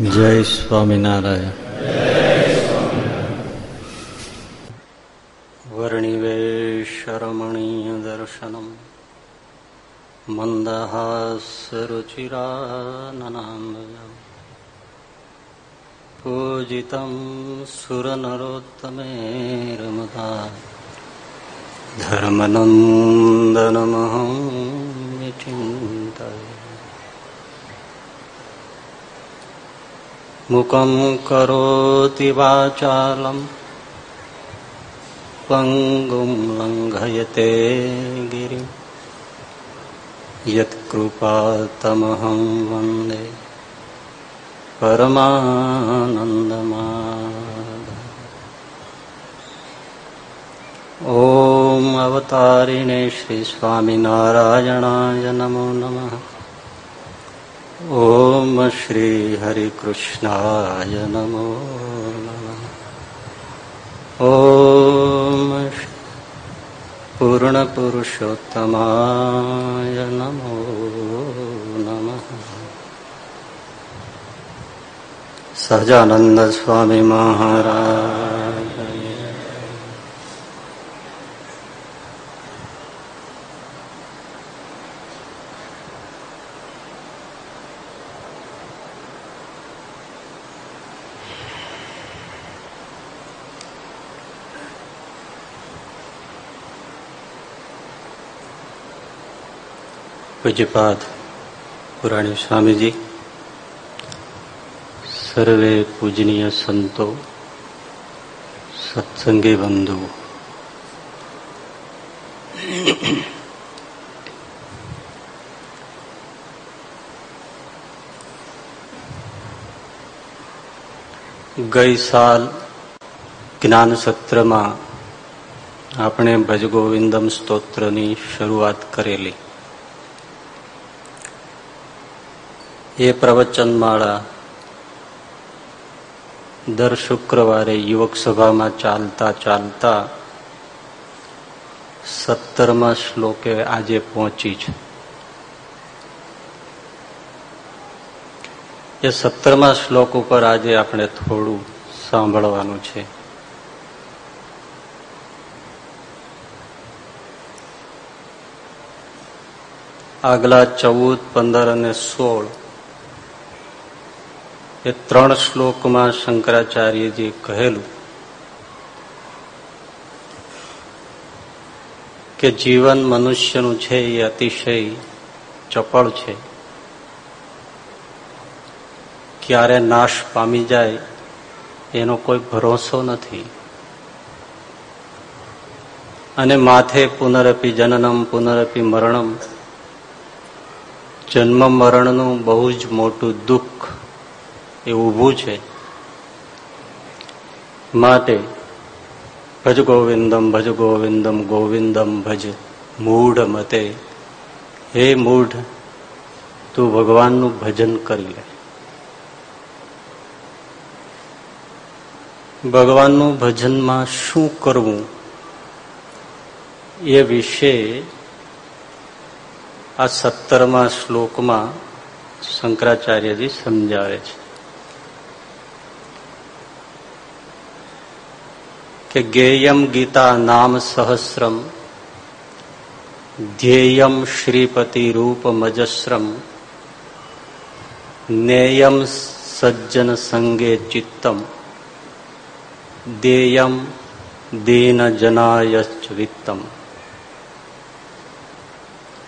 જય સ્વામિનારાયણ. વર્ણિવેશરમણીય દર્શનમ મંદહાસરુચિરાનનામ્બજ પૂજિતમ સુરનરોત્તમેરમદા ધર્મનંદનમહં વિચિંતય. मुखं करोति वाचालं पङ्गुं लङ्घयते गिरिं यत्कृपातमहं वन्दे परमानन्दमाद ॐ अवतारिणे श्रीस्वामिनारायणाय नमो नमः ઓમ શ્રી હરિકૃષ્ણાય નમો ઓમ પૂર્ણ પુરુષોત્તમાય નમો નમ સહજાનંદ સ્વામી મહારાજ પૂજ્યપાદ પુરાણી સ્વામીજી, સર્વે પૂજનીય સંતો, સત્સંગે બંધુ. ગઈ સાલ જ્ઞાન સત્રમાં આપણે ભજગોવિંદમ સ્તોત્રની શરૂઆત કરેલી. એ પ્રવચનમાળા દર શુક્રવારે યુવક સભામાં ચાલતા ચાલતા સત્તરમાં શ્લોકે આજે પહોંચી છે. એ સત્તરમા શ્લોક ઉપર આજે આપણે થોડું સાંભળવાનું છે. આગલા ચૌદ, પંદર અને સોળ એ ત્રણ શ્લોકમાં શંકરાચાર્યજી કહેલું કે જીવન મનુષ્યનું છે એ અતિશય ચપળ છે. ક્યારે નાશ પામી જાય એનો કોઈ ભરોસો નથી. અને માથે પુનરપી જનનમ, પુનરપી મરણમ, જન્મ મરણનું બહુ જ મોટું દુઃખ એ ઊભું છે. માટે ભજ ગોવિંદમ ભજ ગોવિંદમ ગોવિંદમ ભજ મૂઢ મતે. હે મૂઢ, તું ભગવાનનું ભજન કરી લે. ભગવાનનું ભજનમાં શું કરવું? એ વિશે આ સત્તરમા શ્લોકમાં શંકરાચાર્યજી સમજાવે છે. કે ગેયમ ગીતા નામ સહસ્રમ, ધ્યેયમ શ્રીપતિ રૂપ મજસ્રમ, નેયમ સજ્જન સંગે ચિત્તમ, દેયમ દીન જનાયચ વિત્તમ.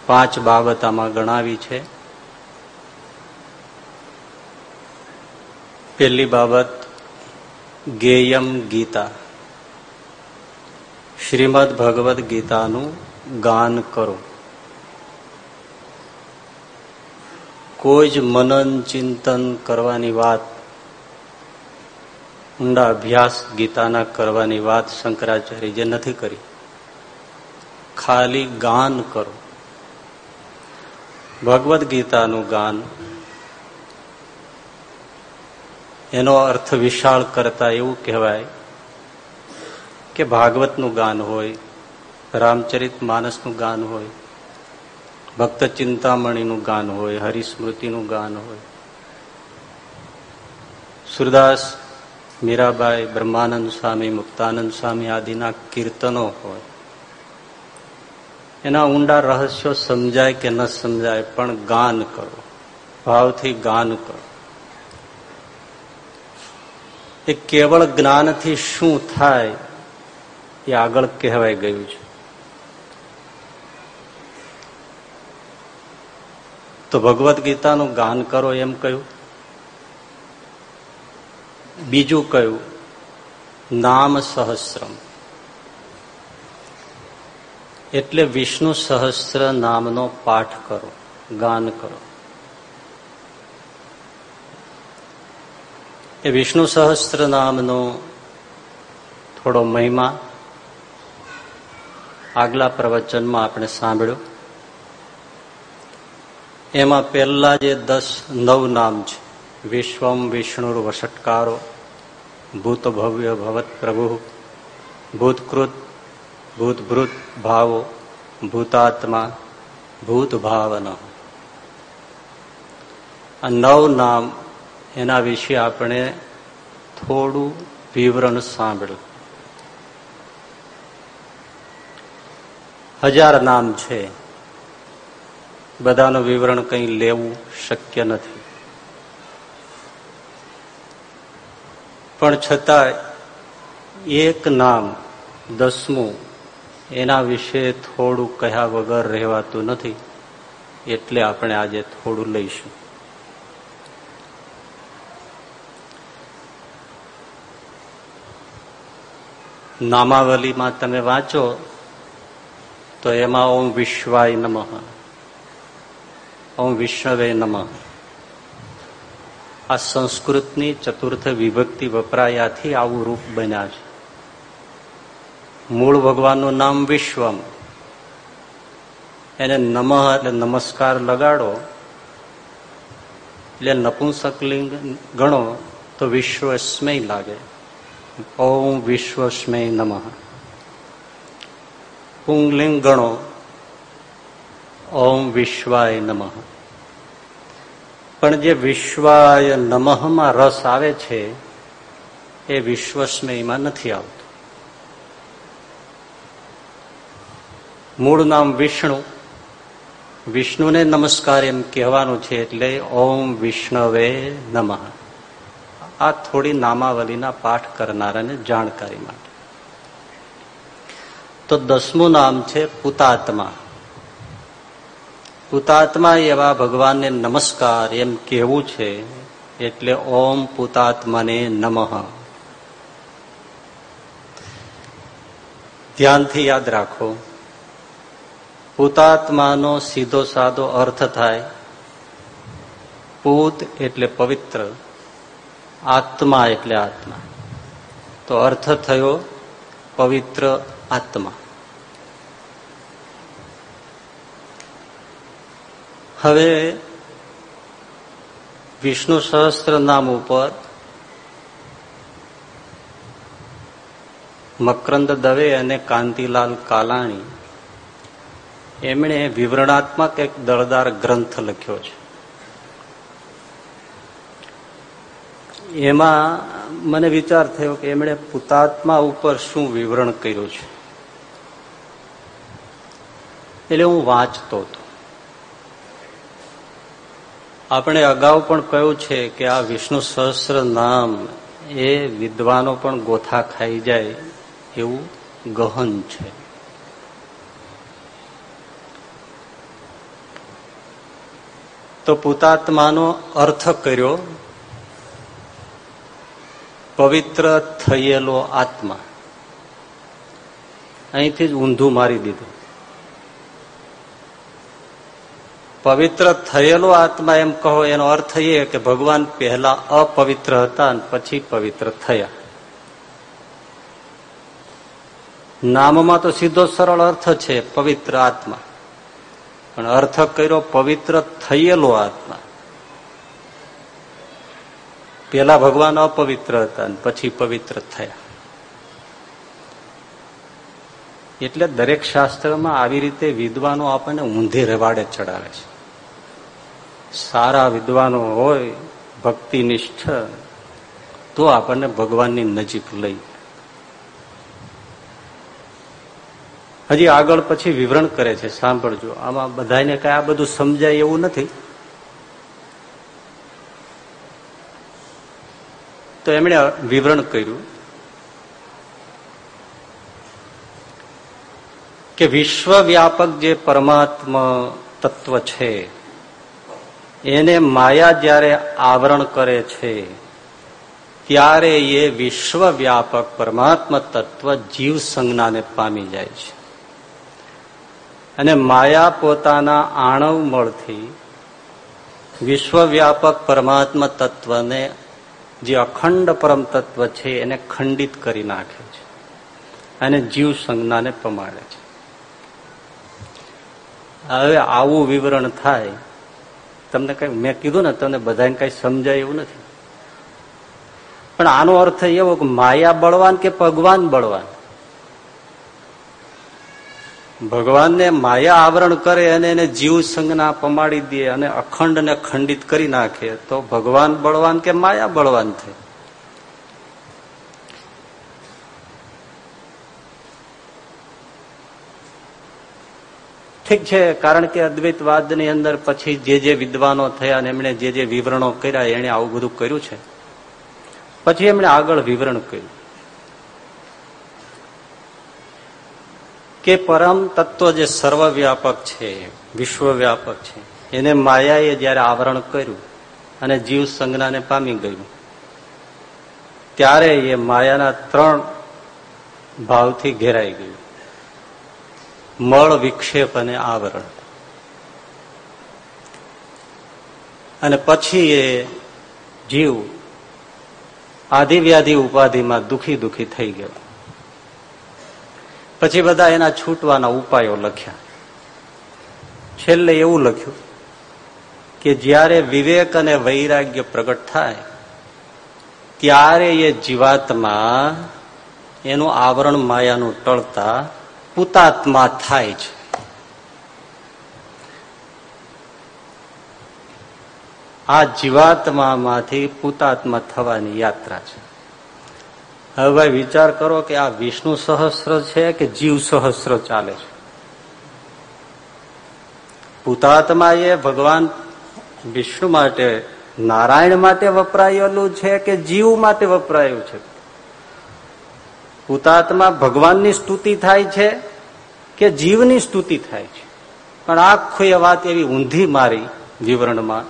પાંચ બાબત આમાં ગણાવી છે. પહેલી બાબત, ગેયમ ગીતા. શ્રીમદ ભગવદ્ ગીતાનું ગાન કરો. કોઈ જ મનન ચિંતન કરવાની વાત, ઊંડા અભ્યાસ ગીતાના કરવાની વાત શંકરાચાર્યજે નથી કરી. ખાલી ગાન કરો. ભગવદ્ ગીતાનું ગાન, એનો અર્થ વિશાળ કરતા એવું કહેવાય કે ભાગવતનું ગાન હોય, રામચરિત માનસનું ગાન હોય, ભક્ત ચિંતામણીનું ગાન હોય, હરિસ્મૃતિનું ગાન હોય. સુરદાસ, મીરાબાઈ, બ્રહ્માનંદ સ્વામી, મુક્તાનંદ સ્વામી આદિના કીર્તનો હોય. એના ઊંડા રહસ્યો સમજાય કે ન સમજાય, પણ ગાન કરો. ભાવથી ગાન કરો. એ કેવળ જ્ઞાનથી શું થાય એ આગળ કહેવાય ગયું છે. તો ભગવદ્ ગીતાનું ગાન કરો એમ કહ્યું. બીજું કયું નામ સહસ્રમ. એટલે વિષ્ણુ સહસ્ત્ર નામનો પાઠ કરો, ગાન કરો. એ વિષ્ણુ સહસ્ત્ર નામનો થોડો મહિમા આગલા પ્રવચનમાં આપણે સાંભળ્યું. એમાં પહેલા જે દસ નવ નામ છે, વિશ્વમ વિષ્ણુ વસટકારો, ભૂત ભવ્ય ભવત પ્રભુ, ભૂતકૃત, ભૂતભૃત ભાવો, ભૂતાત્મા ભૂત ભાવન આ નવ નામ એના વિશે આપણે થોડું વિવરણ સાંભળ્યું. હજાર નામ છે. બધાનું વિવરણ કંઈ લેવું શક્ય નથી. પણ છતાં એક નામ, દસમું, એના વિશે થોડું કહ્યા વગર રહેવાતું નથી, એટલે આપણે આજે થોડું લઈશું. નામાવલીમાં તમે વાંચો તો એમાં ઓમ વિશ્વાય નમઃ. ઓમ વિષ્ણવે નમઃ. આ સંસ્કૃતની ચતુર્થ વિભક્તિ વપરાયાથી આવું રૂપ બન્યા છે. મૂળ ભગવાનનું નામ વિશ્વમ. એને નમઃ એટલે નમસ્કાર લગાડો. એટલે નપુંસકલિંગ ગણો તો વિશ્વ સ્મય લાગે. ઓમ વિશ્વ સ્મય નમઃ. પુંગલિંગ ગણો. ઓમ વિશ્વાય નમઃ. પણ જે વિશ્વાય નમઃમાં રસ આવે છે, એ વિશ્વસ્મયમાં નથી આવતો. મૂળ નામ વિષ્ણુ. વિષ્ણુને નમસ્કાર એમ કહેવાનું છે એટલે ઓમ વિષ્ણવે નમઃ. આ થોડી નામાવલીના પાઠ કરનારાને જાણકારી માટે. તો દસમું નામ છે પુતાત્મા. પુતાત્મા એવા ભગવાનને નમસ્કાર એમ કેવું છે, એટલે ઓમ પુતાત્માને નમઃ. ધ્યાનથી યાદ રાખો, પુતાત્માનો સીધો સાદો અર્થ થાય, પૂત એટલે પવિત્ર, આત્મા એટલે આત્મા. તો અર્થ થયો પવિત્ર આત્મા હવે વિષ્ણુ સહસ્ત્ર નામ ઉપર મકરંદ દવે અને કાંતિલાલ કાલાણી એમણે વિવરણાત્મક એક દળદાર ગ્રંથ લખ્યો છે. એમાં મને વિચાર થયો કે એમણે પુતાત્મા ઉપર શું વિવરણ કર્યું છે. એટલે હું વાંચતો હતો. આપણે અગાઉ પણ કહ્યું છે કે આ વિષ્ણુ સહસ્ર નામ એ વિદ્વાનો પણ ગોથા ખાઈ જાય એવું ગહન છે. તો પુતાત્માનો અર્થ કર્યો, પવિત્ર થયેલો આત્મા. અહીંથી જ ઊંધું મારી દીધું. પવિત્ર થયેલો આત્મા એમ કહો, એનો અર્થ એ કે ભગવાન પહેલા અપવિત્ર હતા અને પછી પવિત્ર થયા. નામમાં તો સીધો સરળ અર્થ છે, પવિત્ર આત્મા. પણ અર્થ કર્યો પવિત્ર થયેલો આત્મા. પેલા ભગવાન અપવિત્ર હતા અને પછી પવિત્ર થયા. એટલે દરેક શાસ્ત્રમાં આવી રીતે વિદ્વાનો આપણને ઊંધી રેવાડે ચડાવે છે. સારા વિદ્વાનો હોય, ભક્તિનિષ્ઠ, તો આપણને ભગવાનની નજીક લઈ. હજી આગળ પછી વિવરણ કરે છે, સાંભળજો. આમાં બધાને કઈ આ બધું સમજાય એવું નથી. તો એમણે વિવરણ કર્યું કે વિશ્વવ્યાપક જે પરમાત્મા તત્વ છે એને માયા જ્યારે આવરણ કરે છે, ત્યારે એ વિશ્વવ્યાપક પરમાત્મા તત્વ જીવ સંજ્ઞાને પામી જાય છે. અને માયા પોતાના આણવ મળથી વિશ્વવ્યાપક પરમાત્મા તત્વને જે અખંડ પરમ તત્વ છે, એને ખંડિત કરી નાખે છે અને જીવ સંજ્ઞાને પમાડે છે. હવે આવું વિવરણ થાય તમને કઈ મેં કીધું ને, તમને બધાને કઈ સમજાય એવું નથી. પણ આનો અર્થ એવો કે માયા બળવાન કે ભગવાન બળવાન? ભગવાનને માયા આવરણ કરે અને એને જીવ સંજ્ઞા પમાડી દે અને અખંડ ને ખંડિત કરી નાખે, તો ભગવાન બળવાન કે માયા બળવાન થાય? ઠીક છે, કારણ કે અદ્વૈતવાદની અંદર પછી જે જે વિદ્વાનો થયા અને એમણે જે જે વિવરણો કર્યા એને આવું બધું કર્યું છે. પછી એમણે આગળ વિવરણ કર્યું. કે પરમ તત્વ જે સર્વવ્યાપક છે, વિશ્વવ્યાપક છે, એને માયાએ જયારે આવરણ કર્યું અને જીવ સંજ્ઞાને પામી ગયું, ત્યારે એ માયાના ત્રણ ભાવથી ઘેરાઈ ગયું. મળ વિક્ષેપ અને આવરણ. અને પછી એ જીવ આધિવ્યાધિ ઉપાધિમાં દુખી દુખી થઈ ગયો. પછી બધા એના છૂટવાના ઉપાયો લખ્યા. છેલ્લે એવું લખ્યું કે જ્યારે વિવેક અને વૈરાગ્ય પ્રગટ થાય, ત્યારે એ જીવાતમાં એનું આવરણ માયાનું ટળતા પુતાત્મા થાય છે. આ જીવાત્મામાંથી પુતાત્મા થવાની યાત્રા છે. હવે વિચાર કરો કે આ વિષ્ણુ સહસ્ત્ર છે કે જીવ સહસ્ત્ર ચાલે છે? પુતાત્મા એ ભગવાન વિષ્ણુ માટે નારાયણ માટે વપરાયેલું છે કે જીવ માટે વપરાયું છે? પુતાત્મા ભગવાનની સ્તુતિ થાય છે કે જીવની સ્તુતિ થાય છે? પણ આખું વાત એવી ઊંધી મારી વિવરણમાં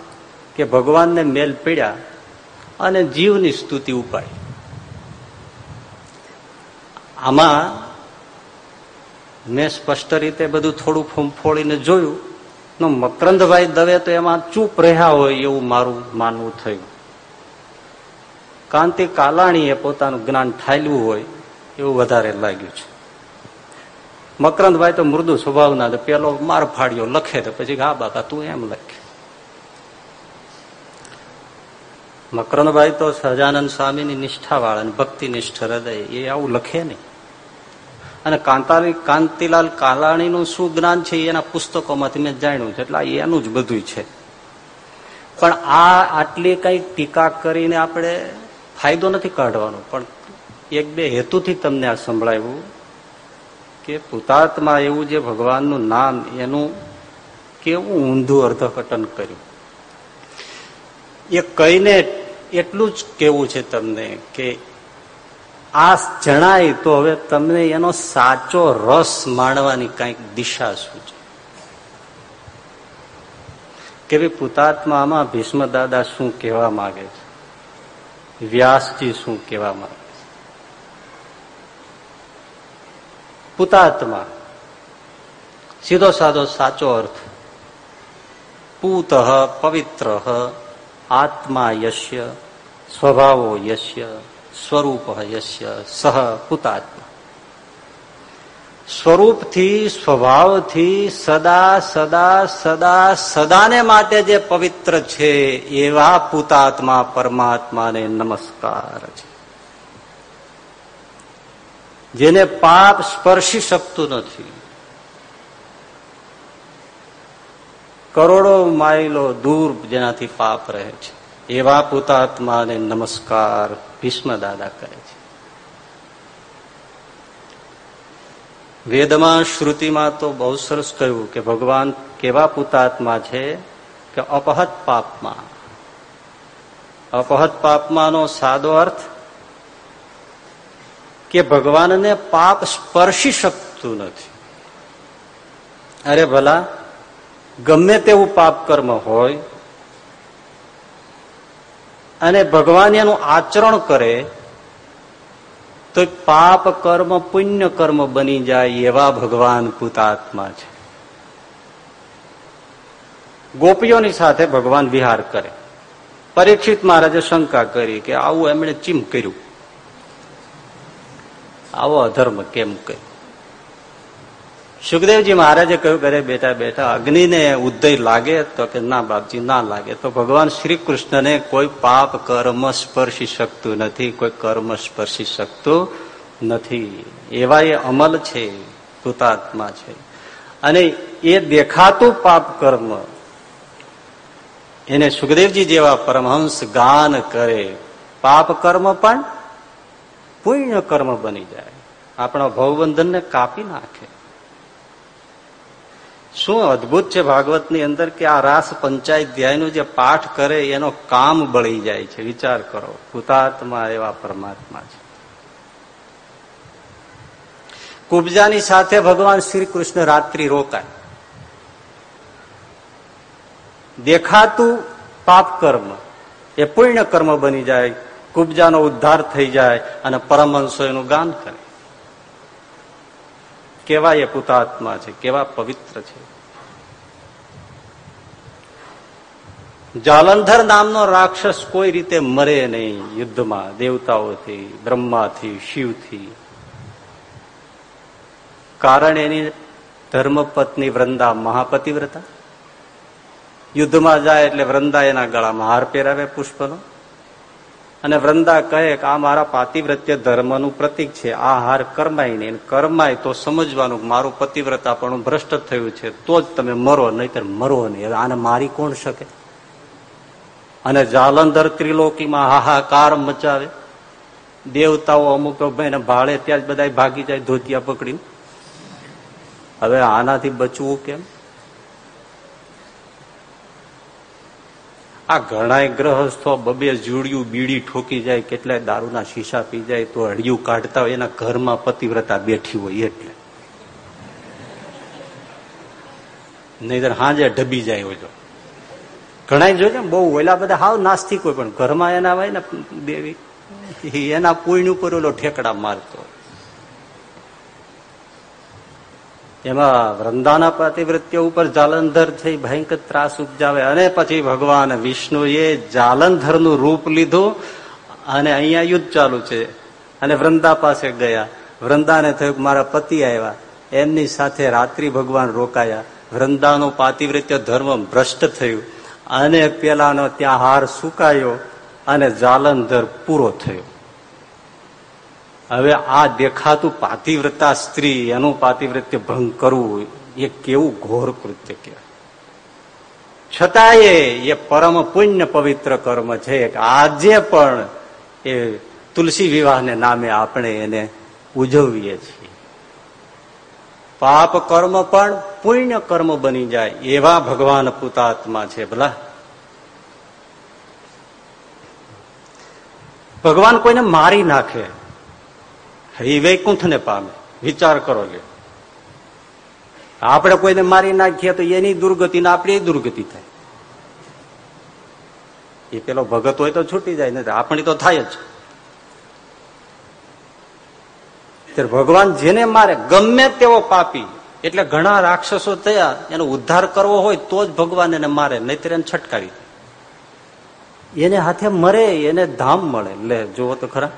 કે ભગવાનને મેલ પીડ્યા અને જીવની સ્તુતિ ઉપાડી. આમાં મેં સ્પષ્ટ રીતે બધું થોડું ફોડીને જોયું. મકરંદભાઈ દવે તો એમાં ચૂપ રહ્યા હોય એવું મારું માનવું થયું. કાંતિ કાલાણીએ પોતાનું જ્ઞાન ઠાલ્યું હોય એવું વધારે લાગ્યું છે. મકરંદભાઈ તો મૃદુ સ્વભાવના પેલો માર ફાડ્યો, લખે તો પછી હા બાકા, તું એમ લખે. મકરંદભાઈ તો સહજાનંદ સ્વામીની નિષ્ઠાવાળા ભક્તિ નિષ્ઠ હૃદય, એ આવું લખે નહીં. અને કાંતાલી કાંતિલાલ કાલાણીનું શું જ્ઞાન છે એના પુસ્તકોમાંથી મેં જાણ્યું છે. એટલે એનું જ બધું છે. પણ આ આટલી કઈ ટીકા કરીને આપણે ફાયદો નથી કાઢવાનો. પણ એક બે હેતુથી તમને આ સંભળાવ્યું કે પુતાત્મા એવું જે ભગવાનનું નામ, એનું કેવું ઊંધું અર્ધઘટન કર્યું. એ કહીને એટલું જ કેવું છે તમને કે આ જણાય તો હવે તમને એનો સાચો રસ માણવાની કંઈક દિશા શું છે? કે ભાઈ પુતાત્મામાં ભીષ્મ દાદા શું કહેવા માંગે છે? વ્યાસજી શું કહેવા માંગે પુતાત્મા. સીધો સાધો સાચો અર્થ. પૂત પવિત્ર આત્મા યશ્ય, સ્વભાવો યશ્ય, સ્વરૂપ યશ્ય, સહ પુતાત્મા. સ્વરૂપથી, સ્વભાવથી સદા સદા સદા, સદાને માટે જે પવિત્ર છે, એવા પુતાત્મા પરમાત્માને નમસ્કાર છે. જેને પાપ સ્પર્શી શકતું નથી. કરોડો માઇલો દૂર જેનાથી પાપ રહે છે. એવા પુતાત્માને નમસ્કાર ભીષ્મ દાદા કરે છે. વેદમાં શ્રુતિમાં તો બહુ સરસ કહ્યું કે ભગવાન કેવા પુતાત્મા છે કે અપહત પાપમાં. અપહત પાપમાંનો સાદો અર્થ કે ભગવાનને પાપ સ્પર્શી શકતું નથી. અરે ભલા, ગમે તેવું પાપ કર્મ હોય અને ભગવાન એનું આચરણ કરે, તો પાપ કર્મ, પુણ્ય કર્મ બની જાય એવા ભગવાન પુતાત્મા છે. ગોપીઓની સાથે ભગવાન વિહાર કરે. પરીક્ષિત મહારાજે શંકા કરી કે આવું એમણે ચીમ કર્યું? આવો અધર્મ કેમ કહ્યું સુખદેવજી મહારાજે કહ્યું કરે બેટા બેટા અગ્નિને ઉદય લાગે તો કે ના બાપજી, ના લાગે. તો ભગવાન શ્રી કૃષ્ણને કોઈ પાપ કર્મ સ્પર્શી શકતું નથી, કોઈ કર્મ સ્પર્શી શકતું નથી. એવા એ અમલ છે, કૃતાત્મા છે. અને એ દેખાતું પાપ કર્મ એને સુખદેવજી જેવા પરમહંસ ગાન કરે. પાપ કર્મ પણ પુણ્ય કર્મ બની જાય. આપણા ભવબંધનને કાપી નાખે. શું અદભુત છે ભાગવતની અંદર કે આ રાસ પંચાયત ધ્યાયનું જે પાઠ કરે એનો કામ બળી જાય છે. વિચાર કરો. હુતાત્મા એવા પરમાત્મા છે. કુબજાની સાથે ભગવાન શ્રી કૃષ્ણ રાત્રિ રોકાય. દેખાતું પાપ કર્મ એ પુણ્ય કર્મ બની જાય. કુબજાનો ઉદ્ધાર થઈ જાય અને પરમહંસો એનું ગાન કરે. કેવા એ પુતાત્મા છે, કેવા પવિત્ર છે. જાલંધર નામનો રાક્ષસ કોઈ રીતે મરે નહીં યુદ્ધમાં, દેવતાઓથી, બ્રહ્માથી, શિવથી. કારણ એની ધર્મપત્ની વૃંદા મહાપતિવ્રતા. યુદ્ધમાં જાય એટલે વૃંદા એના ગળામાં હાર પહેરાવે પુષ્પનો. અને વૃંદા કહે કે આ મારા પાતિવ્રત્ય ધર્મનું પ્રતિક છે. આ હાર કરમાય નહીં. કરમાય તો સમજવાનું મારું પતિવ્રતા પણ ભ્રષ્ટ થયું છે. તો જ તમે મરો, નહીતર મરો નહીં. આને મારી કોણ શકે? અને જાલંધર ત્રિલોકીમાં હાહાકાર મચાવે. દેવતાઓ અમુક ભાઈને ભાડે ત્યાં જ બધા ભાગી જાય ધોતિયા પકડી હવે આનાથી બચવું કેમ? આ ઘણા ગ્રહસ્થો બબે જુડિયું, બીડી ઠોકી જાય, કેટલાય દારૂના શીશા પી જાય, તો હળિયું કાઢતા હોય, એના ઘરમાં પતિવ્રતા બેઠી હોય એટલે. નહીતર હાજે ઢબી જાય હોય તો. ઘણા જોજે બહુ ઓલા બધા હાવ નાસ્તિક હોય, પણ ઘરમાં એના હોય ને દેવી એના પુણ્ય ઉપર ઓલો ઠેકડા મારતો એમાં વૃંદાના પાતિવૃત્ય ઉપર જાલંધર થઈ ભયંકર ત્રાસ ઉપજાવે અને પછી ભગવાન વિષ્ણુએ જાલંધરનું રૂપ લીધું અને અહીંયા યુદ્ધ ચાલુ છે. અને વૃંદા પાસે ગયા. વૃંદાને થયું મારા પતિ આવ્યા. એમની સાથે રાત્રિ ભગવાન રોકાયા. વૃંદાનું પાતિવૃત્ય ધર્મ ભ્રષ્ટ થયું. અને પેલાનો ત્યાં હાર સુકાયો અને જાલંધર પૂરો થયો. હવે આ દેખાતું પાતિવ્રતા સ્ત્રી, એનું પાતિવ્રત્ય ભંગ કરવું, એ કેવું ઘોર કૃત્ય કહેવાય. છતાંય એ પરમ પુણ્ય પવિત્ર કર્મ છે આજે પણ એ તુલસી વિવાહને નામે આપણે એને ઉજવીએ છીએ. પાપ કર્મ પણ પુણ્ય કર્મ બની જાય, એવા ભગવાન પુતાત્મા છે, ભલા. ભગવાન કોઈને મારી નાખે. એ વૈકુંઠને પામે. વિચાર કરો લે આપણે કોઈને મારી નાખીએ તો એની દુર્ગતિ ને આપણી દુર્ગતિ થાય. એ પેલો ભગત હોય તો છૂટી જાય ને આપણી તો થાય જ. ત્યારે ભગવાન જેને મારે, ગમે તેવો પાપી, એટલે ઘણા રાક્ષસો થયા, એનો ઉદ્ધાર કરવો હોય તો જ ભગવાન એને મારે, નહીતર એને છટકાવી એને હાથે મરે, એને ધામ મળે. લે, જુઓ તો ખરા.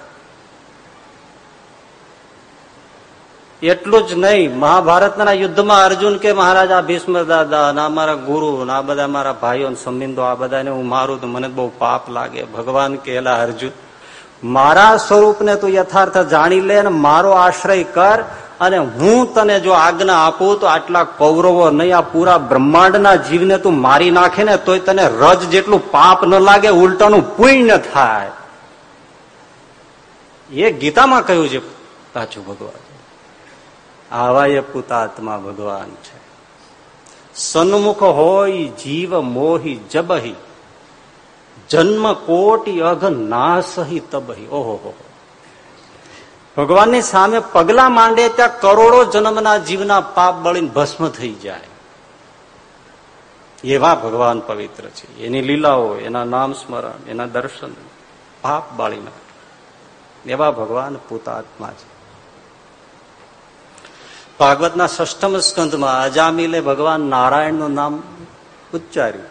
એટલું જ નહીં, મહાભારતના યુદ્ધમાં અર્જુન કે મહારાજા ભીષ્મ દાદા ના મારા ગુરુ ના બધા મારા ભાઈઓ સંબંધો, આ બધાને હું મારું તો મને બહુ પાપ લાગે. ભગવાન કેલા અર્જુન, મારા સ્વરૂપને તું યથાર્થ જાણી લે ને મારો આશ્રય કર, અને હું તને જો આજ્ઞા આપું તો આટલા કૌરવો નહીં, આ પૂરા બ્રહ્માંડના જીવને તું મારી નાખે ને તોય તને રજ જેટલું પાપ ન લાગે, ઉલટાનું પુણ્ય થાય. એ ગીતામાં કહ્યું છે પાછું ભગવાન. આવા એ પુતાત્મા ભગવાન છે. સન્મુખ હોય જીવ મોહી જબહી, જન્મ કોટી અઘ નાસહી તબહી. ઓહો ભગવાનની સામે પગલા માંડે ત્યાં કરોડો જન્મના જીવના પાપ બળીને ભસ્મ થઈ જાય. એવા ભગવાન પવિત્ર છે. એની લીલાઓ, એના નામ સ્મરણ, એના દર્શન પાપ બાળી નાખે એવા ભગવાન પુતાત્મા છે. ભાગવતના ષષ્ઠમ સ્કંદમાં અજામિલે ભગવાન નારાયણનું નામ ઉચ્ચાર્યું.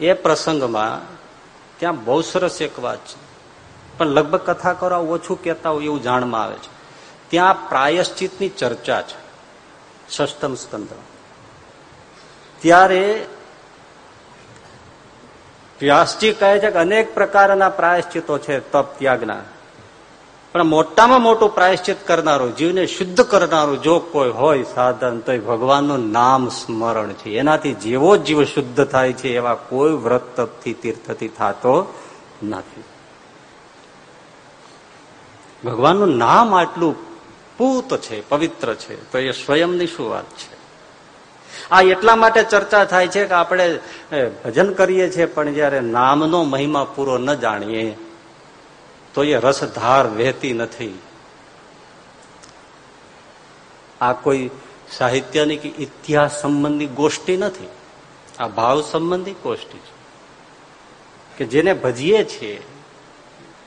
એ પ્રસંગમાં ત્યાં બહુ સરસ એક વાત છે. પણ લગભગ કથા કરો ઓછું કહેતા હોય એવું જાણમાં આવે છે. ત્યાં પ્રાયશ્ચિતની ચર્ચા છે ષષ્ટમ સ્કંદમાં. ત્યારે વ્યાસજી કહે છે કે અનેક પ્રકારના પ્રાયશ્ચિતો છે તપ, ત્યાગના. પણ મોટામાં મોટું પ્રાયશ્ચિત કરનારું, જીવને શુદ્ધ કરનારું જો કોઈ હોય, સાધન તો ભગવાનનું નામ સ્મરણ છે. એનાથી જેવો જીવ શુદ્ધ થાય છે, એવા કોઈ વ્રત તપથી તીર્થથી થતો નથી. ભગવાનનું નામ આટલું પૂત છે, પવિત્ર છે, તો એ સ્વયંની શું વાત છે? આ એટલા માટે ચર્ચા થાય છે કે આપણે ભજન કરીએ છીએ, પણ જયારે નામનો મહિમા પૂરો ન જાણીએ તો એ રસધાર વહેતી નથી. આ કોઈ સાહિત્યની કે ઇતિહાસ સંબંધી ગોષ્ઠી નથી. આ ભાવ સંબંધી ગોષ્ઠી છે. કે જેને ભજીએ છીએ,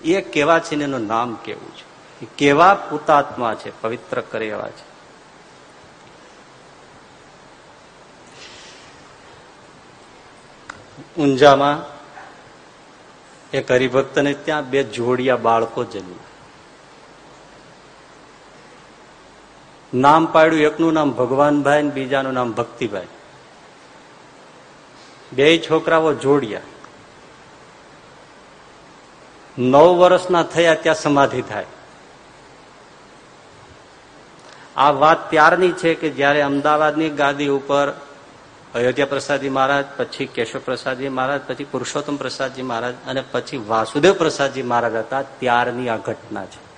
એ કેવા છે એનું નામ કેવું છે? કેવા પુતાત્મા છે? પવિત્ર કરે એવા છે. ઊંઝામાં એક હરિભક્તને ત્યાં બે જોડિયા બાળકો જન્મ્યા. નામ પાડ્યું, એકનું નામ ભગવાનભાઈ ને બીજાનું નામ ભક્તિભાઈ. બે છોકરાઓ જોડિયા. નવ વર્ષના થયા ત્યાં સમાધિ થાય. આ વાત ત્યારની છે કે જયારે અમદાવાદની ગાદી ઉપર અયોધ્યા પ્રસાદજી મહારાજ, પછી કેશવ પ્રસાદજી મહારાજ, પછી પુરુષોત્તમ પ્રસાદજી મહારાજ અને પછી વાસુદેવ પ્રસાદજી મહારાજ હતા. ત્યારની આ ઘટના છે.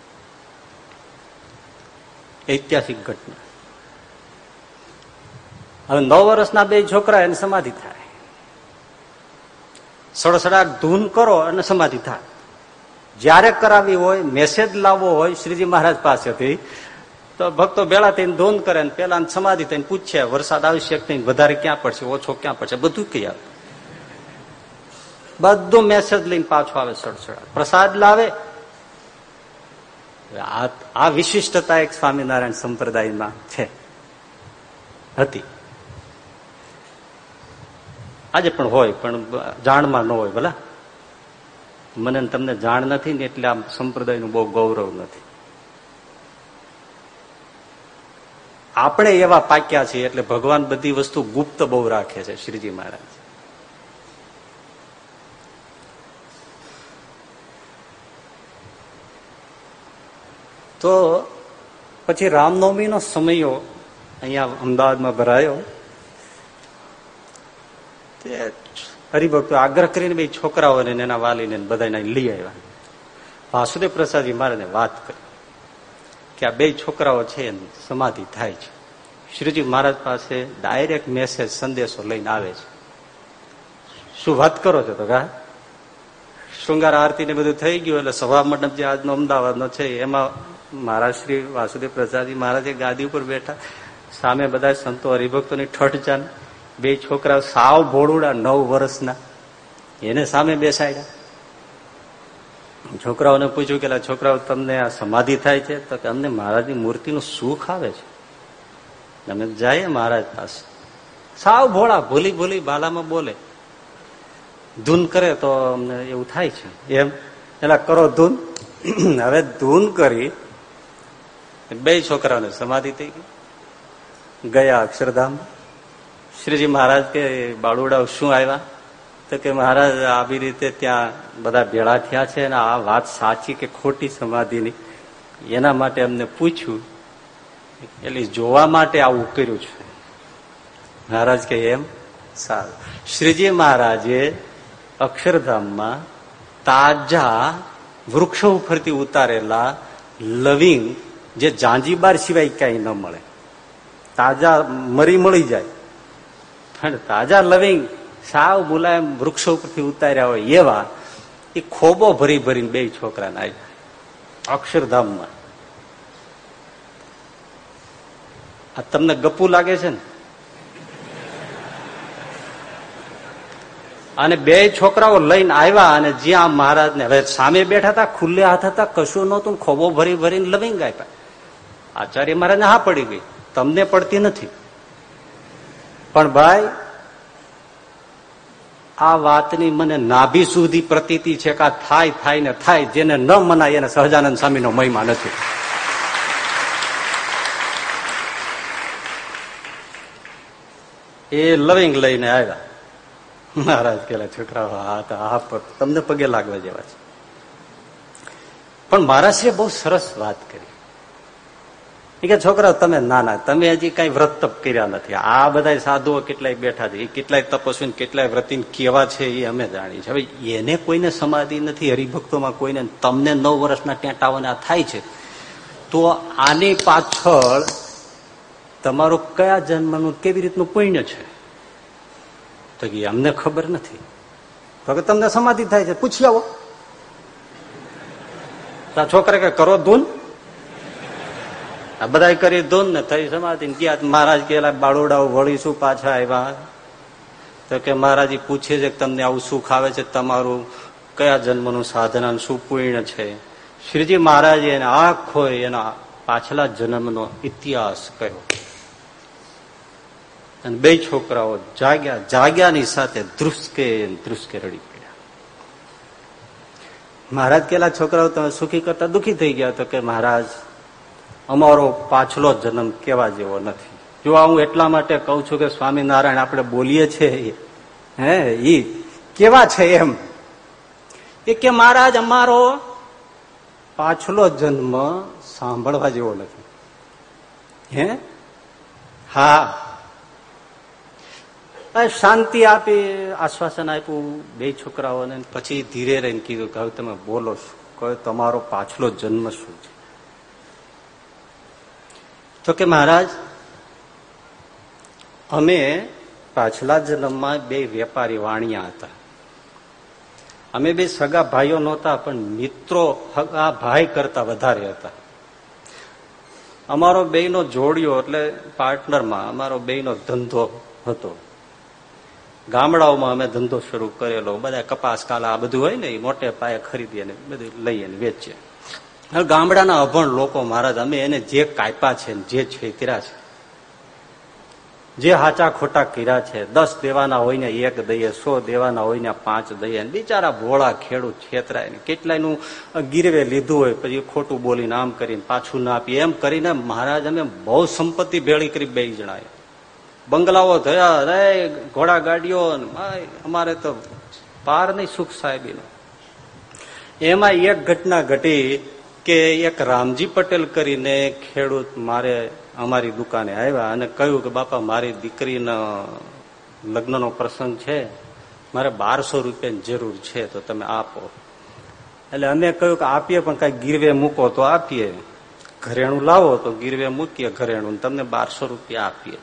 ઐતિહાસિક ઘટના. હવે નવ વર્ષના બે છોકરા એને સમાધિ થાય. સડસડા ધૂન કરો અને સમાધિ થાય. જ્યારે કરાવી હોય મેસેજ લાવવો હોય, શ્રીજી મહારાજ પાસેથી તો ભક્તો બેળા થઈને ધોન કરે ને પેલા સમાધિ થઈને પૂછે, વરસાદ આવશે નહીં? વધારે ક્યાં પડશે? ઓછો ક્યાં પડશે? બધું ક્યાં બધું મેસેજ લઈને પાછો આવે સડસડા પ્રસાદ લાવે. આ વિશિષ્ટતા એક સ્વામિનારાયણ સંપ્રદાયમાં છે. હતી. આજે પણ હોય, પણ જાણમાં ન હોય, ભલા? મને તમને જાણ નથી ને એટલે આ સંપ્રદાયનું બહુ ગૌરવ નથી. આપણે એવા પાક્યા છીએ એટલે ભગવાન બધી વસ્તુ ગુપ્ત બહુ રાખે છે, શ્રીજી મહારાજ. તો પછી રામનવમીનો સમયો અહીંયા અમદાવાદમાં ભરાયો. તે હરિભક્તો આગ્રહ કરીને બે છોકરાઓને એના વાલીને બધાને લઈ આવ્યા. વાસુદેવ પ્રસાદજી મારે વાત કરી. કે આ બે છોકરાઓ છે સમાધિ થાય છે. શ્રીજી મહારાજ પાસે ડાયરેક્ટ મેસેજ સંદેશો લઈને આવે છે. શું વાત કરો છો તો કા શૃંગાર આરતી ને બધું થઈ ગયું એટલે સભા મંડપ જે આજનો અમદાવાદનો છે, એમાં મહારાજ શ્રી વાસુદેવ પ્રસાદજી મહારાજે ગાદી ઉપર બેઠા. સામે બધા સંતો હરિભક્તોની ઠઠ બે છોકરા સાવ ભોળુડા, નવ વર્ષના. એને સામે બેસાડ્યા. છોકરાઓને પૂછ્યું કે છોકરાઓ, તમને આ સમાધિ થાય છે? તો કે અમને મહારાજની મૂર્તિનું સુખ આવે છે. અમે જઈએ મહારાજ પાસે. સાવ ભોળા, ભૂલી ભૂલી બાલામાં બોલે, ધૂન કરે તો અમને એવું થાય છે. એમ એટલે કરો ધૂન. હવે ધૂન કરી, બે છોકરાઓને સમાધિ થઈ ગઈ. ગયા અક્ષરધામ શ્રીજી મહારાજ કે, બાળુડા, શું આવ્યા? તો કે મહારાજ, આવી રીતે ત્યાં બધા ભેળા થયા છે અને આ વાત સાચી કે ખોટી સમાધિની? એના માટે અમને પૂછ્યું. એટલે જોવા માટે આવું કર્યું છે. મહારાજ કે એમ? સારું. શ્રીજી મહારાજે અક્ષરધામમાં તાજા વૃક્ષો ઉપરથી ઉતારેલા લવિંગ જે જાંજીબાર સિવાય ક્યાંય ન મળે. તાજા મરી મળી જાય. પણ તાજા લવિંગ સાવ મુલાયમ વૃક્ષો ઉપરથી ઉતાર્યા હોય એવા એ ખોબો ભરી ભરીને બે છોકરાને આવ્યા અક્ષરધામમાં. આ તમને ગપુ લાગે છે ને? અને બે છોકરાઓ લઈને આવ્યા અને જ્યાં મહારાજ ને હવે સામે બેઠા હતા, ખુલ્લે હાથ હતા, કશું નહોતું, ખોબો ભરી ભરીને લવિંગ આપ્યા આચાર્ય મહારાજ હા પડી ગઈ. તમને પડતી નથી. પણ ભાઈ આ વાતની મને નાભી સુધી પ્રતીતિ છે કે આ થાય થાય ને થાય, જેને ન મનાય એને સહજાનંદ સ્વામીનો મહિમા નથી. એ લવિંગ લઈને આવ્યા. મહારાજ કેલા છોકરાઓ હા હા તમને પગે લાગવા જેવા છે. પણ મહારાજે બહુ સરસ વાત કરી. કે, છોકરાઓ, તમે ના ના, તમે હજી કઈ વ્રત તપ કર્યા નથી. આ બધા સાધુઓ કેટલાય બેઠા છે એ કેટલાય તપસ્વી કેટલાય વ્રતિ કેવા છે એ અમે જાણીએ છીએ. હવે એને કોઈને સમાધિ નથી, હરિભક્તોમાં કોઈને. તમને નવ વર્ષના ટેંટાઓને આ થાય છે. તો આની પાછળ તમારો કયા જન્મનું, કેવી રીતનું પુણ્ય છે? તો કે અમને ખબર નથી. તો કે, તમને સમાધિ થાય છે, પૂછી આવો. છોકરા કે, કરો ધૂન. આ બધા કરી દો ને થઈ સમાધિ ગયા. મહારાજ કેલા બાળોડાઓ વળીશું પાછા આવ્યા? તો કે, મહારાજ પૂછે છે કે તમને આવું સુખ આવે છે? તમારું કયા જન્મનું સાધના શું પૂર્ણ છે? શ્રીજી મહારાજે એને આખો એના પાછલા જન્મનો ઇતિહાસ કહ્યો. અને બે છોકરાઓ જાગ્યા. જાગ્યાની સાથે ધ્રુસકે ધ્રુસકે રડી પડ્યા. મહારાજ કેલા છોકરાઓ, તમે સુખી કરતા દુખી થઈ ગયા. તો કે, મહારાજ અમારો પાછલો જન્મ કેવા જેવો નથી. જો હું એટલા માટે કઉ છું કે સ્વામિનારાયણ આપણે બોલીએ છીએ હે, ઈ કેવા છે એમ? એ કે મહારાજ, અમારો પાછલો જન્મ સાંભળવા જેવો નથી. હે? હા. શાંતિ આપી, આશ્વાસન આપ્યું બે છોકરાઓને, પછી ધીરે રહીને કીધું કે તમે બોલો કહ્યું, તમારો પાછલો જન્મ શું છે? તો કે મહારાજ, અમે પાછલા જન્મમાં બે વેપારી વાણિયા હતા. અમે બે સગા ભાઈઓ નહોતા, પણ મિત્રો આ ભાઈ કરતા વધારે હતા. અમારો બે નો જોડિયો એટલે પાર્ટનરમાં અમારો બે નો ધંધો હતો. ગામડાઓમાં અમે ધંધો શરૂ કરેલો, બધા કપાસ, કાલા આ બધું હોય ને, એ મોટે પાયે ખરીદીએ ને બધું લઈએ વેચીએ ગામડાના અભણ લોકો, મહારાજ, અમે એને જે કાપ્યા છે જે છેતર્યા છે, જે હાચા ખોટા કર્યા છે, દસ દેવાના હોય ને એક દઈએ, સો દેવાના હોય ને પાંચ દઈએ બિચારા ભોળા ખેડૂત છેતરાય ને કેટલાયનું ગીરવે લીધું હોય, પછી ખોટું બોલીને આમ કરીને પાછું ના આપીએ. એમ કરીને મહારાજ, અમે બહુ સંપત્તિ ભેળી કરી બે જણાએ. બંગલાઓ થયા રે ઘોડા ગાડીઓ અમારે તો પાર નહીં સુખ સાહેબીનો. એમાં એક ઘટના ઘટી કે એક રામજી પટેલ કરીને ખેડૂત મારે અમારી દુકાને આવ્યા અને કહ્યું કે, બાપા, મારી દીકરીના લગ્નનો પ્રસંગ છે. મારે બારસો રૂપિયાની જરૂર છે, તો તમે આપો. એટલે અમે કહ્યું કે, આપીએ, પણ કઈ ગીરવે મૂકો તો આપીએ. ઘરેણું લાવો તો ગીરવે મૂકીએ ઘરેણું તમને બારસો રૂપિયા આપીએ.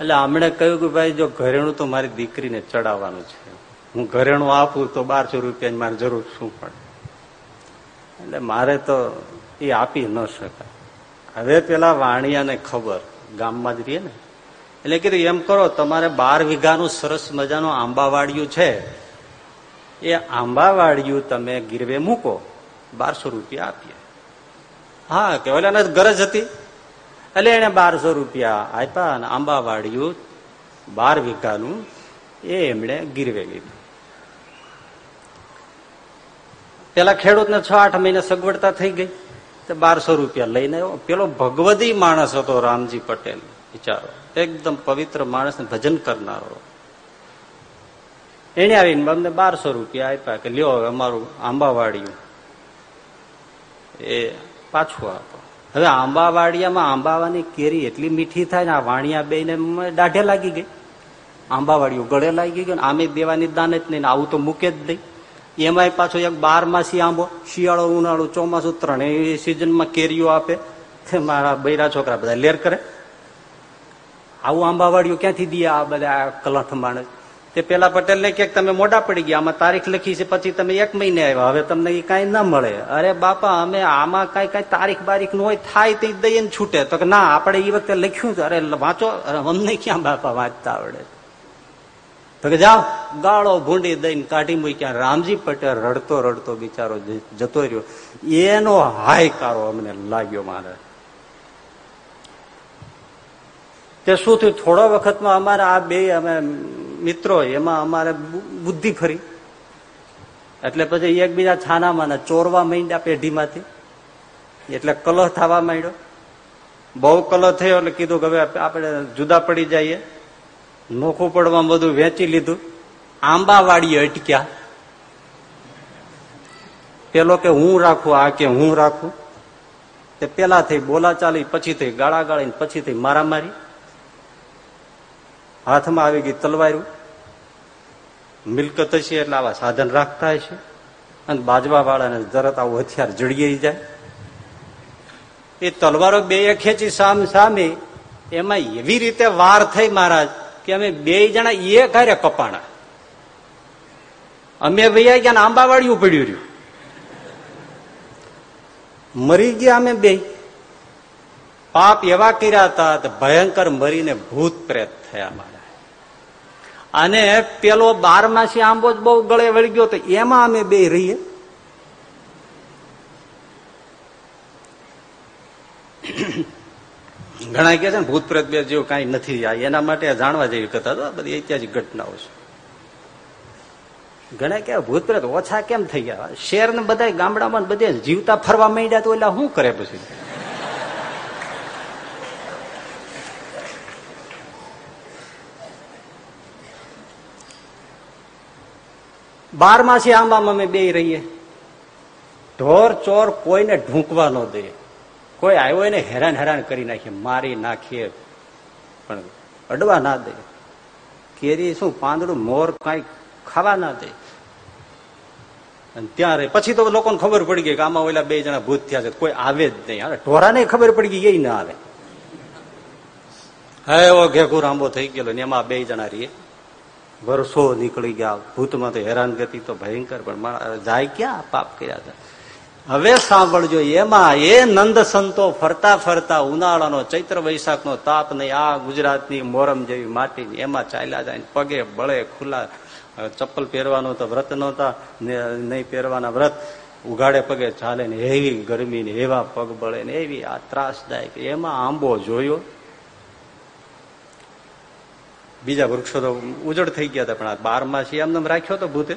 એટલે આમણે કહ્યું કે, ભાઈ, જો ઘરેણું તો મારી દીકરીને ચડાવવાનું છે. હું ઘરેણું આપું તો બારસો રૂપિયાની મારી જરૂર શું પડે? એટલે મારે તો એ આપી ન શકાય. હવે પેલા વાણિયાને ખબર, ગામમાં જ રહીએ ને. એટલે કીધું, એમ કરો, તમારે બાર વીઘાનું સરસ મજાનું આંબાવાડિયું છે. એ આંબાવાડિયું તમે ગીરવે મૂકો, બારસો રૂપિયા આપીએ. હા કે ઓલા ગરજ હતી. એટલે એને બારસો રૂપિયા આપ્યા અને આંબાવાડિયું બાર વીઘાનું એ એમણે ગીરવે લીધું. પેલા ખેડૂતને છ, આઠ મહિને સગવડતા થઈ ગઈ. તો બારસો રૂપિયા લઈને આવ્યો પેલો ભગવદી માણસ હતો રામજી પટેલ, વિચારો. એકદમ પવિત્ર માણસ ભજન કરનારો. એને આવીને અમને બારસો રૂપિયા આપ્યા કે, લ્યો હવે અમારું આંબાવાડિયું. એ પાછું આપો. હવે આંબાવાડિયામાં આંબાવાની કેરી એટલી મીઠી થાય ને આ વાણિયા બે ને દાઢે લાગી ગઈ. આંબાવાડીઓ ગળે લાગી ગયું આમે દેવાની દાન જ નહીં આવું તો મૂકે જ નહીં. એમાંય પાછો એક બાર માસી આંબો શિયાળો ઉનાળો, ચોમાસું ત્રણેય સિઝનમાં કેરીઓ આપે. મારા બૈરા છોકરા બધા લેર કરે. આવું આંબાવાડીઓ ક્યાંથી દે આ બધા કલંઠ માણસ? તે પેલા પટેલ ને કે તમે મોટા પડી ગયા, આમાં તારીખ લખી છે, પછી તમે એક મહિને આવ્યા. હવે તમને એ કઈ ના મળે. અરે બાપા, અમે આમાં કઈ કઈ તારીખ બારીખનું હોય, થાય તે દઈએ છૂટે. તો કે ના, આપણે એ વખતે લખ્યું અરે વાંચો, અરે અમને ક્યાં બાપા વાંચતા આવડે? તો કે જાઓ, ગાળો ભૂંડી દઈને કાઢી મૂક્યા. રામજી પટેલ રડતો રડતો બિચારો જતો રહ્યો. એનો હાયકારો અમને લાગ્યો મારે. તે શું થયું થોડા વખતમાં અમારે આ બે અમે મિત્રો, એમાં અમારે બુદ્ધિ ફરી. એટલે પછી એકબીજા છાનામાં ચોરવા માંડ્યા પેઢીમાંથી. એટલે કલહ થવા માંડ્યો. બહુ કલહ થયો એટલે કીધું કે હવે આપણે જુદા પડી જઈએ. નોખું પડવા બધું વેચી લીધું. આંબાવાડી અટક્યા. પેલો કે, હું રાખું? આ કે, હું રાખું? તે પેલા થઈ બોલા ચાલી, પછી થઈ ગાળા ગાળી પછી થઈ મારામારી. હાથમાં આવી ગઈ તલવારું. મિલકત હશે એટલે આવા સાધન રાખતા હશે. અને બાજવા વાળાને તરત આવું હથિયાર જડીએ જાય. એ તલવારો બે ખેંચી સામ સામે. એમાં એવી રીતે વાર થઈ મહારાજ. કે અમે બે જણા એ ઘરે કપાણા. અમે વૈયા ગયા આંબાવાડિયું પડ્યું રહ્યું. મરી ગયા અમે બે. પાપ એવા કર્યા હતા ભયંકર મરીને ભૂત પ્રેત થયા મારા. અને પેલો બારમાસી આંબો જ બહુ ગળે વળી ગયો તો એમાં અમે બે રહીએ. ઘણા કે છે ને ભૂત પ્રેત બે જેવું કઈ નથી એના માટે જાણવા જેવી કથા તો બધી ઐતિહાસિક ઘટનાઓ છે. ઘણા કે ભૂત પ્રેત ઓછા કેમ થઈ ગયા? શેર ને બધા ગામડામાં બધે જીવતા ફરવા માંડ્યા તો એટલે શું કરે પછી? બારમાસી આંબામાં અમે બે રહીએ. ઢોર ચોર કોઈને ઢૂંકવા ન દે. કોઈ આવ્યો એને હેરાન હેરાન કરી નાખીએ મારી નાખીએ પણ અડવા ના દે. કેરી શું પાંદડું મોર કઈ ખાવા ના દે. અને ત્યાં પછી તો લોકોને ખબર પડી ગઈ કે આમાં ઓલા બે જણા ભૂત થયા છે. કોઈ આવે જ નહીં. હવે ઢોરાને ખબર પડી ગઈ એ ના આવે. હે, એવો ઘેઘુર આંબો થઈ ગયેલો ને એમાં બે જણા રહીએ. વર્ષો નીકળી ગયા. ભૂતમાં તો હેરાનગતિ તો ભયંકર, પણ જાય ક્યાં પાપ કર્યા હતા? હવે સાંભળજો, એમાં એ નંદ સંતો ફરતા ફરતા ઉનાળાનો ચૈત્ર વૈશાખનો તાપ નહીં આ ગુજરાતની મોરમ જેવી માટી એમાં ચાલ્યા જાય પગે બળે ખુલ્લા ચપ્પલ પહેરવાનું તો વ્રત નહોતા નહીં પહેરવાના વ્રત, ઉઘાડે પગે ચાલે ને એવી ગરમી ને એવા પગ બળે ને એવી આ ત્રાસદાયક, એમાં આંબો જોયો. બીજા વૃક્ષો તો ઉજળ થઈ ગયા હતા, પણ આ બારમાસી એમને રાખ્યો તો ભૂતે.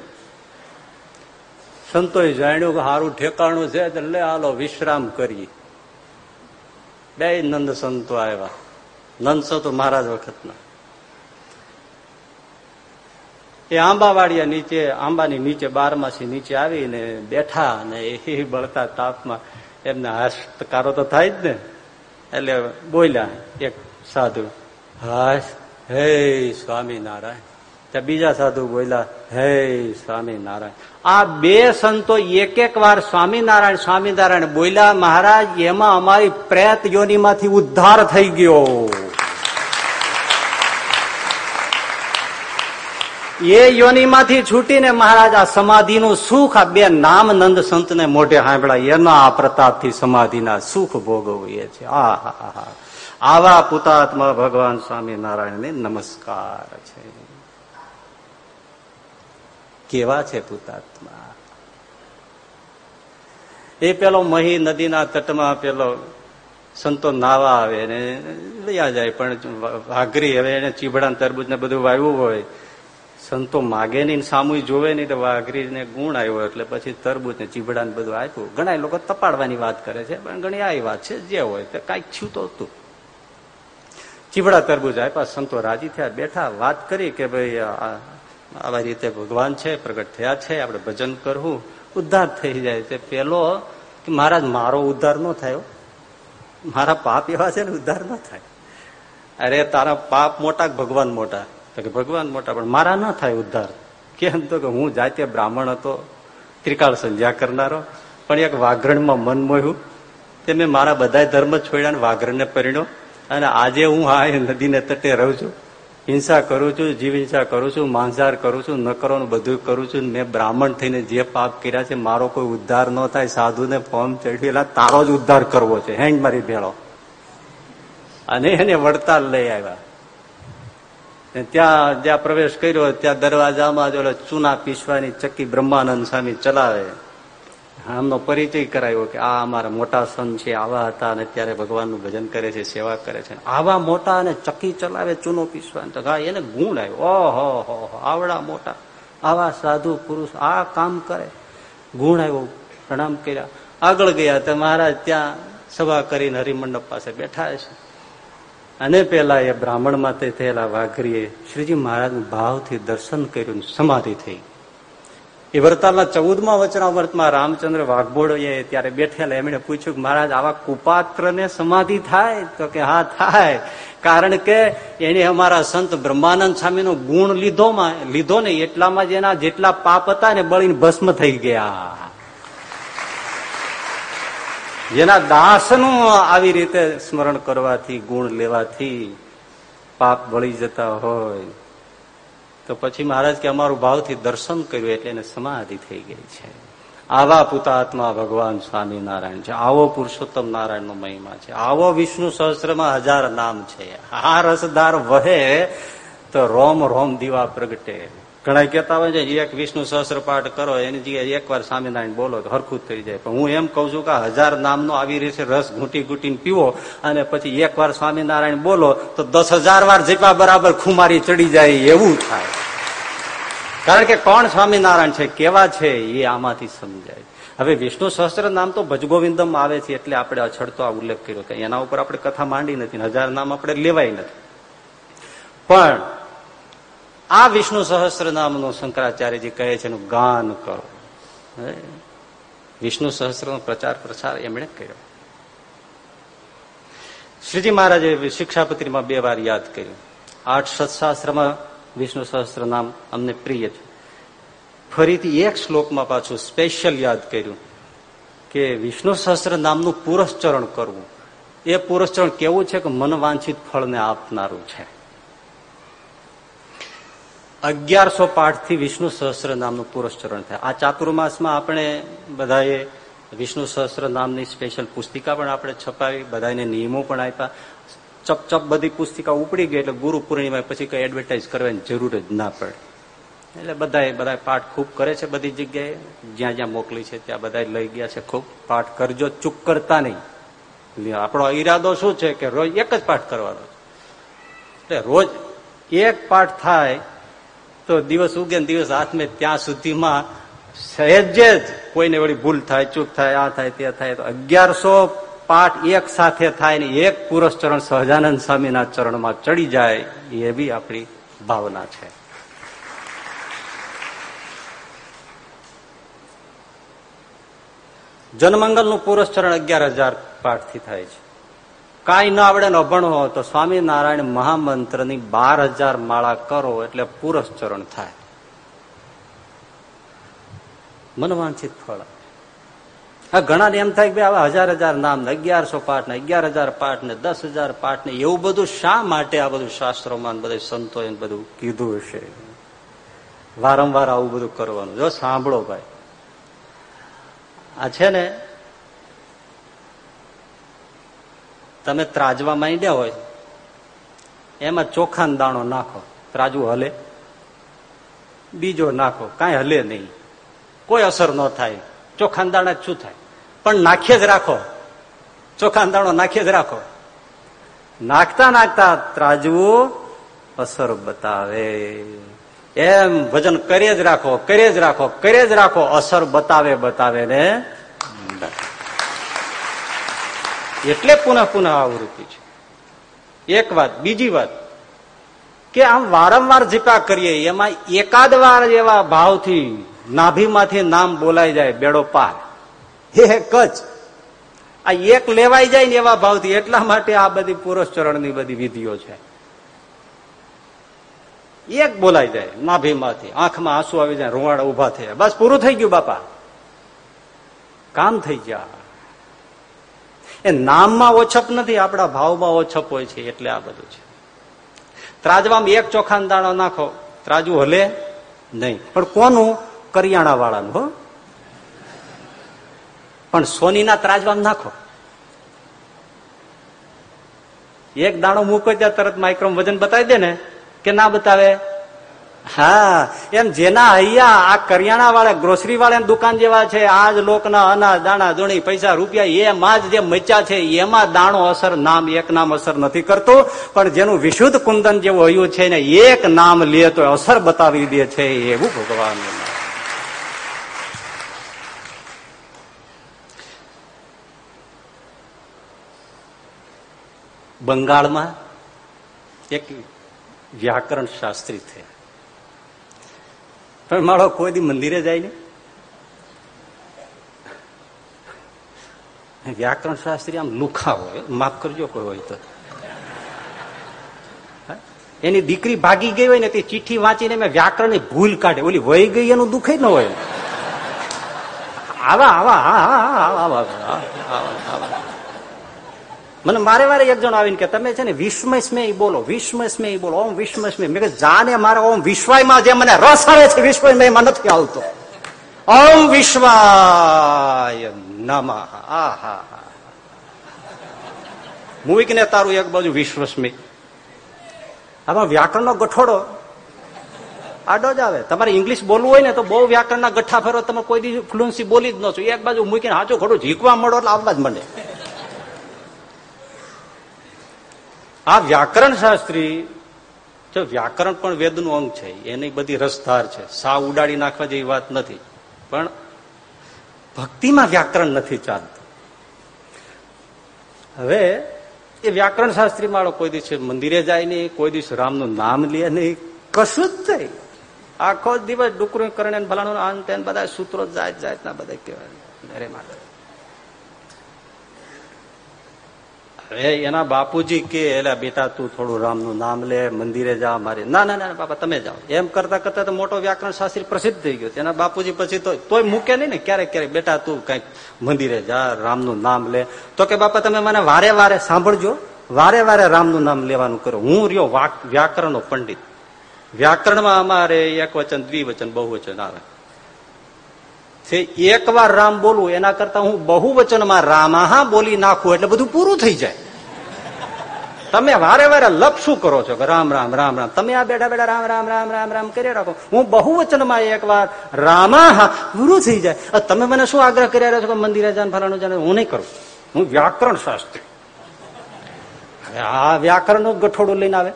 સંતોએ જાણ્યું કે સારું ઠેકાણું છે એટલે હાલો વિશ્રામ કરીએ. બે નંદ સંતો આવ્યા. નંદ સંતો મહારાજ વખતના. એ આંબાવાડિયા નીચે, આંબાની નીચે, બારમાસી નીચે આવીને બેઠા અને એ બળતા તાપમાં એમને હાસ્તકારો તો થાય જ ને. એટલે બોલ્યા એક સાધુ, હાશ, હે સ્વામિનારાયણ. ત્યાં બીજા સાધુ બોલ્યા, હે સ્વામિનારાયણ. આ બે સંતો એક એક વાર સ્વામિનારાયણ સ્વામિનારાયણ બોલ્યા, મહારાજ, એમાં અમારી પ્રેત યોનીમાંથી ઉદ્ધાર થઈ ગયો. એ યોનીમાંથી છૂટીને મહારાજ આ સમાધિનું સુખ, આ બે નામ નંદ સંતને મોઢે સાંભળ્યા. એના આ પ્રતાપથી સમાધિના સુખ ભોગવીએ છે આ. આવા પુતાત્મા ભગવાન સ્વામિનારાયણને નમસ્કાર છે. કેવા છે પુતાત્મા? એ પેલો મહી નદીના તટમાં પેલો સંતો નાવા આવે ને લઈ જાય, પણ વાઘરી હવે એને ચીબડા તરબૂજ ને બધું વાવ્યું હોય. સંતો માગે નહીં સામુ જોવે નહીં તો વાઘરીને ગુણ આવ્યો એટલે પછી તરબૂચ ને ચીબડા ને બધું આપ્યું. ઘણા લોકો તપાડવાની વાત કરે છે, પણ ઘણી આ વાત છે જે હોય તે કાંઈક થયું તો હતું. ચીબડા તરબૂજ આપ્યા, સંતો રાજી થયા, બેઠા, વાત કરી કે ભાઈ આવા રીતે ભગવાન છે, પ્રગટ થયા છે, આપણે ભજન કરવું, ઉદ્ધાર થઈ જાય છે. પેલો કે મહારાજ, મારો ઉદ્ધાર ન થયો મારા પાપ એવા છે ને, ઉદ્ધાર ન થાય. અરે, તારા પાપ મોટા ભગવાન મોટા? તો કે ભગવાન મોટા, પણ મારા ના થાય ઉદ્ધાર. કેમ તો કે હું જાતે બ્રાહ્મણ હતો, ત્રિકાળ સંધ્યા કરનારો, પણ એક વાઘરણમાં મન મોહ્યું તે મેં મારા બધા ધર્મ છોડ્યા વાઘરણને પરિણ્યો અને આજે હું આ નદીને તટે રહું છું. હિંસા કરું છું જીવ હિંસા કરું છું માંસાર કરું છું ન કરવાનું બધું કરું છું, મેં બ્રાહ્મણ થઈને જે પાપ કર્યા છે, મારો કોઈ ઉદ્ધાર ન થાય, સાધુને ફોર્મ ચડવેલા તારો જ ઉદ્ધાર કરવો છે. હેંગ મારી ભેળો. અને એને વડતાલ લઈ આવ્યા. ત્યાં જ્યાં પ્રવેશ કર્યો, ત્યાં દરવાજામાં જો ચૂના પીસવાની ચક્કી બ્રહ્માનંદ સ્વામી ચલાવે. આમનો પરિચય કરાયો કે આ અમારા મોટા સન છે, આવા હતા અને અત્યારે ભગવાનનું ભજન કરે છે, સેવા કરે છે. આવા મોટા અને ચકી ચલાવે ચૂનો પીસવા તો એને ગુણ આવ્યો. ઓહો, હો આવડા મોટા. આવા સાધુ પુરુષ આ કામ કરે. ગુણ આવ્યો, પ્રણામ કર્યા. આગળ ગયા તો મહારાજ ત્યાં સભા કરીને હરિમંડપ પાસે બેઠા છે અને પેલા એ બ્રાહ્મણ માટે થયેલા વાઘરીએ શ્રીજી મહારાજનું ભાવથી દર્શન કર્યું સમાધિ થઈ. એ વરતાલના ચૌદમા વચનામૃતમાં રામચંદ્ર વાઘબોડ ત્યારે બેઠેલા એમણે પૂછ્યું કે મહારાજ, આવા કુપાત્રને સમાધિ થાય? તો કે હા, થાય. કારણ કે એને અમારા સંત બ્રહ્માનંદ સ્વામીનો ગુણ લીધો લીધો ને એટલામાં જ એના જેટલા પાપ હતા ને બળીને ભસ્મ થઈ ગયા. જેના દાસનું આવી રીતે સ્મરણ કરવાથી, ગુણ લેવાથી પાપ બળી જતા હોય. તો પછી મહારાજ કે અમારું ભાવથી દર્શન કર્યું એટલે એને સમાધિ થઈ ગઈ છે. આવા પુતાત્મા ભગવાન સ્વામિનારાયણ છે. આવો પુરુષોત્તમ નારાયણનો મહિમા છે. આવો વિષ્ણુ સહસ્ત્રમાં હજાર નામ છે. આ રસદાર વહે તો રોમ રોમ દીવા પ્રગટે. ઘણા કહેતા હોય છે, એક વિષ્ણુ સહસ્ર પાઠ કરો, એની જગ્યાએ એકવાર સ્વામિનારાયણ બોલો તો હરખું થઈ જાય. પણ હું એમ કઉ છું કે હજાર નામનો આવી રીતે રસ ઘૂંટી ઘૂંટીને પીવો અને પછી એકવાર સ્વામિનારાયણ બોલો તો દસ વાર જીપા બરાબર ખુમારી ચડી જાય એવું થાય. કારણ કે કોણ સ્વામિનારાયણ છે, કેવા છે, એ આમાંથી સમજાય. હવે વિષ્ણુ સહસ્ત્ર નામ તો ભજગોવિંદમ આવે છે, એટલે આપણે અછડતો આ ઉલ્લેખ કર્યો. કે એના ઉપર આપણે કથા માંડી નથી હજાર નામ આપણે લેવાય નથી. પણ આ વિષ્ણુ સહસ્ત્ર નામનું શંકરાચાર્યજી કહે છે એનું ગાન કરો. વિષ્ણુ સહસ્ત્રનો પ્રચાર પ્રસાર એમણે કર્યો. શ્રીજી મહારાજે શિક્ષાપત્રીમાં બે વાર યાદ કર્યું. આઠ સત્શાસ્ત્રમાં વિષ્ણુ સહસ્ત્ર નામ અમને પ્રિય છે. ફરીથી એક શ્લોકમાં પાછું સ્પેશિયલ યાદ કર્યું કે વિષ્ણુ સહસ્ત્ર નામનું પુરસ્ચરણ કરવું. એ પુરસ્ચરણ કેવું છે કે મન વાંછિત ફળને આપનારું છે. અગિયારસો પાઠથી વિષ્ણુ સહસ્ત્ર નામનું પુરસ્ચરણ થાય. આ ચાતુર્માસમાં આપણે બધાએ વિષ્ણુ સહસ્ત્ર નામની સ્પેશિયલ પુસ્તિકા પણ આપણે છપાવી, બધાને નિયમો પણ આપ્યા. ચપ ચપ બધી પુસ્તિકા ઉપડી ગઈ એટલે ગુરુ પૂર્ણિમા પછી કઈ એડવર્ટાઇઝ કરવાની જરૂર જ ના પડે. એટલે બધાએ બધા પાઠ ખૂબ કરે છે બધી જગ્યાએ. જ્યાં જ્યાં મોકલી છે ત્યાં બધા લઈ ગયા છે ખૂબ. પાઠ કરજો, ચૂક કરતા નહીં. આપણો ઈરાદો શું છે કે રોજ એક જ પાઠ કરવાનો એટલે રોજ એક પાઠ થાય તો દિવસ ઉગે દિવસ હાથમે ત્યાં સુધીમાં સહેજે જ કોઈને વળી ભૂલ થાય, ચૂક થાય, આ થાય, તે થાય, તો અગિયારસો પાઠ એક સાથે થાય ને એક પુરસ ચરણ સહજાનંદ સ્વામીના ચરણમાં ચડી જાય એવી આપણી ભાવના છે. જનમંગલનું પુરસ ચરણ અગિયાર હજાર પાઠથી થાય છે. કાંઈ ન આવડે ને અભણ હો તો સ્વામિનારાયણ મહામંત્રની બાર હજાર માળા કરો એટલે પુરસ ચરણ થાય. મનવાંછિત ફળ. આ ઘણા એમ થાય કે આવા હજાર હજાર નામ ને અગિયારસો પાઠ ને અગિયાર હજાર પાઠ ને દસ હજાર પાઠ ને એવું બધું શા માટે આ બધું શાસ્ત્રોમાં બધા સંતો બધું કીધું હશે? વારંવાર આવું બધું કરવાનું. જો સાંભળો ભાઈ. આ છે ને તમે ત્રાજવા માંડ્યા હોય, એમાં ચોખાન દાણો નાખો, ત્રાજવું હલે. બીજો નાખો, કાંઈ હલે નહીં. કોઈ અસર ન થાય. ચોખાન દાણા શું થાય? પણ નાખીએ જ રાખો. ચોખાન દાણો નાખીએ જ રાખો. નાખતા નાખતા ત્રાજવું અસર બતાવે. એમ ભજન કરીએ જ રાખો, કરીએ જ રાખો, કરીએ જ રાખો, અસર બતાવે બતાવે ને એટલે પુનઃ પુનઃ આવૃત્તિ છે. એક વાત, બીજી વાત, કે આમ વારંવાર જીપા કરીએ, એમાં એકાદ વાર એવા ભાવથી નાભીમાંથી નામ બોલાઈ જાય, બેડો પાર. એક જ. આ એક લેવાઈ જાય ને એવા ભાવથી, એટલા માટે આ બધી પુરુષ ચરણની બધી વિધિઓ છે. એક બોલાઈ જાય નાભીમાંથી, આંખમાં આંસુ આવી જાય, રૂવાડા ઊભા થયા. બસ પૂરું થઈ ગયું બાપા. કામ થઈ ગયા. એ નામમાં ઓછપ નથી, આપણા ભાવમાં ઓછપ હોય છે, એટલે આ બધું છે. ત્રાજવામાં એક ચોખાનો દાણો નાખો, ત્રાજુ હલે નહીં. પણ કોનું? કરિયાણા વાળાનું હો. પણ સોનીના ત્રાજવામાં નાખો. એક દાણો મૂકો ત્યાં તરત માઇક્રોમ વજન બતાવી દે ને, કે ના બતાવે? હા, એમ જેના અહીંયા આ કરિયાણા વાળા ગ્રોસરી વાળા દુકાન જેવા છે, આજ લોકના અનાજ, દાણા દોણી પૈસા, રૂપિયા, એમાં જ જે મચ્યા છે, એમાં દાણો અસર નામ, એક નામ અસર નથી કરતું, પણ જેનું વિશુદ્ધ કુંદન જેવું હયું છે ને, એક નામ લે તો અસર બતાવી દે છે એવું ભગવાન. બંગાળમાં એક વ્યાકરણ શાસ્ત્રી થયા. પણ માળો કોઈ દી મંદિરે જાય ને વ્યાકરણ શાસ્ત્રી આમ લુખા હોય, માફ કરજો કોઈ હોય તો. એની દીકરી ભાગી ગઈ હોય ને તે ચિઠ્ઠી વાંચીને મેં વ્યાકરણ ભૂલ કાઢે. ઓલી વહી ગઈ એનું દુઃખ ન હોય. આવા આવા આવા આવા. મને મારે વારે એક જણ આવીને કે તમે છે ને વિસ્મય સ્મેય બોલો વિસ્મય સ્મેય બોલો, ઓમ વિસ્મય સ્મેય મેં જાને મારે ઓમ વિશ્વાયમાં જે મને રસ આવે છે વિશ્વમયમાં નથી આવતો. ઓમ વિશ્વાય નમ. આહા. મૂકીને તારું એક બાજુ વિશ્વસ્મી આમાં વ્યાકરણનો ગઠોડો આડો જ આવે. તમારે ઇંગ્લિશ બોલવું હોય ને તો બહુ વ્યાકરણના ગઠ્ઠા ફેરો તમે કોઈ દી ફ્લુન્સી બોલી જ ન છો. એક બાજુ મૂકીને હાચું ખોડું ઝીકવા મળો એટલે આવવા જ મને આ વ્યાકરણ શાસ્ત્રી, જો વ્યાકરણ પણ વેદનું અંગ છે, એની બધી રસધાર છે. સા ઉડાડી નાખવા જેવી વાત નથી. પણ ભક્તિમાં વ્યાકરણ નથી ચાલતું. હવે એ વ્યાકરણ શાસ્ત્રી માળો કોઈ દિવસ મંદિરે જાય નહીં, કોઈ દિવસ રામનું નામ લે નહીં, કશું જ નહીં. આખો દિવસ ડુકરું કરણે ભલાનું અંત બધા સૂત્રો જાય જાય બધા કહેવાય. અરે માતા હવે એના બાપુજી કે એટલે બેટા, તું થોડું રામનું નામ લે, મંદિરે જા, મારે. ના ના ના બાપા, તમે જાઓ. એમ કરતા કરતા તો મોટો વ્યાકરણ શાસ્ત્રી પ્રસિદ્ધ થઈ ગયો. એના બાપુજી પછી તો તોય મૂકે નહીં ને, ક્યારેક ક્યારેક, બેટા, તું કંઈક મંદિરે જા, રામનું નામ લે. તો કે, બાપા, તમે મને વારે વારે સાંભળજો. વારે વારે રામનું નામ લેવાનું કરો. હું રહ્યો વ્યાકરણનો પંડિત. વ્યાકરણમાં અમારે એક વચન, દ્વિવચન, બહુવચન આવે. એક વાર રામ બોલવું, એના કરતા હું બહુ વચનમાં રામાહા બોલી નાખું એટલે બધું પૂરું થઈ જાય. તમે વારે વારે લપ શું કરો છો? કે રામ રામ રામ રામ. તમે આ બેઠા બેઠા રામ રામ રામ રામ રામ કરી રાખો. હું બહુવચનમાં એક વાર રામાહા પૂરું થઈ જાય. તમે મને શું આગ્રહ કરી રહ્યા છો કે મંદિરે જાન, ફલાણું જાણ હું નહીં કરું. હું વ્યાકરણ શાસ્ત્રી. આ વ્યાકરણનું ગઠોડું લઈને આવે.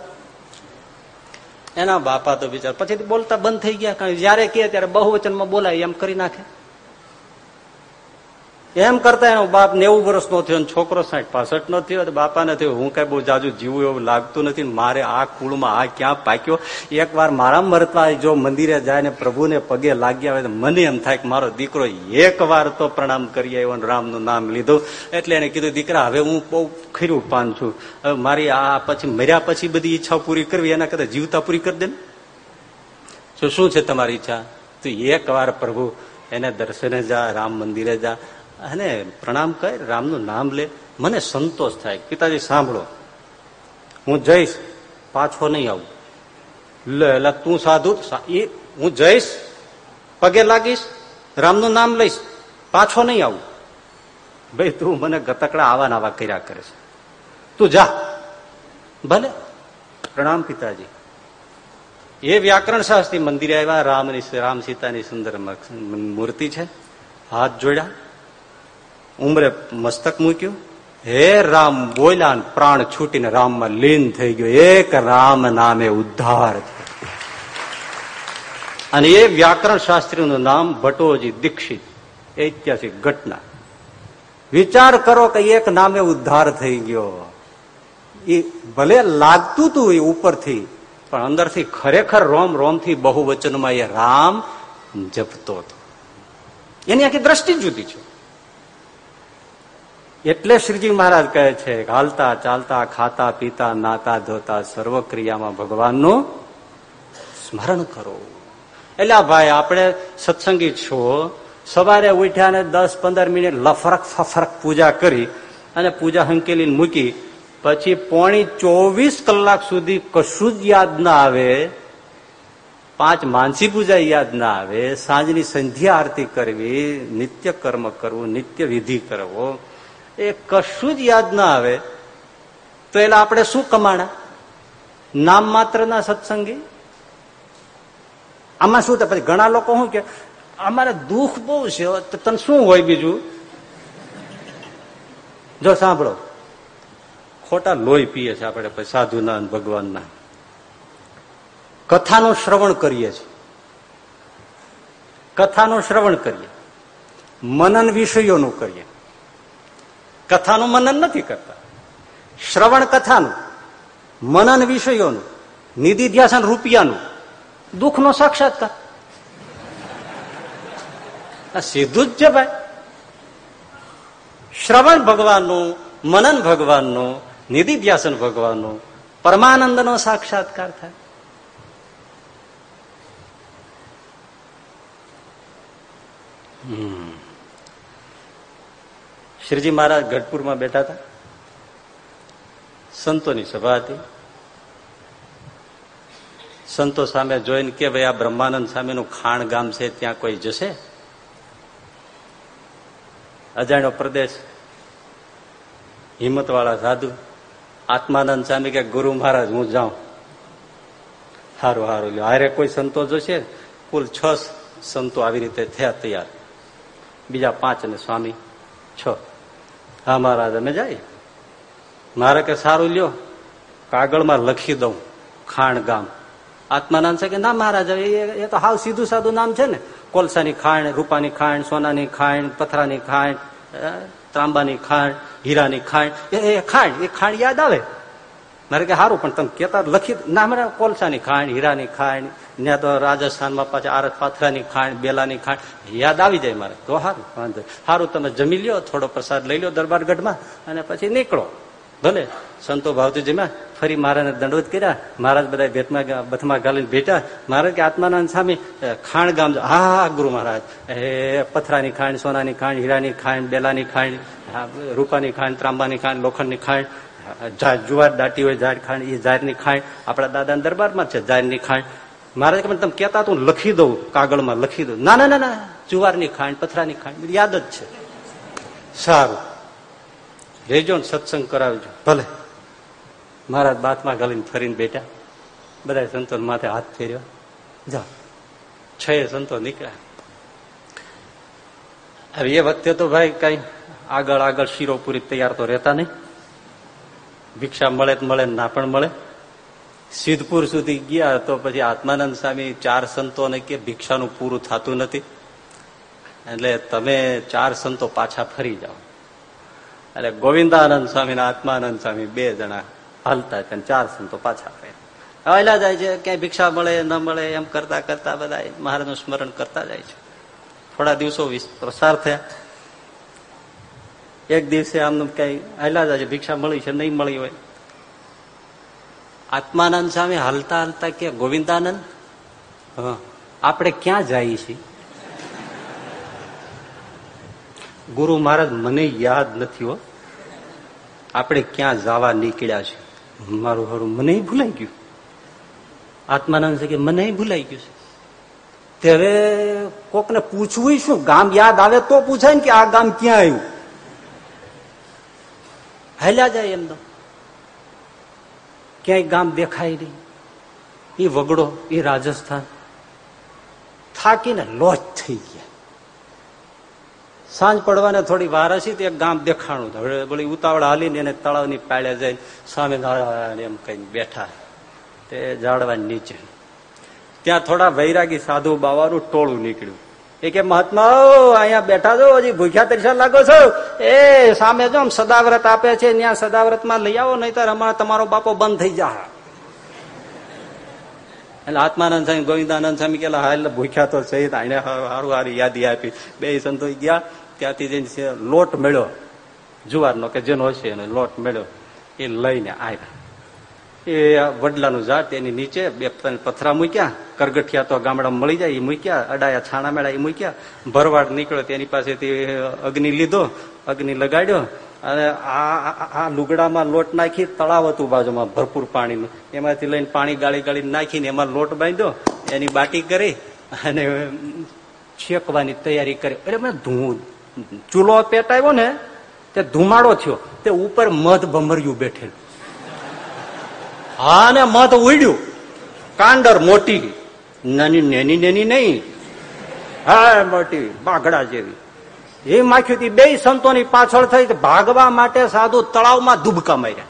એના બાપા તો બિચાર પછી બોલતા બંધ થઈ ગયા. કારણ જયારે કે ત્યારે બહુવચનમાં બોલાય, એમ કરી નાખે. એમ કરતા એનો બાપ નેવું વર્ષ નો થયો છોકરો સાઠ પાસઠ નો થયો બાપાને થયું, હું કઈ બહુ જાજુ જીવું એવું લાગતું નથી મારે આ કુળમાં આ ક્યાં પાક્યો? એક વાર મારા મરતા જો મંદિરે જાય ને પ્રભુને પગે લાગ્યા હોય મને એમ થાય કે મારો દીકરો એક વાર તો પ્રણામ કરી આવ્યો રામનું નામ લીધું. એટલે એને કીધું, દીકરા, હવે હું બહુ ખીરું પાન છું. હવે મારી આ પછી મર્યા પછી બધી ઈચ્છા પૂરી કરવી, એના કરતા જીવતા પૂરી કરી દે ને. શું છે તમારી ઈચ્છા? તું એક વાર પ્રભુ, એને દર્શને જા, રામ મંદિરે જા. અને પ્રણામ કર, રામનું નામ લે. મને સંતોષ થાય. પિતાજી, સાંભળો. હું જઈશ, પાછો નહીં આવું. લે એટલે તું સાધુ એ હું જઈશ, પગે લાગીશ, રામનું નામ લઈશ, પાછો નહીં આવું. ભાઈ, તું મને ગતકડા આવા નાવા કર્યા કરે છે. તું જા. ભલે. પ્રણામ, પિતાજી. એ વ્યાકરણ શાસ્ત્રી મંદિરે આવ્યા. રામની રામ સીતાની સુંદર મૂર્તિ છે. હાથ જોડ્યા. ઉમરે મસ્તક મૂક્યું. હે રામ બોલ્યા પ્રાણ છૂટીને રામમાં લીન થઈ ગયો. એક રામ નામે ઉદ્ધાર અને એ વ્યાકરણ શાસ્ત્રીનું નામ ભટોજી દીક્ષિત. ઐતિહાસિક ઘટના. વિચાર કરો કે એક નામે ઉદ્ધાર થઈ ગયો. એ ભલે લાગતું હતું એ ઉપરથી, પણ અંદરથી ખરેખર રોમ, રોમથી બહુવચનમાં એ રામ જપતો હતો. એની આખી દ્રષ્ટિ જુદી છે. એટલે શ્રીજી મહારાજ કહે છે, હાલતા, ચાલતા, ખાતા, પીતા, નાતા, ધોતા સર્વ ક્રિયામાં ભગવાનનું સ્મરણ કરો. એટલે ભાઈ, આપણે સત્સંગી છો, સવારે ઉઠ્યા ને દસ પંદર મિનિટ લફરક ફફરક પૂજા કરી અને પૂજા હંકેલી મૂકી, પછી પોણી ચોવીસ કલાક સુધી કશું જ યાદ ના આવે, પાંચ માનસી પૂજા યાદ ના આવે, સાંજની સંધ્યા આરતી કરવી નિત્ય કર્મ કરવું નિત્ય વિધિ કરવો એ કશું જ યાદ ના આવે, તો એટલે આપણે શું કમાણા? નામ માત્ર ના સત્સંગી? આમાં શું પછી ઘણા લોકો શું કે, અમારે દુઃખ બહુ છે, તો તને શું હોય બીજું? જો સાંભળો, ખોટા લોહી પીએ છે આપણે પછી સાધુના ભગવાનના. કથાનું શ્રવણ કરીએ છીએ. કથાનું શ્રવણ કરીએ. મનન વિષયોનું કરીએ. કથાનું મનન નથી કરતા. શ્રવણ કથાનું, મનન વિષયોનું, નિધિ ધ્યાસન રૂપિયાનું, દુઃખનો સાક્ષાત્કાર. સીધું જ છે ભાઈ. શ્રવણ ભગવાનનું, મનન ભગવાનનું, નિધિ ધ્યાસન ભગવાનનું, પરમાનંદનો સાક્ષાત્કાર થાય. શ્રીજી મહારાજ ગઢપુરમાં બેઠા હતા. સંતોની સભા હતી. સંતો સામે જોઈને કે ભાઈ આ બ્રહ્માનંદ સામેનું ખાણ ગામ છે, ત્યાં કોઈ જશે? અજાણ્યો પ્રદેશ. હિંમત વાળા સાધુ. આત્માનંદ સ્વામી કે, ગુરુ મહારાજ, હું જાઉં. સારું સારું લ્યો. હારે કોઈ સંતો જોશે? કુલ છ સંતો આવી રીતે થયા તૈયાર. બીજા પાંચ અને સ્વામી છ. હા મહારાજ અમે જાય. મારે કે સારું લ્યો, કાગળમાં લખી દઉં, ખાણ ગામ. આત્માનંદ છે કે ના મહારાજ, એ તો હાવ સીધું સાદું નામ છે ને. કોલસાની ખાણ, રૂપાની ખાણ, સોનાની ખાણ, પથરાની ખાણ ત્રાંબાની ખાણ, હીરાની ખાણ. એ ખાણ એ ખાણ યાદ આવે. મારે કે સારું પણ તમે કેતા લખી ના, મારે કોલસાની ખાણ, હીરાની ખાણ ત્યાં તો રાજસ્થાનમાં પાછા આરસ પાથરાની ખાંડ, બેલાની ખાંડ. યાદ આવી જાય મારે. તો સારું વાંધો સારું તમે જમી લ્યો, થોડો પ્રસાદ લઈ લો દરબારગઢમાં અને પછી નીકળો. ભલે. સંતો ભાવતી જમ્યા ફરી મહારાજને દંડવત કર્યા. મહારાજ બધા ભેટમાં બથમાં ગાલીને ભેટ્યા. મહારાજ કે, આત્માનંદ સ્વામી ખાણ ગામ હા હા, ગુરુ મહારાજ. એ, પથરાની ખાંડ, સોનાની ખાંડ, હીરાની ખાંડ, બેલાની ખાંડ રૂપાની ખાંડ, ત્રાંબાની ખાંડ, લોખંડની ખાંડ જુવાર દાટી હોય ઝાડ ખાંડ એ ઝાડની ખાંડ. આપણા દાદાના દરબારમાં છે ઝાડની ખાંડ. મહારાજ કે તમે કેતા તો લખી દઉં કાગળમાં લખી દઉં. ના ના ના ના જુવારની ખાંડ પથરાની ખાંડ યાદ જ છે. સારું. રેજો ને સત્સંગ કરાવજો. ભલે. મહારાજ બાતમાં ગાલીને ફરીને બેઠા. બધા સંતો માથે હાથ ફેર્યો. જાઓ. છ સંતો નીકળ્યા. હવે એ વખતે તો ભાઈ કઈ આગળ આગળ શીરો પૂરી તૈયાર તો રહેતા નહીં. ભિક્ષા મળે તો મળે ના પણ મળે. સિદ્ધપુર સુધી ગયા તો પછી આત્માનંદ સ્વામી ચાર સંતોને કે ભિક્ષાનું પૂરું થતું નથી. એટલે તમે ચાર સંતો પાછા ફરી જાઓ. એટલે ગોવિંદાનંદ સ્વામી ને આત્માનંદ સ્વામી બે જણા હાલતા છે ચાર સંતો પાછા ફર્યા હવેલા જાય છે, ક્યાંય ભિક્ષા મળે, ન મળે, એમ કરતા કરતા બધા મહારાજનું સ્મરણ કરતા જાય છે. થોડા દિવસો પ્રસાર થયા. એક દિવસે આમનું ક્યાંય હાલ્યા જાય છે, ભિક્ષા મળી છે, નહીં મળી હોય. આત્માનંદ સ્વામી હાલતા હાલતા કે ગોવિંદાનંદ? આપણે ક્યાં જઈએ છીએ? ગુરુ મહારાજ, મને યાદ નથી હો. આપણે ક્યાં જવા નીકળ્યા છે મારું હારું, મને ભૂલાઈ ગયું. આત્માનંદ છે કે મને ભૂલાઈ ગયું છે? તે હવે કોકને પૂછવું શું? ગામ યાદ આવે તો પૂછાય ને કે આ ગામ ક્યાં આવ્યું? હાલ્યા જાય એમ તો. ક્યાંય ગામ દેખાય નહીં. એ વગડો એ રાજસ્થાન. થાકીને લોચ થઈ ગયા. સાંજ પડવાને થોડી વાર હશે તો એક ગામ દેખાણું હવે બોલી ઉતાવળ હાલીને એને તળાવની પાળે જઈને સ્વામિનારાયણ એમ કઈ બેઠા. તે ઝાડવા નીચે. ત્યાં થોડા વૈરાગી સાધુ બાવાનું ટોળું નીકળ્યું. એ કે મહાત્મા અહીંયા બેઠા છો, હજી ભૂખ્યા તરીસા લાગો છો? એ, સામે જો સદાવ્રત આપે છે ત્યાં સદાવ્રતમાં લઈ આવો નહીં તો હમણાં તમારો બાપો બંધ થઈ જા એટલે આત્માનંદ સ્વામી, ગોવિંદાનંદ સ્વામી કેલા હા, એટલે ભૂખ્યા તો સહિત એને સારું સારી યાદી આપી. બે સંતો ગયા, ત્યાંથી જઈને લોટ મળ્યો. જુવારનો કે જેનો હશે, એનો લોટ મળ્યો. એ લઈને આવ્યા એ વડલાનું ઝાડ એની નીચે બે પથરા મૂક્યા, કરગઠિયા તો ગામડામાં મળી જાય એ મૂક્યા, અડાયા છાણા મેળા એ મૂક્યા, ભરવાડ નીકળ્યો તેની પાસેથી અગ્નિ લીધો, અગ્નિ લગાડ્યો, અને આ આ લુગડામાં લોટ નાખી તળાવ હતું બાજુમાં ભરપૂર પાણીનું. એમાંથી લઈને પાણી ગાળી ગાળી નાખીને એમાં લોટ બાંધ્યો, એની બાટી કરી અને છેકવાની તૈયારી કરી. એટલે મેં ધૂ ચૂલો પેટાવ્યો ને, તે ધુમાડો થયો, તે ઉપર મધ ભમર્યું બેઠેલું. હા ને મત ઉડ્યું. કાંડર મોટી. નાની, નેની નેની નહીં. હા મોટી બાઘડા જેવી. એ માખ્યું હતી બે સંતોની પાછળ થઈ ભાગવા માટે સાધુ તળાવમાં ડૂબકા માર્યા.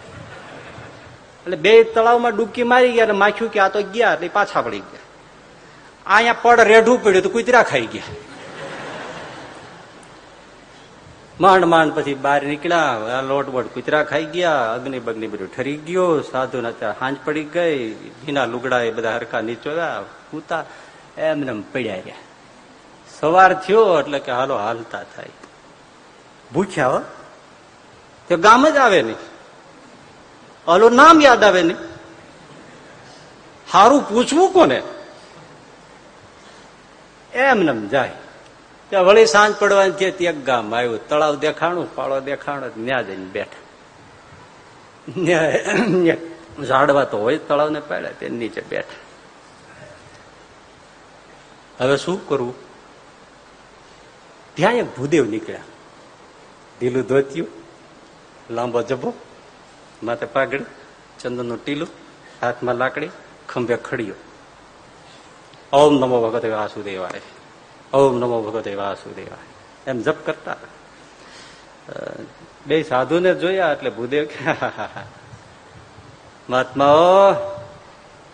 એટલે બે તળાવમાં ડૂબકી મારી ગયા માખ્યું કે આ તો ગયા એટલે પાછા પડી ગયા. અહીંયા પડ રેઢું પડ્યું તો કુતરા ખાઈ ગયા. માંડ માંડ પછી બહાર નીકળ્યા લોટ બોટ કુતરા ખાઈ ગયા, અગ્નિ બગ્નિ બધું ઠરી ગયો સાધુ ના હાંજ પડી ગઈ ભીના લુગડા એ બધા હરખા નીચોયા કૂતા એમને પડ્યા રહ્યા. સવાર થયો એટલે કે હાલો હાલતા થાય. ભૂખ્યા હો. તે ગામ જ આવે નહીં. હાલો નામ યાદ આવે નહીં. સારું પૂછવું કોને? એમને જાય. ત્યાં વળી સાંજ પડવાની છે ત્યાં ગામ આવ્યું. તળાવ દેખાણું, પાળો દેખાણો ત્યાં જઈને બેઠા. ઝાડવા તો હોય તળાવ ને પાડ્યા, તે નીચે બેઠા. હવે શું કરવું? ત્યાં એક ભૂદેવ નીકળ્યા. ઢીલું ધોત્યું, લાંબો જબો માથે પાઘડી, ચંદનનું ટીલું, હાથમાં લાકડી, ખંભે ખડીયો. ઓમ નમો ભગવતે વાસુદેવાય. ઓમ નમો ભગવતે વાસુદેવાય. એમ જપ કરતા. બે સાધુને જોયા એટલે ભૂદેવ કે મહાત્માઓ,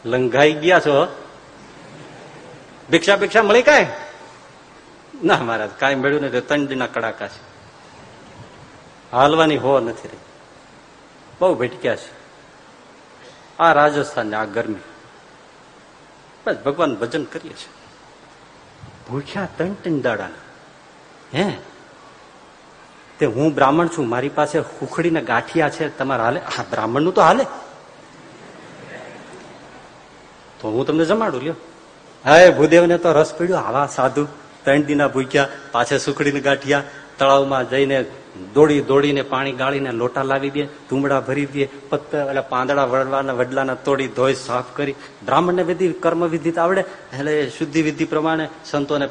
લંઘાઈ ગયા છો? ભિક્ષા ભિક્ષા મળી કાંઈ? ના, મહારાજ, કાંઈ મળ્યું નથી. તંડના કડાકા છે. હાલવાની હો નથી રહી. બહુ ભટક્યા છે. આ રાજસ્થાન આ ગરમી. બસ ભગવાન ભજન કરીએ છીએ. ભૂખ્યા ત્રણ દાડા હે? તે હું બ્રાહ્મણ છું, મારી પાસે હુખડીને ગાંઠિયા છે, તમારે હાલે? હા, બ્રાહ્મણનું તો હાલે. તો હું તમને જમાડું, લ્યો. હા, ભૂદેવને તો રસ પડ્યો, આવા સાધુ. ત્રણ દિના ભૂખ્યા, પાછા સુખડીને ગાંઠિયા, તળાવમાં જઈને દોડી દોડીને પાણી ગાળીને લોટા લાવી દે, ધૂમડા ભરી દે પત્તર એટલે પાંદડા વડવાના વડલાના તોડી ધોઈ સાફ કરી. બ્રાહ્મણને વિધિ કર્મ વિધિ આવડે, એટલે શુદ્ધિ વિધિ પ્રમાણે સંતોને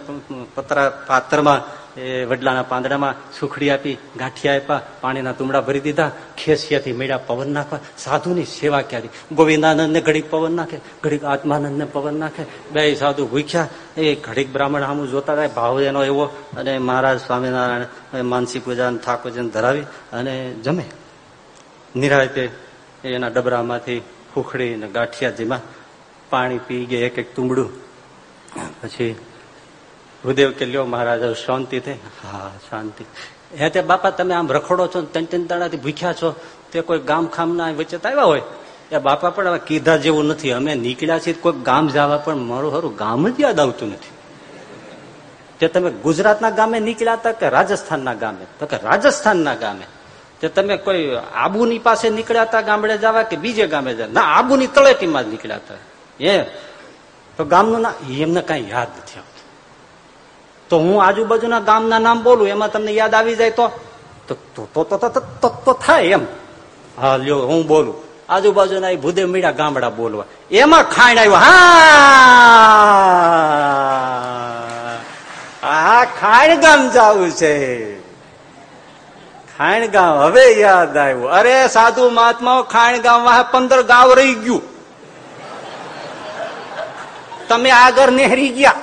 પતરા પાત્રમાં એ વડલાના પાંદડામાં સુખડી આપી, ગાંઠિયા આપ્યા, પાણીના તુમડા ભરી દીધા, ખેસિયાથી મેળા પવન નાખવા, સાધુની સેવા ક્યાંથી ગોવિંદાનંદને ઘડીક પવન નાખે, ઘડીક આત્માનંદને પવન નાખે. બે સાધુ ભૂખ્યા, એ ઘડીક બ્રાહ્મણ સામું જોતા થાય ભાવ એનો એવો, અને મહારાજ સ્વામિનારાયણ માનસી પૂજા ઠાકોરજીને ધરાવી અને જમે. નિરાયતે એના ડબરામાંથી ફૂખડી ને ગાંઠિયા જેમાં પાણી પી ગયા એક એક તુંબડું પછી ભૂદેવ કે લ્યો મહારાજ શાંતિ થઈ. હા, શાંતિ. હે તે બાપા, તમે આમ રખડો છો ત્રણ ત્રણ દાડાથી ભૂખ્યા છો, તે કોઈ ગામ ખામના વચ્ચે આવ્યા હોય? એ બાપા પણ હવે કીધા જેવું નથી. અમે નીકળ્યા છીએ કોઈ ગામ જવા, પણ મારું સારું ગામ જ યાદ આવતું નથી. તે તમે ગુજરાતના ગામે નીકળ્યા હતા કે રાજસ્થાનના ગામે? તો કે રાજસ્થાનના ગામે. તે તમે કોઈ આબુની પાસે નીકળ્યા હતા ગામડે જવા કે બીજે ગામે જવા? ના, આબુની તળેટીમાં જ નીકળ્યા હતા. એ તો ગામનું ના એમને કઈ યાદ નથી તો હું આજુબાજુના ગામના નામ બોલું, એમાં તમને યાદ આવી જાય તો? તો થાય એમ. હા, લ્યો, હું બોલું. આજુબાજુના એ ભૂદે મીડા ગામડા બોલવા. એમાં ખાણ આવ્યો. હા! આ ખાણ ગામ જવું છે. ખાણ ગામ હવે યાદ આવ્યું. અરે, સાધુ મહાત્માઓ ખાણ ગામ પંદર ગાવ રહી ગયું. તમે આગળ નેહરી ગયા.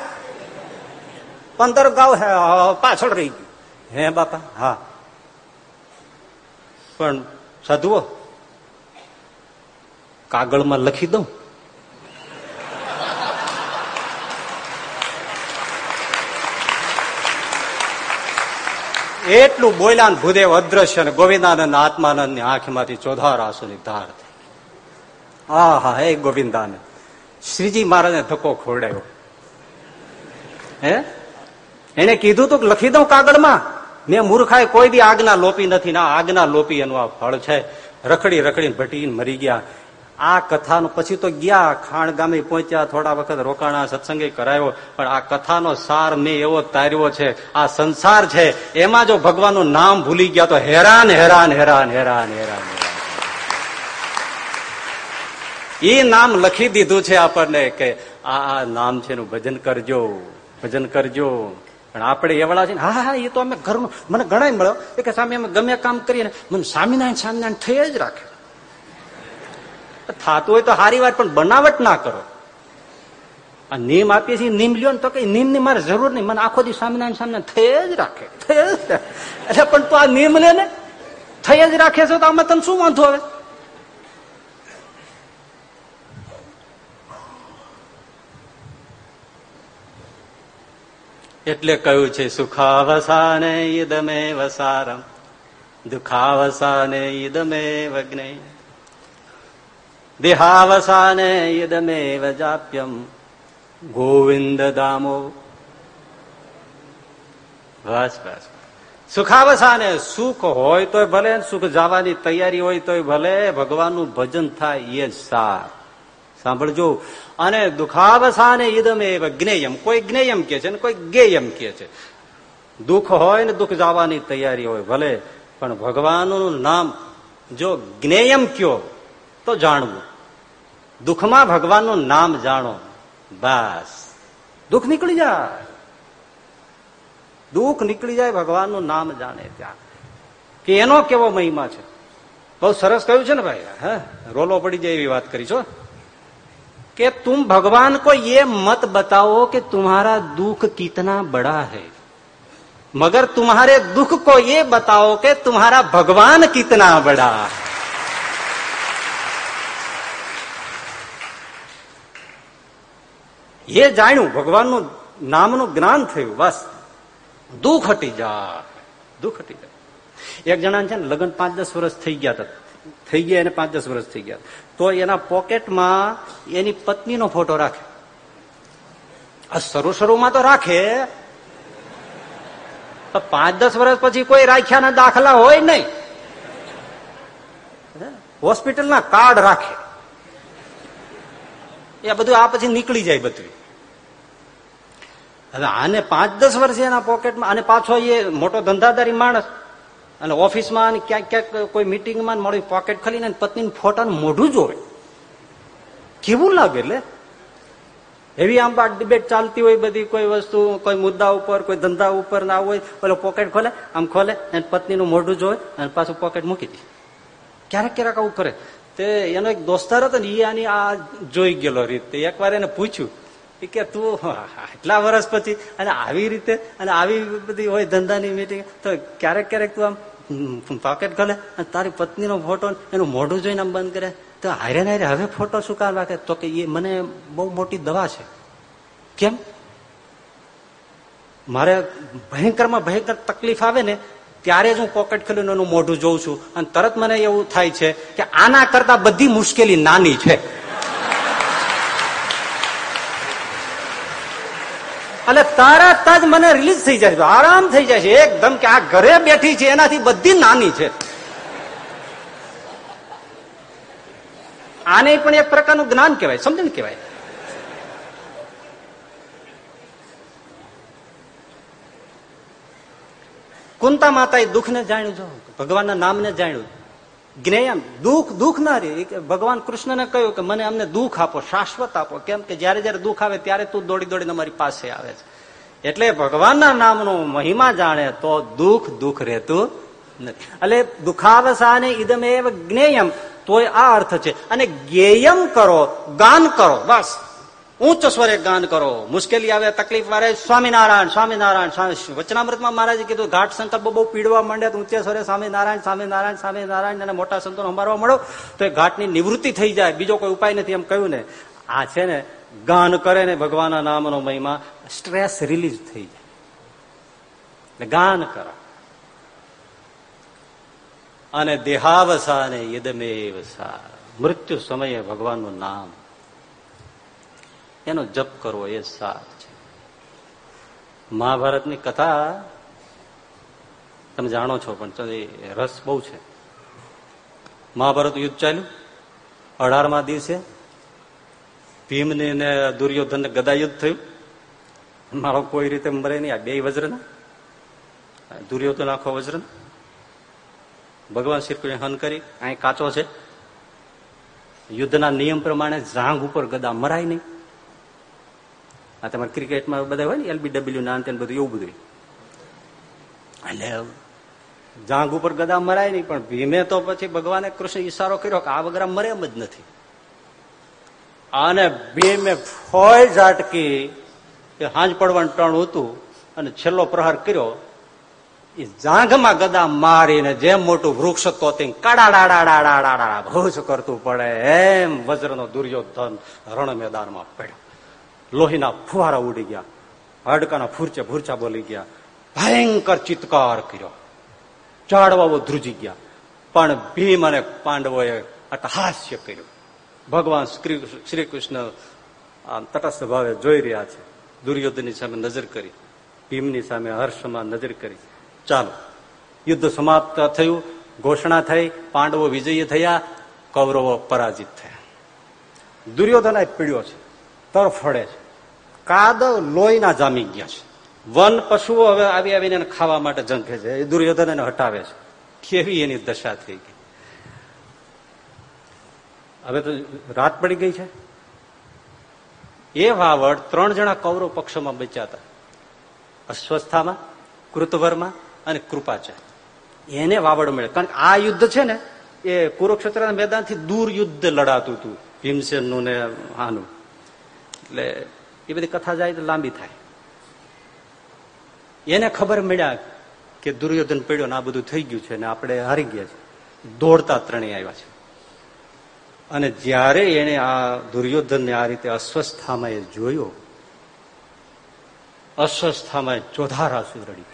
પંદર ગાવ પાછળ રહી ગયું. હે બાપા, હા. પણ સાધુઓ, કાગળમાં લખી દઉં? એટલું બોલ્યા ભૂદેવ અદ્રશ્ય ને ગોવિંદાનંદ આત્માનંદની આંખમાંથી ચોધાર આંસુની ધાર થઈ હા હા હે ગોવિંદાનંદ. શ્રીજી મહારાજને ધક્કો ખોરડાયો હે? એને કીધું તું લખી દઉં કાગળમાં. મેં મૂર્ખાએ કોઈ બી આગના લોપી નથી. ના, આગના લોપી એનું આ ફળ છે. રખડી રખડીને ભટીને મરી ગયા. આ કથાનો પછી તો ગયા ખાણ ગામે પહોંચ્યા, થોડા વખત રોકાણા સત્સંગે કરાયો. પણ આ કથાનો સાર મેં એવો તાર્યો છે. આ સંસાર છે. એમાં જો ભગવાનનું નામ ભૂલી ગયા તો હેરાન હેરાન હેરાન હેરાન હેરાન એ નામ લખી દીધું છે આપણને કે આ નામ છે એનું ભજન કરજો ભજન કરજો. પણ આપણે એવડા છે હા હા, એ તો અમે ઘરનું, મને ગણાય મળ્યો કે સામે અમે ગમે કામ કરીએ ને, મને સ્વામિનારાયણ સ્વામિનારાયણ થઈ જ રાખે. થતું હોય તો સારી વાત, પણ બનાવટ ના કરો. આ નિયમ આપીએ છીએ નીમ લ્યો ને તો કઈ નીમની મારે જરૂર નહીં. મને આખો દી સ્વામિનારાયણ સ્વામિનારાયણ થઈ જ રાખે. થઈ એટલે પણ તું આ નિયમ લે ને થઈ જ રાખે છે તો આમાં તને શું વાંધો હવે એટલે કહ્યું છે, સુખાવસાને ઈદમે વસારમ દુખાવસાને ઈદમે વગ્ને દેહાવસાને ઈદમે વજાપ્યમ ગોવિંદ દામો. બસ બસ. સુખાવસાને સુખ હોય તોય ભલે, સુખ જવાની તૈયારી હોય તોય ભલે, ભગવાનનું ભજન થાય એ સાર. સાંભળજો અને દુખાવસાને ઈદમે જ્ઞેયમ. કોઈ જ્ઞેયમ કે છે ને કોઈ જ્ઞેયમ કે છે. દુઃખ હોય ને દુઃખ જવાની તૈયારી હોય, ભલે. પણ ભગવાનનું નામ જો જ્ઞેયમ કયો, તો જાણવું. દુઃખમાં ભગવાનનું નામ જાણો. બસ. દુઃખ નીકળી જાય. દુઃખ નીકળી જાય, ભગવાનનું નામ જાણે ત્યાં. કે એનો કેવો મહિમા છે? બહુ સરસ કહ્યું છે ને ભાઈ. હા? રોલો પડી જાય એવી વાત કરી છો? कि तुम भगवान को ये मत बताओ कि तुम्हारा दुख कितना बड़ा है मगर तुम्हारे दुख को ये बताओ कि तुम्हारा भगवान कितना बड़ा है એ જાણ્યું ભગવાનનું નામનું જ્ઞાન થયું બસ દુઃખ હટી જાય દુઃખ હટી જાય એક જણા છે ને લગ્ન પાંચ દસ વર્ષ થઈ ગયા હતા થઈ ગયા, એને પાંચ દસ વર્ષ થઈ ગયા. તો એના પોકેટમાં એની પત્નીનો ફોટો રાખે. આ શરૂ શરૂમાં તો રાખે પાંચ દસ વર્ષ પછી કોઈ રાખ્યાના દાખલા હોય નહીં. હોસ્પિટલના કાર્ડ રાખે. એ બધું આ પછી નીકળી જાય બધું. હવે આને પાંચ દસ વર્ષ એના પોકેટમાં, અને પાછો એ મોટો ધંધાદારી માણસ અને ઓફિસમાં ક્યાંક ક્યાંક કોઈ મિટિંગમાં મળી પોકેટ ખોલીને પત્ની ફોટાનું મોઢું જોવે. કેવું લાગે એટલે? એવી આમ ડિબેટ ચાલતી હોય બધી, કોઈ વસ્તુ, કોઈ મુદ્દા ઉપર, કોઈ ધંધા ઉપર ના હોય, પેલો પોકેટ ખોલે, આમ ખોલે અને પત્નીનું મોઢું જોવે અને પાછું પોકેટ મૂકી દે. ક્યારેક ક્યારેક આવું કરે. તે એનો એક દોસ્તાર હતો ને એ આની આ જોઈ ગયેલો રીતે. એકવાર એને પૂછ્યું કે તું આટલા વર્ષ પછી, અને આવી રીતે, અને આવી બધી હોય ધંધાની મિટિંગ તો ક્યારેક ક્યારેક તું આમ પોકેટ ખોલે અને તારી પત્નીનો ફોટો એનું મોઢું જોઈને આમ બંધ કરે. તો હારે હારે હવે ફોટો શું કામ રાખે તો કે એ મને બહુ મોટી દવા છે. કેમ? મારે ભયંકરમાં ભયંકર તકલીફ આવે ને, ત્યારે જ હું પોકેટ ખોલીને એનું મોઢું જોઉં છું. અને તરત મને એવું થાય છે કે આના કરતા બધી મુશ્કેલી નાની છે. એટલે તરત જ મને રિલીઝ થઈ જાય આરામ થઈ જાય છે. એકદમ કે આ ઘરે બેઠી છે. એનાથી બધી નાની છે. આને પણ એક પ્રકારનું જ્ઞાન કહેવાય. સમજણ કહેવાય. કુંતા માતાએ દુઃખને જાણ્યું જો ભગવાનના નામને જાણ્યું જ્ઞેયમ, દુઃખ દુઃખ ના રે. ભગવાન કૃષ્ણને કહ્યું કે મને અમને દુઃખ આપો, શાશ્વત આપો. કેમ કે જયારે જયારે દુઃખ આવે ત્યારે તું દોડી દોડીને અમારી પાસે આવે છે. એટલે ભગવાનના નામનો મહિમા જાણે તો દુઃખ દુઃખ રહેતું નથી. એટલે દુખાવસાને ઇદમ એવ જ્ઞેયમ, તોય આ અર્થ છે. અને જ્ઞેયમ કરો, ગાન કરો, બસ. ઉચ્ચ સ્વરે ગાન કરો. મુશ્કેલી આવે, તકલીફ વારે સ્વામિનારાયણ સ્વામિનારાયણ, સ્વામી વચનામૃતમાં મહારાજે કીધું, ઘાટ સંકલ્પ બહુ પીડવા માંડ્યા ઊંચે સ્વરે સ્વામિનારાયણ સ્વામિનારાયણ સ્વામિનારાયણ અને મોટા સંતો સંભાળવા મળો. તો એ ઘાટની નિવૃત્તિ થઈ જાય. બીજો કોઈ ઉપાય નથી એમ કહ્યું ને. આ છે ને, ગાન કરે ને ભગવાનના નામનો મહિમા, સ્ટ્રેસ રિલીઝ થઈ જાય. ગાન કરો. અને દેહાવસા ને યદમેવસા. મૃત્યુ સમયે ભગવાનનું નામ. એનો જપ કરવો એ સાર છે. મહાભારતની કથા તમે જાણો છો, પણ રસ બહુ છે. મહાભારત યુદ્ધ ચાલ્યું. અઢારમા દિવસે ભીમને ને દુર્યોધન ગદા યુદ્ધ થયું. મારો કોઈ રીતે મરે નહીં. આ બે વજ્ર દુર્યોધન આખો વજ્ર. ભગવાન શ્રી કૃષ્ણ હન કરી. અહીં કાચો છે. યુદ્ધના નિયમ પ્રમાણે જાંગ ઉપર ગદા મરાય નહીં. આ તમારે ક્રિકેટમાં બધા હોય ને, એલબીડબ્લ્યુ ના અંતે બધું, એવું બધું એટલે જાંગ ઉપર ગદા મરાય નહીં, પણ ભીમે તો પછી ભગવાને કૃષ્ણ ઈશારો કર્યો કે આ વગર મરે એમ જ નથી. અને ભીમે ફોય ઝાટકી, એ હાંજ પડવાનું ટણ હતું, અને છેલ્લો પ્રહાર કર્યો. એ જાંઘમાં ગદા મારીને જેમ મોટું વૃક્ષ તો કાડાડાડાડાડાડા ભૂજ કરતું પડે, એમ વજ્રનો દુર્યોધન રણ મેદાનમાં પડ્યો. લોહીના ફુવારા ઉડી ગયા. હાડકાના ફૂરચે ભૂરચા બોલી ગયા. ભયંકર ચિત્કાર કર્યો. ઝાડવાઓ ધ્રુજી ગયા. પણ ભીમ અને પાંડવોએ અટહાસ્ય કર્યું. ભગવાન શ્રી કૃષ્ણ આમ તટસ્થ ભાવે જોઈ રહ્યા છે. દુર્યોધનની સામે નજર કરી. ભીમની સામે હર્ષમાં નજર કરી. ચાલો, યુદ્ધ સમાપ્ત થયું. ઘોષણા થઈ. પાંડવો વિજયી થયા. કૌરવો પરાજિત થયા. દુર્યોધન પીડ્યો છે. તરફડે છે. કાદવ લોહીના જામી ગયા છે. વન પશુઓ હવે આવી આવીને ખાવા માટે જંખે છે. એ દુર્યોધન એને હટાવે છે. કેવી એની દશા થઈ ગઈ? હવે તો રાત પડી ગઈ છે. એ વાવડ ત્રણ જણા કૌરવ પક્ષમાં બચ્યા હતા. અસ્વસ્થામાં, કૃતવરમાં અને કૃપાચાર્ય એને વાવડ મળે કારણ કે આ યુદ્ધ છે ને, એ કુરુક્ષેત્રના મેદાનથી દૂર યુદ્ધ લડાતું હતું. ભીમસેનનું ને આનું. એટલે એ બધી કથા જાય તો લાંબી થાય. એને ખબર મળ્યા કે દુર્યોધન પડ્યો ને આ બધું થઈ ગયું છે ને આપણે હારી ગયા છે. દોડતા ત્રણેય આવ્યા છે. અને જ્યારે એને આ દુર્યોધનને આ રીતે અસ્વસ્થામાં જોયો અસ્વસ્થામાં ચોધારા સુરડી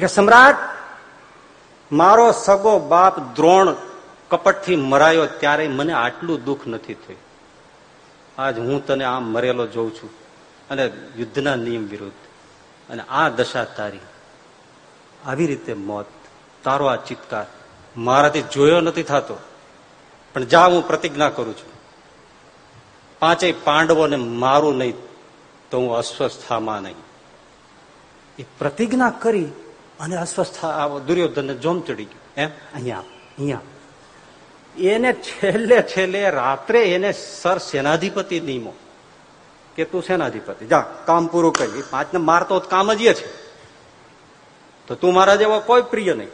કે, સમ્રાટ, મારો સગો બાપ દ્રોણ કપટથી મરાયો, ત્યારે મને આટલું દુઃખ નથી થયું. આજ હું તને આમ મરેલો જોઉં છું. અને યુદ્ધના નિયમ વિરુદ્ધ. અને આ દશા તારી. આવી રીતે મોત, તારો આ ચિત્કાર મારાથી જોયો નથી થતો. પણ જા, હું પ્રતિજ્ઞા કરું છું. પાંચેય પાંડવોને મારું નહીં તો હું અસ્વસ્થામાં નહીં. એ પ્રતિજ્ઞા કરી અને અસ્વસ્થા દુર્યોધનને જોમ ચડી ગયું. એમ? અહીંયા અહીંયા એને છેલ્લે છેલ્લે રાત્રે એને સર સેનાધિપતિ નિયમો કે તું સેનાધિપતિ. જા, કામ પૂરું કરી. પાંચ ને મારતો કામ જ છે. તો તું મારા જેવો કોઈ પ્રિય નહીં.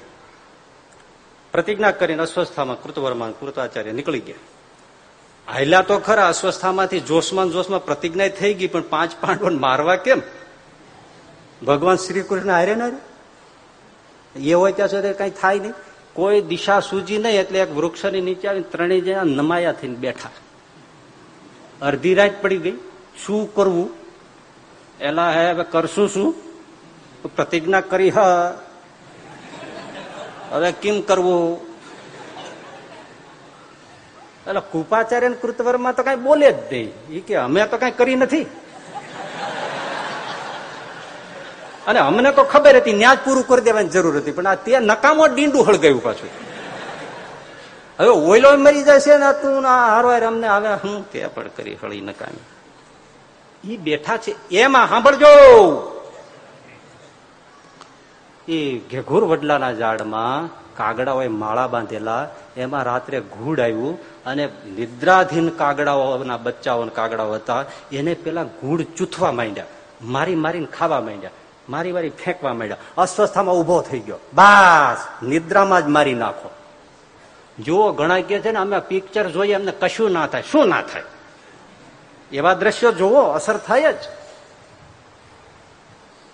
પ્રતિજ્ઞા કરીને અસ્વસ્થામાં કૃતવર્માન કૃતાચાર્ય નીકળી ગયા. હાલ્યા તો ખરા અસ્વસ્થામાંથી જોશમાં જોશમાં પ્રતિજ્ઞા થઈ ગઈ, પણ પાંચ પાંડવો મારવા કેમ? ભગવાન શ્રી કૃષ્ણ હારે ના એ હોય ત્યાં સુધી કઈ થાય નહીં. કોઈ દિશા સૂજી નહીં એટલે એક વૃક્ષની નીચે આવીને ત્રણેય જણા નમાયા થઈને બેઠા. અડધી રાત પડી ગઈ. શું કરવું? એલા હે, હવે કરશું શું? પ્રતિજ્ઞા કરી, હ. હવે કેમ કરવું? એટલે કૃપાચાર્ય કૃતવરમાં તો કઈ બોલે જ નહીં. એ કે અમે તો કઈ કરી નથી. અને અમને તો ખબર હતી, ન્યાજ પૂરું કરી દેવાની જરૂર હતી. પણ આ તે નકામો ડીંડું હળગાયું પાછું. હવે ઓઈલો મરી જશે ને તું હારવાર અમને આવે, હું તે પણ કરી હળી નકામી. એ બેઠા છે, એમાં સાંભળજો. એ ઘેઘુર વડલાના ઝાડમાં કાગડાઓએ માળા બાંધેલા, એમાં રાત્રે ઘૂડ આવ્યું અને નિદ્રાધીન કાગડાઓના બચ્ચાઓ કાગડાઓ હતા, એને પેલા ઘૂડ ચૂથવા માંડ્યા, મારી મારીને ખાવા માંડ્યા. મારી મારી ફેંકવા માંડ્યા. અસ્વસ્થામાં ઊભો થઈ ગયો. બસ, નિદ્રામાં જ મારી નાખો. જુઓ, ઘણા કે છે ને, અમે પિક્ચર જોઈએ, અમને કશું ના થાય. શું ના થાય? એવા દ્રશ્યો જોવો અસર થાય જ.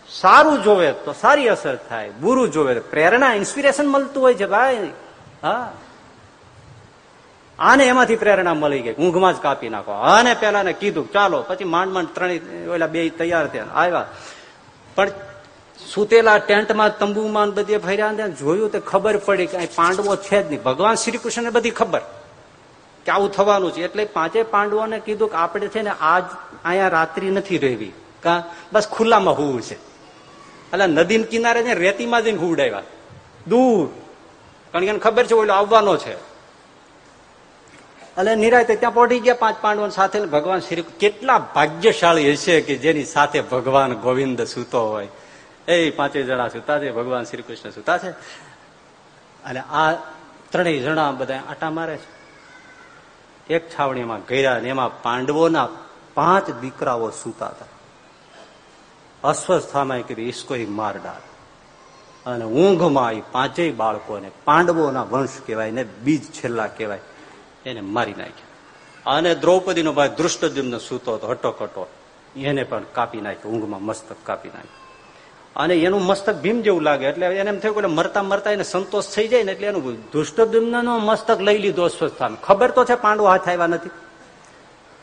સારું જોવે તો સારી અસર થાય. બુરું જોવે પ્રેરણા ઇન્સ્પિરેશન મળતું હોય છે ભાઈ. હા. આને એમાંથી પ્રેરણા મળી ગઈ. ઊંઘમાં જ કાપી નાખો. આને પેલા ને કીધું, ચાલો, પછી માંડ માંડ ત્રણેય ઓલા બે તૈયાર થયા. આવ્યા. પણ સુતેલા ટેન્ટમાં તંબુમાં બધે ફર્યા જોયું તો ખબર પડી કે પાંડવો છે જ નહીં. ભગવાન શ્રી કૃષ્ણને બધી ખબર કે આવું થવાનું છે. એટલે પાંચે પાંડવોને કીધું કે આપણે છે ને આજ અહીંયા રાત્રિ નથી રહેવી. કા? બસ ખુલ્લામાં હોવું છે. એટલે નદી કિનારે ને રેતીમાં જઈને હુડાવ્યા દૂર. કારણ કે ખબર છે ઓલો આવવાનો છે. એટલે નિરાયતે ત્યાં પહોંચી ગયા. પાંચ પાંડવો સાથે ભગવાન શ્રી કેટલા ભાગ્યશાળી હશે કે જેની સાથે ભગવાન ગોવિંદ સૂતો હોય. એ પાંચે જણા સૂતા છે, ભગવાન શ્રી કૃષ્ણ સૂતા છે. અને આ ત્રણેય જણા બધા આટા મારે છે. એક છાવણીમાં ગયા અને એમાં પાંડવોના પાંચ દીકરાઓ સૂતા હતા. અસ્વસ્થામાં કીધું ઈસકો માર ડાળ અને ઊંઘમાં એ પાંચેય બાળકોને પાંડવોના વંશ કહેવાય ને બીજ છેલ્લા કહેવાય. એને મારી નાખ્યા. અને દ્રૌપદીનો ભાઈ દૃષ્ટદ્યુમ્ન સૂતો હતો, હટોકટો. એને પણ કાપી નાખ્યો, ઊંઘમાં મસ્તક કાપી નાખ્યો. અને એનું મસ્તક ભીમ જેવું લાગે, એટલે એને એમ થયું કે મરતા મરતા એને સંતોષ થઈ જાય ને એટલે એનું દુષ્ટદ્યુમ્ન મસ્તક લઈ લીધો અસ્વસ્થાન ખબર તો છે પાંડવો હાથ આવ્યા નથી.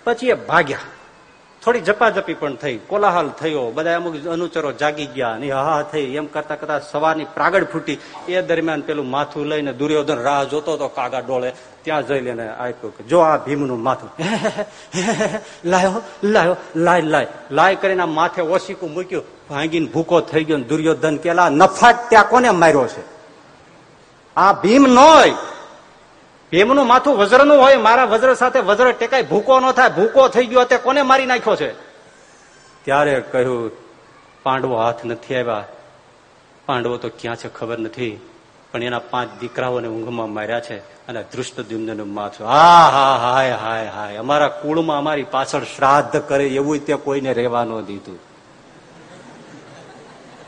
પછી એ ભાગ્યા. થોડી ઝપાઝપી પણ થઈ, કોલાહલ થયો, બધા અમુક અનુચરો જાગી ગયા અને હા થઈ, એમ કરતા કરતા સવારની પ્રાગડ ફૂટી. એ દરમિયાન પેલું માથું લઈને દુર્યોધન રાહ જોતો હતો કાગા ડોળે, ત્યાં જઈ લઈને આપ્યું કે, જો આ ભીમનું માથું. લાયો લાયો, લાય લાય. લાય કરીને માથે ઓશીકું મૂક્યું, ભાંગીને ભૂકો થઈ ગયો દુર્યોધન કેલા નફાટ ત્યાં કોને માર્યો છે? આ ભીમ નોય. ભીમનું માથું વજ્રનું હોય, મારા વજ્ર સાથે વજ્ર ટેકાય ભૂકો ન થાય, ભૂકો થઈ ગયો તે કોને મારી નાખ્યો છે? ત્યારે કહ્યું, પાંડવો હાથ નથી આવ્યા. પાંડવો તો ક્યાં છે ખબર નથી, પણ એના પાંચ દીકરાઓને ઊંઘમાં માર્યા છે અને દૃષ્ટદ્યુમ્ન માથું. હા હા હાય હાય હાય, અમારા કુળમાં અમારી પાછળ શ્રાદ્ધ કરે એવું તે કોઈને રહેવા ન દીધું.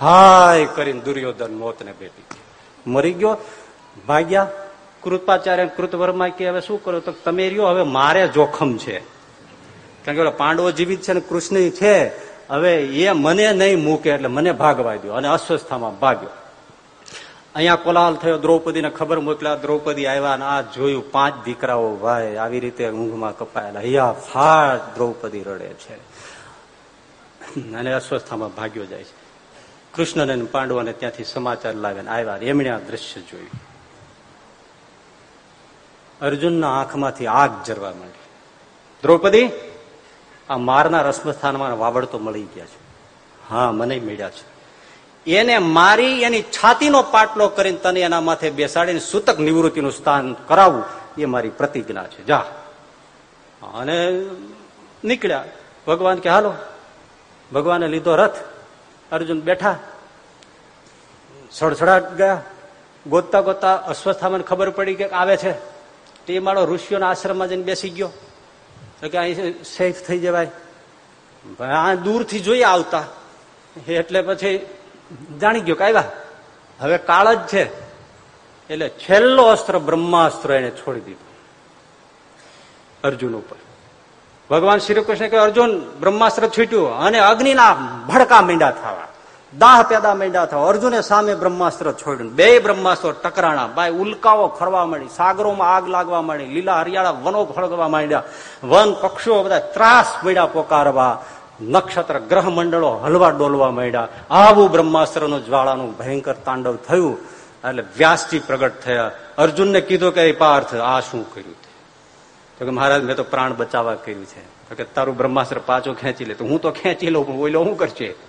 હાય કરીને દુર્યોધન મોતને ભેટી મરી ગયો. ભાગ્યા કૃપાચાર્ય કૃતવર્મા કે હવે શું કરો? તો તમે રહ્યો, હવે મારે જોખમ છે. કારણ કે પાંડવો જીવિત છે ને કૃષ્ણ છે. હવે એ મને નહીં મૂકે એટલે મને ભાગવા દો. અને અસ્વસ્થામાં ભાગ્યો. અહીંયા કોલાહલ થયો, દ્રૌપદીને ખબર મોકલ્યા, દ્રૌપદી આવ્યા અને આ જોયું, પાંચ દીકરાઓ ભાઈ, આવી રીતે ઊંઘમાં કપાયેલા. અહીંયા ફાટ દ્રૌપદી રડે છે. અને અસ્વસ્થામાં ભાગ્યો જાય છે. કૃષ્ણને પાંડવોને ત્યાંથી સમાચાર લાવીને આવ્યા એમણે આ દ્રશ્ય જોયું. અર્જુનના આંખમાંથી આગ જરવા માંડી. દ્રૌપદી, આ મારના રસમસ્થાનમાં વાવડ તો મળી ગયા છે. હા, મને મળ્યા છે. એને મારી એની છાતીનો પાટલો કરીને તને એના માથે બેસાડીને સૂતક નિવૃત્તિનું સ્થાન કરાવવું એ મારી પ્રતિજ્ઞા છે. જા. અને નીકળ્યા. ભગવાન કે, હાલો. ભગવાને લીધો રથ. અર્જુન બેઠા. સડસડાટ ગયા. ગોતતા ગોતતા અસ્વસ્થામાં ખબર પડી કે આવે છે. તે માળો ઋષિઓના આશ્રમમાં જઈને બેસી ગયો. તો કે અહીં સેફ થઈ જવાય. આ દૂરથી જોઈએ આવતા. એટલે પછી જાણી ગયો કે આવ્યા હવે કાળ જ છે. એટલે છેલ્લો અસ્ત્ર બ્રહ્માસ્ત્ર એને છોડી દીધો. અર્જુન ઉપર. ભગવાન શ્રી કૃષ્ણ કે અર્જુન, બ્રહ્માસ્ત્ર છૂટ્યું અને અગ્નિના ભડકા મીંડા થવા. દાહ પેદા માંડ્યા થવા અર્જુને સામે બ્રહ્માસ્ત્ર છોડ્યું. બે બ્રહ્માસ્ત્ર ટકરાણા. બાય ઉલ્કાઓ ખરવા માંડી. સાગરોમાં આગ લાગવા માંડી. લીલા હરિયાળા વનો ફળગવા માંડ્યા. વન પક્ષીઓ બધા ત્રાસ મળ્યા પોકારવા. નક્ષત્ર ગ્રહ મંડળો હલવા ડોલવા માંડ્યા. આવું બ્રહ્માસ્ત્રનું જ્વાળાનું ભયંકર તાંડવ થયું. એટલે વ્યાસજી પ્રગટ થયા. અર્જુનને કીધું કે પાર્થ, આ શું કર્યું તો? કે, મહારાજ, મેં તો પ્રાણ બચાવવા કર્યું છે. તો કે, તારું બ્રહ્માસ્ત્ર પાછો ખેંચી લે. તો હું તો ખેંચી લઉં, પણ ઓલો શું કરશે?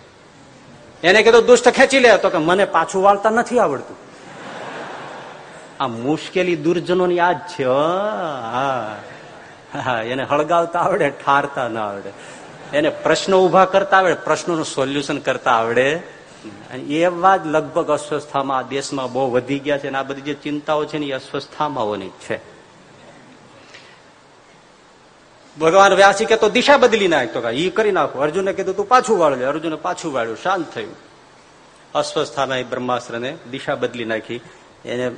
એને કીધું, દુષ્ટ ખેંચી લે. તો કે, મને પાછું વાળતા નથી આવડતું. આ મુશ્કેલી દુર્જનોની આ જ છે, હા. એને હળગાવતા આવડે, ઠારતા ના આવડે. એને પ્રશ્નો ઊભા કરતા આવડે, પ્રશ્નોનું સોલ્યુશન કરતા આવડે. એવા જ લગભગ અસ્વસ્થામાં આ દેશમાં બહુ વધી ગયા છે અને આ બધી જે ચિંતાઓ છે ને એ અસ્વસ્થામાંઓની છે. ભગવાન વ્યાસી કે તો દિશા બદલી નાખતો એ કરી નાખો. અર્જુને કીધું, તું પાછું વાળું અર્જુને પાછું વાળ્યું. શાંત થયું. અસ્વસ્થાના એ બ્રહ્માસ્ત્રને દિશા બદલી નાખી. એને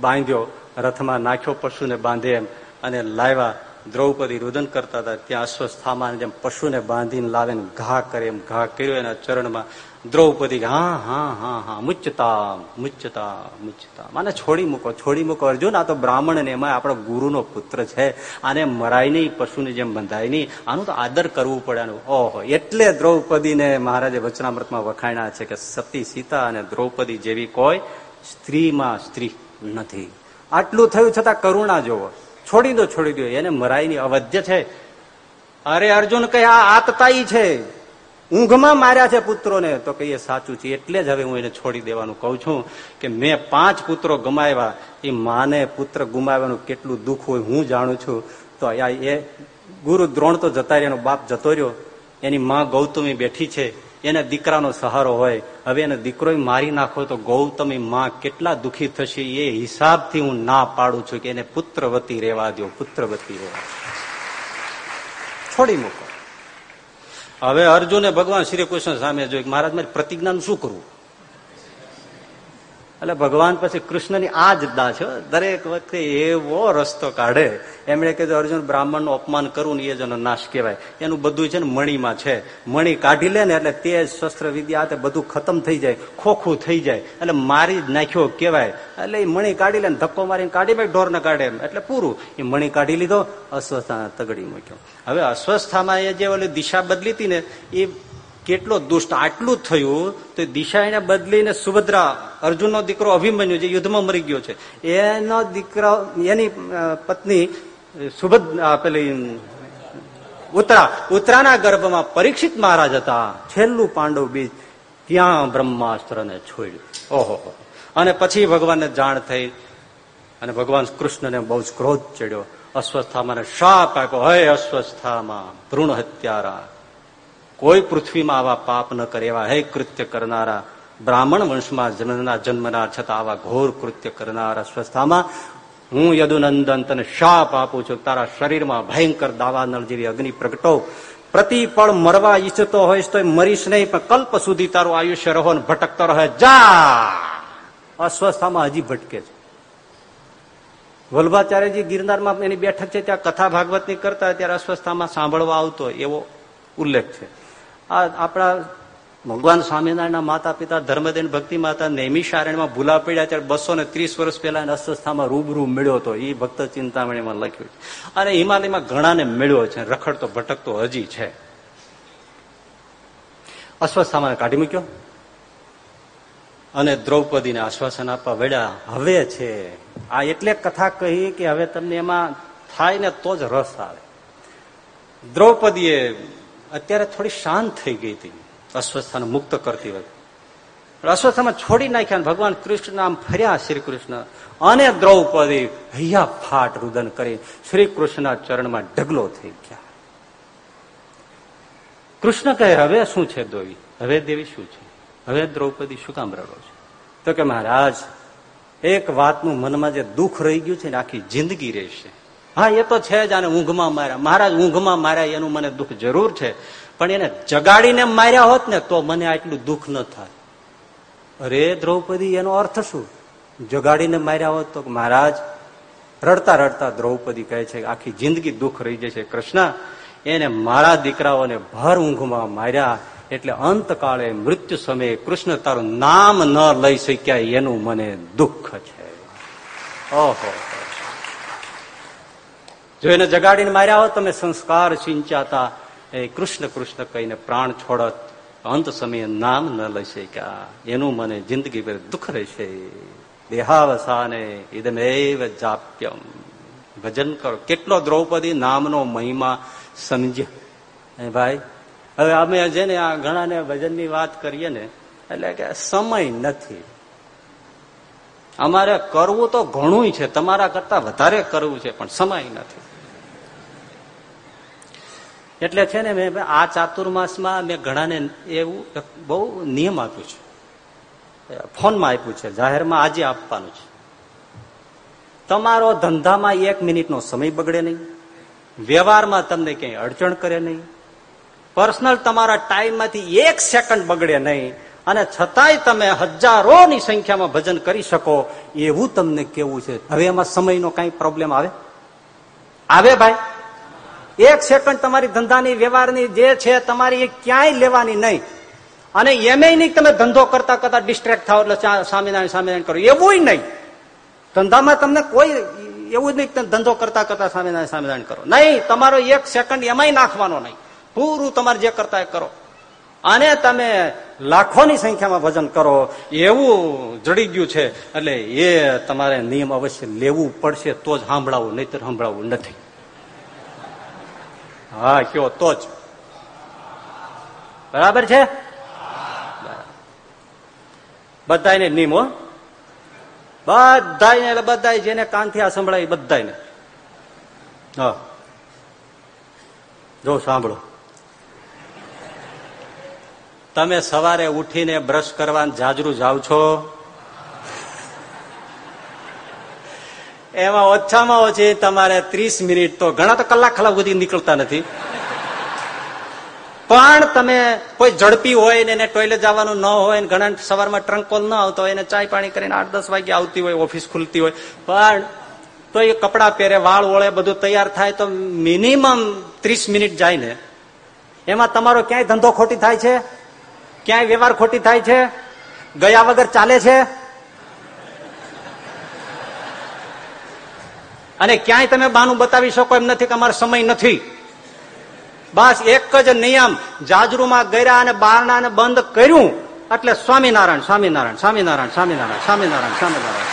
બાંધ્યો, રથમાં નાખ્યો પશુને બાંધે એમ. અને લાવ્યા, દ્રૌપદી રુદન કરતા હતા. ત્યાં અસ્વસ્થામાં જેમ પશુને બાંધીને લાવીને ઘા કરે એમ ઘા કર્યો એના ચરણમાં. દ્રૌપદી હા હા હા હા મુચ્ચતા મુચ્ચતા મુચ્ચતા માને છોડી મૂકો છોડી મૂકો અર્જુન, આ તો બ્રાહ્મણ ને એમાં આપણા ગુરુનો પુત્ર છે. આને મરાય નહીં, પશુની જેમ બંધાય નહીં. આનું તો આદર કરવું પડે આનું. ઓહો, એટલે દ્રૌપદીને મહારાજે વચનામૃતમાં વખાણ્યા છે કે સતી સીતા અને દ્રૌપદી જેવી કોઈ સ્ત્રીમાં સ્ત્રી નથી. આટલું થયું છતાં કરુણા જોવો. છોડી દો છોડી દો. એને મરાયની અવધ્ય છે. અરે અર્જુન, કઈ આ આતતાઈ છે? ઊંઘમાં માર્યા છે પુત્રોને. તો કહીએ, સાચું છે, એટલે જ હવે હું એને છોડી દેવાનું કઉ છું કે મેં પાંચ પુત્રો ગમાવ્યા. એ માને પુત્ર ગુમાવવાનું કેટલું દુઃખ હોય હું જાણું છું. તો એ ગુરુ દ્રોણ તો જતા રહ્યો બાપ જતો રહ્યો. એની માં ગૌતમી બેઠી છે. એને દીકરાનો સહારો હોય. હવે એને દીકરો મારી નાખો તો ગૌતમી માં કેટલા દુઃખી થશે એ હિસાબથી હું ના પાડું છું કે એને પુત્રવતી રહેવા દો પુત્રવતી રહેવા છોડી મૂકો. હવે અર્જુને ભગવાન શ્રી કૃષ્ણ સામે જોયું મહારાજ મારી પ્રતિજ્ઞાનું શું કરવું? એટલે ભગવાન પછી કૃષ્ણની આ જ દા દરેક વખતે એવો રસ્તો કાઢે. એમણે કીધું, અર્જુન, બ્રાહ્મણનું અપમાન કરવું ને એ જેનો નાશ કહેવાય. એનું બધું છે ને મણીમાં છે. મણી કાઢી લે ને એટલે તે શસ્ત્ર વિદ્યા બધું ખતમ થઈ જાય, ખોખું થઈ જાય. એટલે મારી નાખ્યો કહેવાય. એટલે એ મણી કાઢી લે ને ધક્કો મારીને કાઢી ભાઈ ઢોરને કાઢે એટલે પૂરું. એ મણી કાઢી લીધો અસ્વસ્થા તગડી મૂક્યો. હવે અસ્વસ્થામાં એ જે ઓલી દિશા બદલી હતી ને, એ કેટલો દુષ્ટ, આટલું થયું, તો દિશા એને બદલીને સુભદ્રા અર્જુનનો દીકરો અભિમન્યુ જે યુદ્ધમાં મરી ગયો છે. એનો દીકરો, એની પત્ની સુભદ્રા પેલી ઉત્તરા ઉત્તરાના ગર્ભમાં પરીક્ષિત મહારાજ હતા. છેલ્લું પાંડવ બીજ ત્યાં બ્રહ્માસ્ત્રને છોડ્યું. ઓહો અને પછી ભગવાનને જાણ થઈ, અને ભગવાન કૃષ્ણને બહુ જ ક્રોધ ચડ્યો. અસ્વસ્થામાં શાપ આપ્યો. હય અસ્વસ્થામાં, ભ્રૂણ હત્યારા. કોઈ પૃથ્વીમાં આવા પાપ ન કરે એવા હે કૃત્ય કરનારા બ્રાહ્મણ વંશમાં જન્મના જન્મના છતાં આવા ઘોર કૃત્ય કરનારા સ્વસ્થામાં હું યદુનંદન તને શાપ આપું છું. તારા શરીરમાં ભયંકર દાવાનળ જેવી અગ્નિ પ્રગટો. પ્રતિપળ મરવા ઈચ્છતો હોઈશ તો મરીશ નહીં, પણ કલ્પ સુધી તારું આયુષ્ય રહો ને ભટકતો રહે. જા! અસ્વસ્થામાં હજી ભટકે છે. વલ્ભાચાર્યજી ગિરનારમાં એની બેઠક છે, ત્યાં કથા ભાગવતની કરતા ત્યારે અસ્વસ્થામાં સાંભળવા આવતો એવો ઉલ્લેખ છે. આ આપણા ભગવાન સ્વામિનારાયણના માતા પિતા ધર્મદેન ભક્તિ માતા નૈમિષારણ્યમાં ભૂલા પડ્યા ત્યારે બસો ને ત્રીસ વર્ષ પહેલા એને અસ્વસ્થામાં રૂબરૂ મળ્યો હતો. એ ભક્ત ચિંતામણીમાં લખ્યું છે. અને હિમાલયમાં ઘણાને મળ્યો છે. રખડતો, ભટકતો હજી છે. અસ્વસ્થામાં કાઢી મૂક્યો. અને દ્રૌપદીને આશ્વાસન આપવા વળ્યા, હવે છે. આ એટલે કથા કહી કે હવે તમને એમાં થાય ને તો જ રસ આવે. દ્રૌપદીએ અત્યારે થોડી શાંત થઈ ગઈ હતી. અસ્વસ્થાને મુક્ત કરતી વખતે. અસ્વસ્થામાં છોડી નાખ્યા ભગવાન કૃષ્ણ આમ ફર્યા શ્રી કૃષ્ણ. અને દ્રૌપદી હૈયા ફાટ રુદન કરી શ્રી કૃષ્ણના ચરણમાં ઢગલો થઈ ગયા. કૃષ્ણ કહે, હવે શું છે દોવી હવે દેવી શું છે? હવે દ્રૌપદી શું કામ રડો છે? તો કે, મહારાજ, એક વાતનું મનમાં જે દુઃખ રહી ગયું છે ને આખી જિંદગી રહેશે. હા, એ તો છે જ આને ઊંઘમાં માર્યા. મહારાજ ઊંઘમાં માર્યા, એનું મને દુઃખ જરૂર છે. પણ એને જગાડીને માર્યા હોત ને, તો મને આટલું દુઃખ ન થાય. અરે દ્રૌપદી, એનો અર્થ શું? જગાડીને માર્યા હોત તો મહારાજ, રડતા રડતા દ્રૌપદી કહે છે, આખી જિંદગી દુઃખ રહી જશે, કૃષ્ણ. એને મારા દીકરાઓને ભર ઊંઘમાં માર્યા. એટલે અંતકાળે મૃત્યુ સમયે કૃષ્ણ તારું નામ ન લઈ શક્યા, એનું મને દુઃખ છે. ઓહો. જો એને જગાડીને માર્યા હોત તમે સંસ્કાર સિંચાતા. એ કૃષ્ણ કૃષ્ણ કહીને પ્રાણ છોડત. અંત સમયે નામ ન લઈ શક્યા. એનું મને જિંદગી પર દુઃખ રહેશે. દેહાવસાને ઇદમેવ જાપ્યમ. ભજન કરો. કેટલો દ્રૌપદી નામનો મહિમા સમજ્યા. ભાઈ, હવે અમે છે ને આ ઘણાને ભજનની વાત કરીએ ને, એટલે કે સમય નથી. અમારે કરવું તો ઘણું છે. તમારા કરતા વધારે કરવું છે, પણ સમય નથી. એટલે છે ને મેં આ ચાતુર્માસમાં મેં ઘણાને એવું બહુ નિયમ આપ્યું છે. ફોનમાં આપ્યું છે, જાહેરમાં આજે આપવાનું છે. તમારો ધંધામાં એક મિનિટનો સમય બગડે નહીં, વ્યવહારમાં તમને ક્યાંય અડચણ કરે નહીં, પર્સનલ તમારા ટાઈમમાંથી એક સેકન્ડ બગડે નહીં, અને છતાંય તમે હજારોની સંખ્યામાં ભજન કરી શકો, એવું તમને કેવું છે. હવે એમાં સમયનો કઈ પ્રોબ્લેમ આવે? આવે ભાઈ? એક સેકન્ડ તમારી ધંધાની, વ્યવહારની જે છે તમારી એ ક્યાંય લેવાની નહીં. અને એમે નહીં તમે ધંધો કરતા કરતા ડિસ્ટ્રેક્ટ થાવ એટલે સ્વામિનારાયણ સ્વામિનારાયણ કરો. એવું નહીં. ધંધામાં તમને કોઈ એવું જ નહીં ધંધો કરતા કરતા સ્વામિનારાયણ સ્વામિનારાયણ કરો. નહીં, તમારો એક સેકન્ડ એમાંય નાખવાનો નહીં. પૂરું તમારે જે કરતા એ કરો. અને તમે લાખોની સંખ્યામાં ભજન કરો. એવું જડી ગયું છે. એટલે એ તમારે નિયમ અવશ્ય લેવું પડશે, તો જ સાંભળાવું, નહીતર સાંભળાવું નથી. હા, કયો, તો જ. બરાબર છે? બધાને નિમો બધાને એટલે બધા જેને કાનથી આ સંભળાય બધાને હા. જો, સાંભળો. તમે સવારે ઉઠીને બ્રશ કરવા જાજરું જાઓ છો? એમાં ઓછામાં ઓછી તમારે ત્રીસ મિનિટ તો ઘણા તો કલાક કલાક સુધી નીકળતા નથી. પણ તમે કોઈ ઝડપી હોય ને એને ટોયલેટ જવાનું ન હોય ને ઘણા સવારમાં ટ્રંક કોલ ન આવતો હોય, એને ચાય પાણી કરીને આઠ દસ વાગે આવતી હોય, ઓફિસ ખુલતી હોય. પણ તો એ કપડા પહેરે, વાળ ઓળે, બધું તૈયાર થાય તો મિનિમમ ત્રીસ મિનિટ જાય ને. એમાં તમારો ક્યાંય ધંધો ખોટી થાય છે? ક્યાંય વ્યવહાર ખોટી થાય છે? ગયા વગર ચાલે છે? અને ક્યાંય તમે બાનું બતાવી શકો એમ નથી કે અમારો સમય નથી બસ એક જ નિયમ જાજરૂમાં ગયા અને બારણા બંધ કર્યું એટલે સ્વામિનારાયણ સ્વામિનારાયણ સ્વામિનારાયણ સ્વામિનારાયણ સ્વામિનારાયણ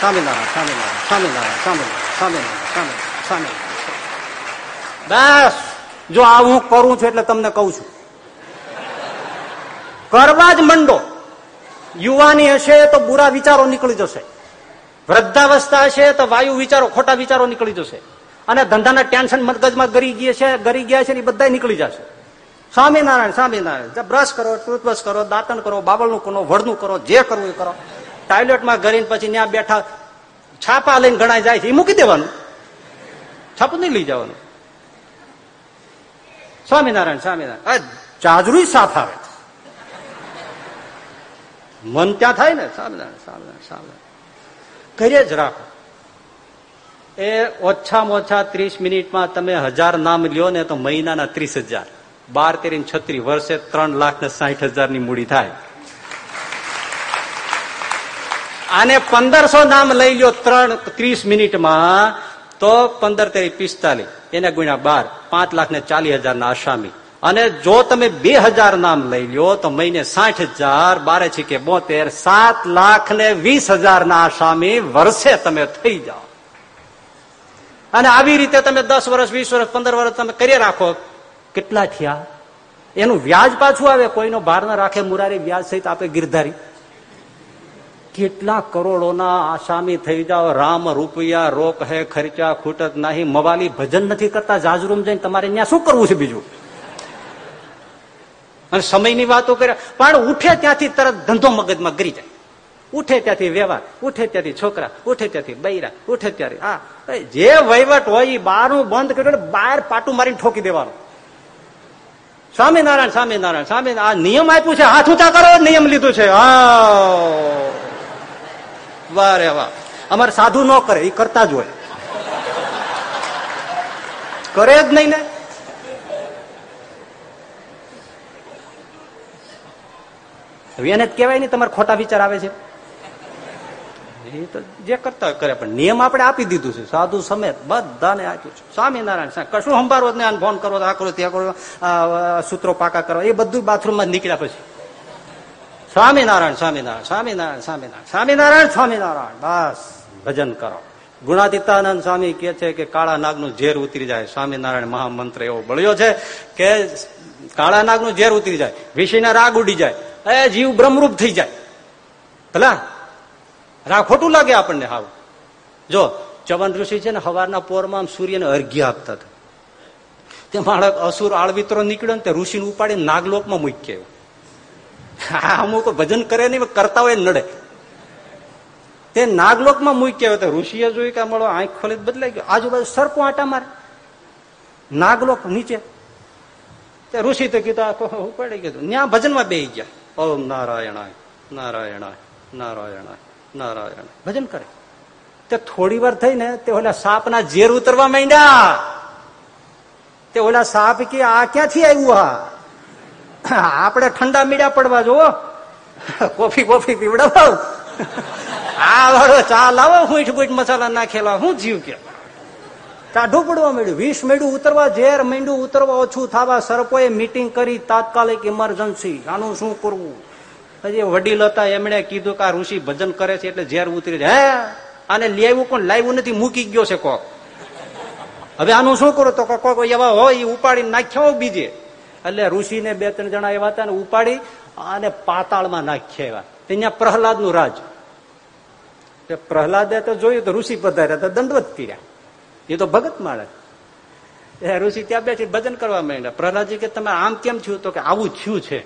સ્વામિનારાયણ સ્વામિનારાયણ સ્વામિનારાયણ સ્વામિનારાયણ સ્વામિનારાયણ સ્વામિનારાયણ સ્વામિનારાયણ બસ જો આ હું કરું છું એટલે તમને કઉ છું કરવા જ મંડો યુવાની હશે તો બુરા વિચારો નીકળી જશે વૃદ્ધાવસ્થા હશે તો વાયુ વિચારો, ખોટા વિચારો નીકળી જશે. અને ધંધાના ટેન્શન મગજમાં ગરી ગયા છે, ગરી ગયા છે એ બધા નીકળી જશે. સ્વામિનારાયણ સ્વામિનારાયણ બ્રશ કરો, ટૂથબ્રશ કરો, દાંતણ કરો, બાબળનું કરો વડનું કરો, જે કરવું એ કરો. ટોયલેટમાં ગરીને પછી ત્યાં બેઠા છાપા લઈને ગણાય જાય છે, એ મૂકી દેવાનું. છાપું નહીં લઈ જવાનું. સ્વામિનારાયણ સ્વામિનારાયણ ચાજરું સાથ આવે. મન ત્યાં થાય ને, સ્વામિનારાયણ સ્વામિનારાયણ સ્વામિનારાયણ. કરીએ જ રાખો. એ ઓછામાં ઓછા ત્રીસ મિનિટમાં તમે હજાર નામ લ્યો ને તો મહિનાના ત્રીસ હજાર. બાર તેરી છત્રી વર્ષે ત્રણ લાખ ને સાહીઠ હજારની મૂડી થાય. આને પંદરસો નામ લઈ લ્યો ત્રણ, ત્રીસ મિનિટમાં, તો પંદર તેરી પિસ્તાલીસ. એને ગુણ્યા બાર. પાંચ લાખ ને ચાલીસ હજાર ના આસામી. અને જો તમે બે હજાર નામ લઈ લ્યો, તો મહિને સાઠ હજાર, બારે છે કે બોતેર, સાત લાખ ને વીસ હજાર ના આસામી વર્ષે તમે થઈ જાઓ. અને આવી રીતે તમે દસ વર્ષ, વીસ વર્ષ, પંદર વર્ષ તમે કરી રાખો. કેટલા થયા? એનું વ્યાજ પાછું આવે. કોઈનો ભાર ના રાખે, મુરારી વ્યાજ સહિત આપે ગિરધારી. કેટલા કરોડોના આસામી થઈ જાઓ. રામ રૂપિયા, રોક હે, ખર્ચા, ખૂટત નહીં. મવાલી ભજન નથી કરતા. જાજરૂમ જઈને તમારે ત્યાં શું કરવું છે બીજું? અને સમયની વાતો કર્યા. પણ ઉઠે ત્યાંથી તરત ધંધો મગજમાં ગરી જાય. ઉઠે ત્યાંથી વ્યવહાર, ઉઠે ત્યાંથી છોકરા, ઉઠે ત્યાંથી બૈરા, ઉઠે ત્યારે આ જે વહીવટ હોય એ બારું બંધ કર્યું બહાર પાટું મારીને ઠોકી દેવાનું. સ્વામિનારાયણ સ્વામિનારાયણ સ્વામી આ નિયમ આપ્યું છે, હાથ ઊંચા કરો નિયમ લીધું છે. વાહ રે વાહ. અમારે સાધુ ન કરે એ કરતા જ હોય. કરે જ નહીં ને. એને જ કહેવાય નહીં તમારે ખોટા વિચાર આવે છે. એ તો જે કરતા કરે, પણ નિયમ આપણે આપી દીધું છે. સાધુ સમેત બધાને આપ્યું છે. સ્વામિનારાયણ કશું સંભાળવો જ નહીં ફોન કરો, આ કરો, ત્યાં કરો સૂત્રો પાકા કરો, એ બધું બાથરૂમમાં નીકળ્યા પછી. સ્વામિનારાયણ સ્વામિનારાયણ સ્વામિનારાયણ સ્વામિનારાયણ સ્વામિનારાયણ સ્વામિનારાયણ. બસ, ભજન કરો. ગુણાતીતાનંદ સ્વામી કે છે કે કાળા નાગનું ઝેર ઉતરી જાય. સ્વામિનારાયણ મહામંત્ર એવો બળ્યો છે કે કાળા નાગનું ઝેર ઉતરી જાય. વિષયના રાગ ઉડી જાય. એ જીવ બ્રહ્મરૂપ થઈ જાય. ભલા? રા ખોટું લાગે આપણને હાવ. જો, ચવન ઋષિ છે ને હવારના પોરમાં સૂર્યને અર્ઘ્ય આપતા હતા. તે માણસ અસુર આળવિત્રો નીકળ્યો ને તે ઋષિને ઉપાડી નાગલોકમાં મૂકી આવ્યો અમુક ભજન કરે નહીં કરતા હોય નડે. તે નાગલોકમાં મૂકી આવ્યો તો ઋષિએ જોયું કે મળો આંખ ખોલી બદલાઈ ગયો. આજુબાજુ સરપો આટા મારે. નાગલોક નીચે. તે ઋષિ તો કીધું ઉપાડી ગયું ત્યાં ભજનમાં બે ગયા. ઓમ નારાયણાય નારાયણાય નારાયણાય નારાયણ ભજન કરે. તે થોડી વાર થઈને તે ઓલા સાપના ઝેર ઉતરવા માંડ્યા. તે ઓલા સાપ કે, આ ક્યાંથી આવ્યું આ? આપણે ઠંડા મીડા પડવા જો. કોફી કોફી પીવડાવો. આ વાળો ચા લાવો હુંઠ બુઠ મસાલા નાખેલા, હું જીવ કે કાઢું પડવા માંડ્યું. વીસ મીંડું ઉતરવા, ઝેર મીંડું ઉતરવા, ઓછું થવા, સરપોએ મીટિંગ કરી તાત્કાલિક ઇમરજન્સી આનું શું કરવું? હજી વડીલ હતા, એમણે કીધું કે આ ઋષિ ભજન કરે છે એટલે ઝેર ઉતરી હે? આને લેવું પણ લાવ્યું નથી, મૂકી ગયો છે કોક. હવે આનું શું કરો? તો કોક એવા હોય ઉપાડી નાખ્યો બીજે. એટલે ઋષિને બે ત્રણ જણા એવા હતા ને ઉપાડી અને પાતાળમાં નાખ્યા એવા. ત્યાં પ્રહલાદનું રાજ. પ્રહલાદે તો જોયું તો ઋષિ પધાર્યા, તો દંડવત કર્યા. એ તો ભગત માણસ. એ ઋષિ ત્યાં બેઠી ભજન કરવા માંડ્યા. પ્રહલાદજી કે, તમે આમ કેમ થયું તો કે, આવું થયું છે.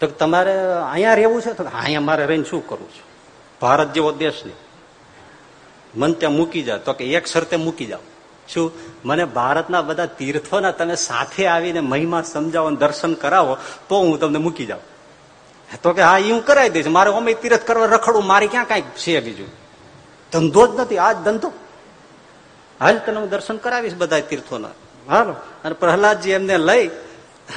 તો તમારે અહીંયા રહેવું છે? તો અહીંયા મારે રહીને શું કરવું છે? ભારત જેવો દેશ નહીં. મન ત્યાં મૂકી જાવ તો કે, એક શરતે મૂકી જાઓ. શું? મને ભારતના બધા તીર્થોના તમે સાથે આવીને મહિમા સમજાવો દર્શન કરાવો, તો હું તમને મૂકી જાઉં. તો કે, હા એ હું કરાવી દઈશ. મારે અમે તીર્થ કરવા રખડવું, મારે ક્યાં કંઈક છે બીજું? ધંધો જ નથી. આ ધંધો. હાલ તને હું દર્શન કરાવીશ બધા તીર્થોના. હાલો. અને પ્રહલાદજી એમને લઈ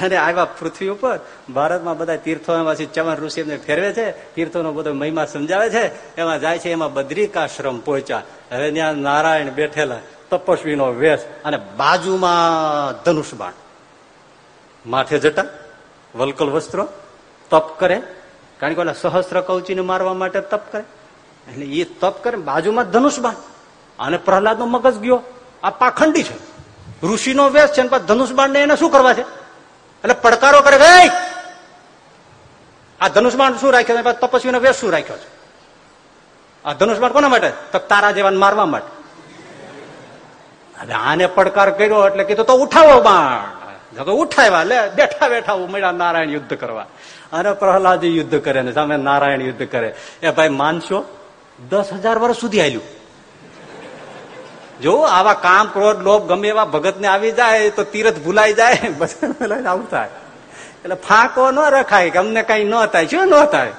અને આવ્યા પૃથ્વી ઉપર. ભારતમાં બધા તીર્થો એમાંથી ચવન ઋષિ એમને ફેરવે છે તીર્થોનો બધો મહિમા સમજાવે છે એમાં જાય છે એમાં બદ્રિકાશ્રમ પહોંચ્યા. હવે ત્યાં નારાયણ બેઠેલા તપસ્વીનો વેશ અને બાજુમાં ધનુષ બાણ. માથે જટા વલકલ વસ્ત્રો તપ કરે. કારણ કે ઓલા સહસ્ત્ર કૌચીને મારવા માટે તપ કરે. એટલે એ તપ કરે બાજુમાં ધનુષ બાણ. અને પ્રહલાદ નો મગજ ગયો. આ પાખંડી છે. ઋષિનો વેશ છે ધનુષબાણ ને એને શું કરવા છે? એટલે પડકારો કરે ભાઈ આ ધનુષબાણ શું રાખ્યો છે? તપસ્વીનો વેશ શું રાખ્યો છે? આ ધનુષબાણ કોના માટે? તો તારા જેવા મારવા માટે. હવે આને પડકાર કર્યો એટલે કીધું, તો ઉઠાવો બાણ. ઉઠાવ્યા, લે, બેઠા બેઠા ઉમેરા નારાયણ યુદ્ધ કરવા. અને પ્રહલાદ યુદ્ધ કરે ને સામે નારાયણ યુદ્ધ કરે. એ ભાઈ, માનશો? દસ હજાર વર્ષ સુધી આવ્યું જો આવા કામ, ક્રોધ, લોભ, ગમે એવા ભગત ને આવી જાય, તો તીરથ ભૂલાઈ જાય, બધા આવું થાય. એટલે ફાંકો ન રખાય, કે અમને કઈ ન થાય. શું ન થાય?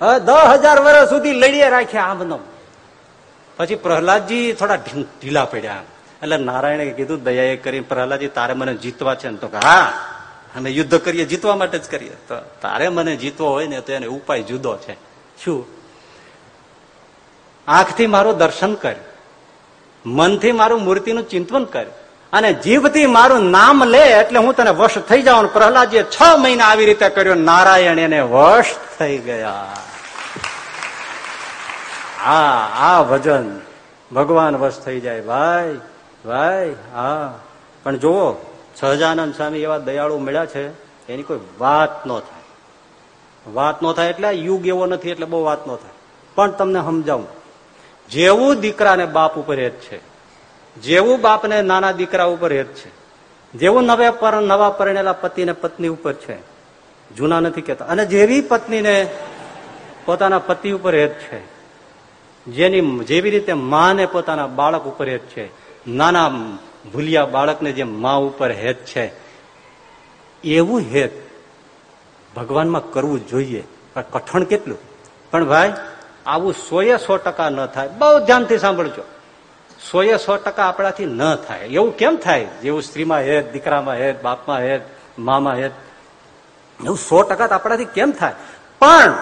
હવે દસ હજાર વર્ષ સુધી લડીએ રાખ્યા આમ પછી પ્રહલાદજી થોડા ઢીલા પડ્યા. એટલે નારાયણે કીધું, દયાએ કરી પ્રહલાદજી, તારે મને જીતવા છે. ને તો કે, હા, અમે યુદ્ધ કરીએ, જીતવા માટે જ કરીએ. તો તારે મને જીતવો હોય ને, તો એને ઉપાય જુદો છે. શું? આંખથી મારું દર્શન કર મનથી મારું મૂર્તિનું ચિંતન કર. અને જીભથી મારું નામ લે એટલે હું તને વશ થઈ જાઉં. પ્રહલાદજીએ છ મહિના આવી રીતે કર્યો. નારાયણ એને વશ થઈ ગયા. આ આ ભજન ભગવાન વશ થઈ જાય. ભાઈ ભાઈ, હા. પણ જુઓ, સહજાનંદ સ્વામી એવા દયાળુ મળ્યા છે, એની કોઈ વાત ન થાય. વાત ન થાય એટલે યુગ એવો નથી એટલે બહુ વાત ન થાય. પણ તમને સમજાવું જેવું દીકરાને બાપ ઉપર હેત છે, જેવું બાપને નાના દીકરા ઉપર હેત છે, જેવું નવે પર નવા પરણેલા પતિને પત્ની ઉપર છે, જૂના નથી કેતા અને જેવી પત્નીને પોતાના પતિ ઉપર હેત છે, જેની જેવી રીતે માને પોતાના બાળક ઉપર હેત છે, નાના ભૂલિયા બાળકને જે મા ઉપર હેત છે, એવું હેત ભગવાનમાં કરવું જોઈએ. કઠણ કેટલું? પણ ભાઈ આવું સોએ સો ટકા ન થાય. બહુ ધ્યાનથી સાંભળજો. સોએ સો ટકા આપણાથી ન થાય. એવું કેમ થાય? જેવું સ્ત્રીમાં હેત, દીકરામાં હેત, બાપમાં હેત, મામાં હેત. એવું સો ટકા આપણાથી કેમ થાય? પણ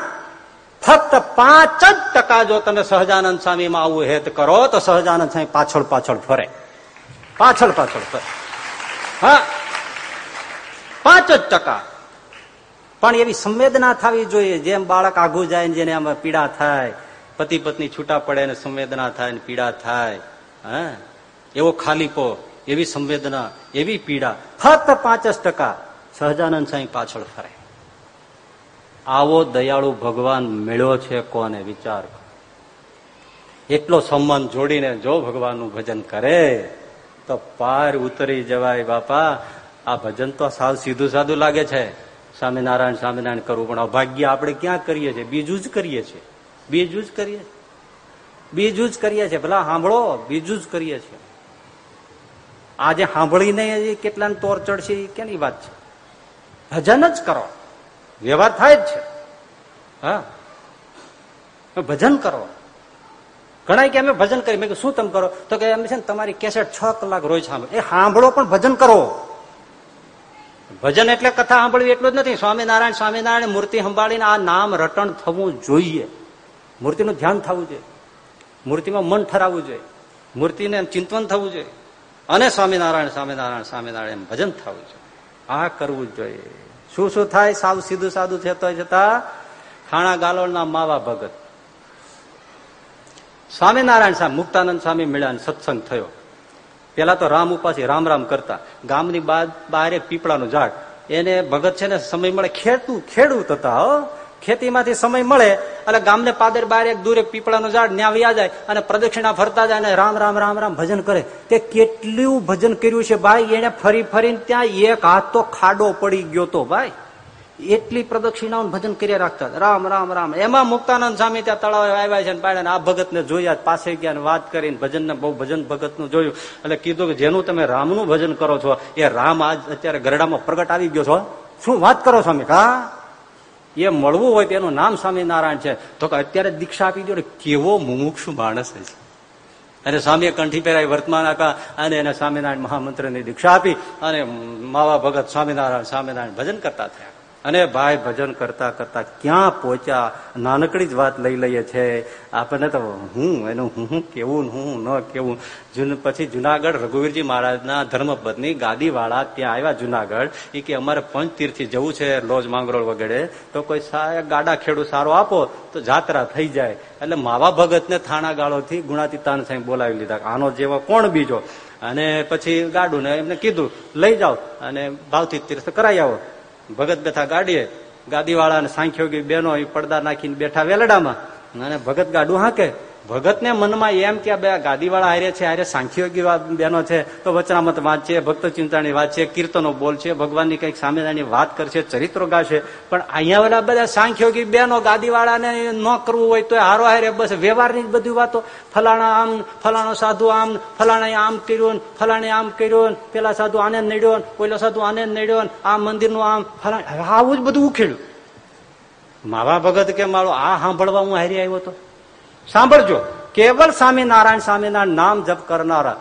ફક્ત પાંચ જ ટકા જો તમે સહજાનંદ સ્વામીમાં આવું હેત કરો, તો સહજાનંદ સ્વામી પાછળ પાછળ ફરે. પાછળ પાછળ ફરે. હા. પાંચ જ ટકા. પણ એવી સંવેદના થવી જોઈએ. જેમ બાળક આઘું જાય જેને આમાં પીડા થાય, પતિ પત્ની છૂટા પડે ને સંવેદના થાય ને પીડા થાય, હા? એવો ખાલીપો એવી સંવેદના, એવી પીડા. ફક્ત પાંચ ટકા સહજાનંદ સાંઈ પાછળ ફરે. આવો દયાળુ ભગવાન મેળ્યો છે કોને વિચાર એટલો સંબંધ જોડીને જો ભગવાનનું ભજન કરે, તો પાર ઉતરી જવાય બાપા. આ ભજન તો સાવ સીધું સાધું લાગે છે. સ્વામિનારાયણ સ્વામિનારાયણ કરવું પણ અભાગ્ય આપણે ક્યાં કરીએ છીએ? બીજું જ કરીએ છીએ. બીજું જ કરીએ બીજું જ કરીએ છીએ. ભલા સાંભળો, બીજું જ કરીએ છીએ. આજે સાંભળીને કેટલા તોર ચડશે કેની વાત છે? ભજન જ કરો. વ્યવહાર થાય જ છે. હા. ભજન કરો. ઘણા કે અમે ભજન કરી મેં શું તમે કરો? તો કે, અમે છે ને તમારી કેસેટ છ કલાક રોજ સાંભળો. એ સાંભળો પણ ભજન કરો. ભજન એટલે કથા સાંભળવી એટલું જ નથી. સ્વામિનારાયણ સ્વામિનારાયણ મૂર્તિ સંભાળીને આ નામ રટણ થવું જોઈએ. મૂર્તિનું ધ્યાન થવું જોઈએ. મૂર્તિમાં મન ઠરાવવું જોઈએ. મૂર્તિને ચિંતન થવું જોઈએ. અને સ્વામિનારાયણ સ્વામિનારાયણ સ્વામિનારાયણ ભજન થવું જોઈએ. આ કરવું જોઈએ. શું શું થાય? સાવ સીધું સાદું છે તો છતાં ખાણા ગાલોળના માવા ભગત. સ્વામિનારાયણ સ્વામી મુક્તાનંદ સ્વામી મળ્યા સત્સંગ થયો. પેલા તો રામ ઉપાસી, રામ રામ કરતા. ગામની એક પીપળાનું ઝાડ. એને ભગત છે ને સમય મળે, ખેડતું, ખેડૂત હતા, હો. ખેતીમાંથી સમય મળે, એટલે ગામને પાદર બહાર એક દૂર એક પીપળાનું ઝાડ ન્યા વ્યા જાય અને પ્રદક્ષિણા ફરતા જાય અને રામ રામ રામ રામ ભજન કરે. તે કેટલું ભજન કર્યું છે ભાઈ? એને ફરી ફરીને ત્યાં એક હાથ તો ખાડો પડી ગયો તો, ભાઈ. એટલી પ્રદક્ષિણાઓ ભજન કર્યા રાખતા રામ રામ રામ. એમાં મુક્તાનંદ સ્વામી ત્યાં તળાવ આવ્યા છે પાડ્યા આ ભગત ને જોયા પાસે ગયા વાત કરીને ભજન ને બહુ ભજન ભગતનું જોયું. એટલે કીધું કે જેનું તમે રામનું ભજન કરો છો, એ રામ આજ અત્યારે ગરડામાં પ્રગટ આવી ગયો છો. શું વાત કરો સ્વામી? હા? એ મળવું હોય તેનું નામ સ્વામિનારાયણ છે. તો કે અત્યારે દીક્ષા આપી દો કેવો મુમુક્ષુ માણસ છે. અને સ્વામીએ કંઠી પહેરાવી, વર્તમાન આકા અને એને સ્વામિનારાયણ મહામંત્રની દીક્ષા આપી, અને માવા ભગત સ્વામિનારાયણ સ્વામિનારાયણ ભજન કરતા થયા. અને ભાઈ ભજન કરતા કરતા ક્યાં પહોંચ્યા? નાનકડી જ વાત લઈ લઈએ છે. આપણને તો હું, એનું હું કેવું હું ન કેવું. પછી જુનાગઢ રઘુવીરજી મહારાજના ધર્મપત્ની ગાદીવાળા ત્યાં આવ્યા જુનાગઢ. એ કે અમારે પંચતીર્થી જવું છે લોજ માંગરોળ વગેરે. તો કોઈ ગાડા ખેડૂત સારો આપો તો જાત્રા થઈ જાય. એટલે માવા ભગતને થાણા ગાળોથી ગુણાતીતાન સાહેબ બોલાવી લીધા. આનો જેવો કોણ બીજો? અને પછી ગાડું ને એમને કીધું, લઈ જાઓ અને ભાવથી તીર્થ કરાઈ આવો. ભગત બેઠા ગાડીએ ગાદીવાળા અને સાંખ્યોગી બેનો પડદા નાખીને બેઠા વેલડામાં. અને ભગત ગાડું હાકે ભગતને મનમાં એમ કે બે ગાદીવાળા હારે છે, હારે સાંખ્યોગી બેનો છે, તો વચનામત વાંચે ભક્ત ચિંતાની વાત છે, કીર્તનો બોલ છે, ભગવાનની કંઈક સામેની વાત કરશે, ચરિત્રો ગાશે. પણ અહીંયા વાળા બધા સાંખ્યોગી બેનો ગાદીવાળાને ન કરવું હોય તો હારો હારે બસ વ્યવહારની બધી વાતો. ફલાણા આમ, ફલાણો સાધુ આમ ફલાણા આમ કર્યું ફલાણે આમ કર્યું પેલા સાધુ આને નડ્યો પેલો સાધુ આને નડ્યો આ મંદિરનું આમ ફલાણ આવું જ બધું ઉખેડ્યું. માવા ભગત કે મારો આ સાંભળવા હું હારી આવ્યો હતો સાંભળજો. કેવલ સ્વામિનારાયણ સ્વામિનારાયણ નામ જપ કરનારા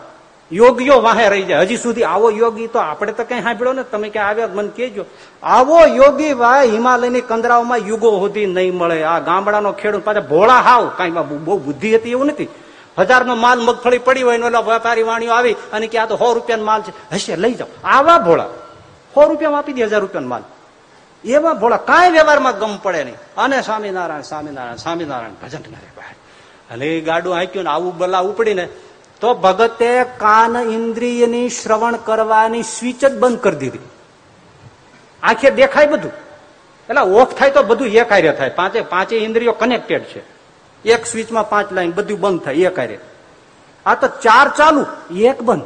યોગીઓ વાહે રહી જાય. હજી સુધી આવો યોગી તો આપણે તો કઈ સાંભળ્યો ને તમે ક્યાં આવ્યા મને કેજો આવો યોગી વાય હિમાલયની કંદરાઓમાં યુગો સુધી નહીં મળે. આ ગામડાનો ખેડૂત પાછા ભોળા હાવ. કઈ બહુ બુદ્ધિ હતી એવું નથી. હજારનો માલ મગફળી પડી હોય એટલે વેપારી વાણીઓ આવી અને કે આ તો સો રૂપિયાનો માલ છે. હશે, લઈ જાઓ. આવા ભોળા. સો રૂપિયામાં આપી દે હજાર રૂપિયાનો માલ. એવા ભોળા. કાંઈ વ્યવહારમાં ગમ પડે નહીં. અને સ્વામિનારાયણ સ્વામિનારાયણ સ્વામિનારાયણ ભજન કરે. ભાઈ અને એ ગાડું હાંક્યું ને આવું બલા ઉપડીને, તો ભગતે કાન ઇન્દ્રિયની શ્રવણ કરવાની સ્વિચ જ બંધ કરી દીધી. આંખે દેખાય બધું. એટલે ઓફ થાય તો બધું એક કાર્ય થાય. પાંચે પાંચે ઇન્દ્રિયો કનેક્ટેડ છે. એક સ્વિચમાં પાંચ લાઈન, બધું બંધ થાય, એક કાર્ય આ તો ચાર ચાલુ, એક બંધ.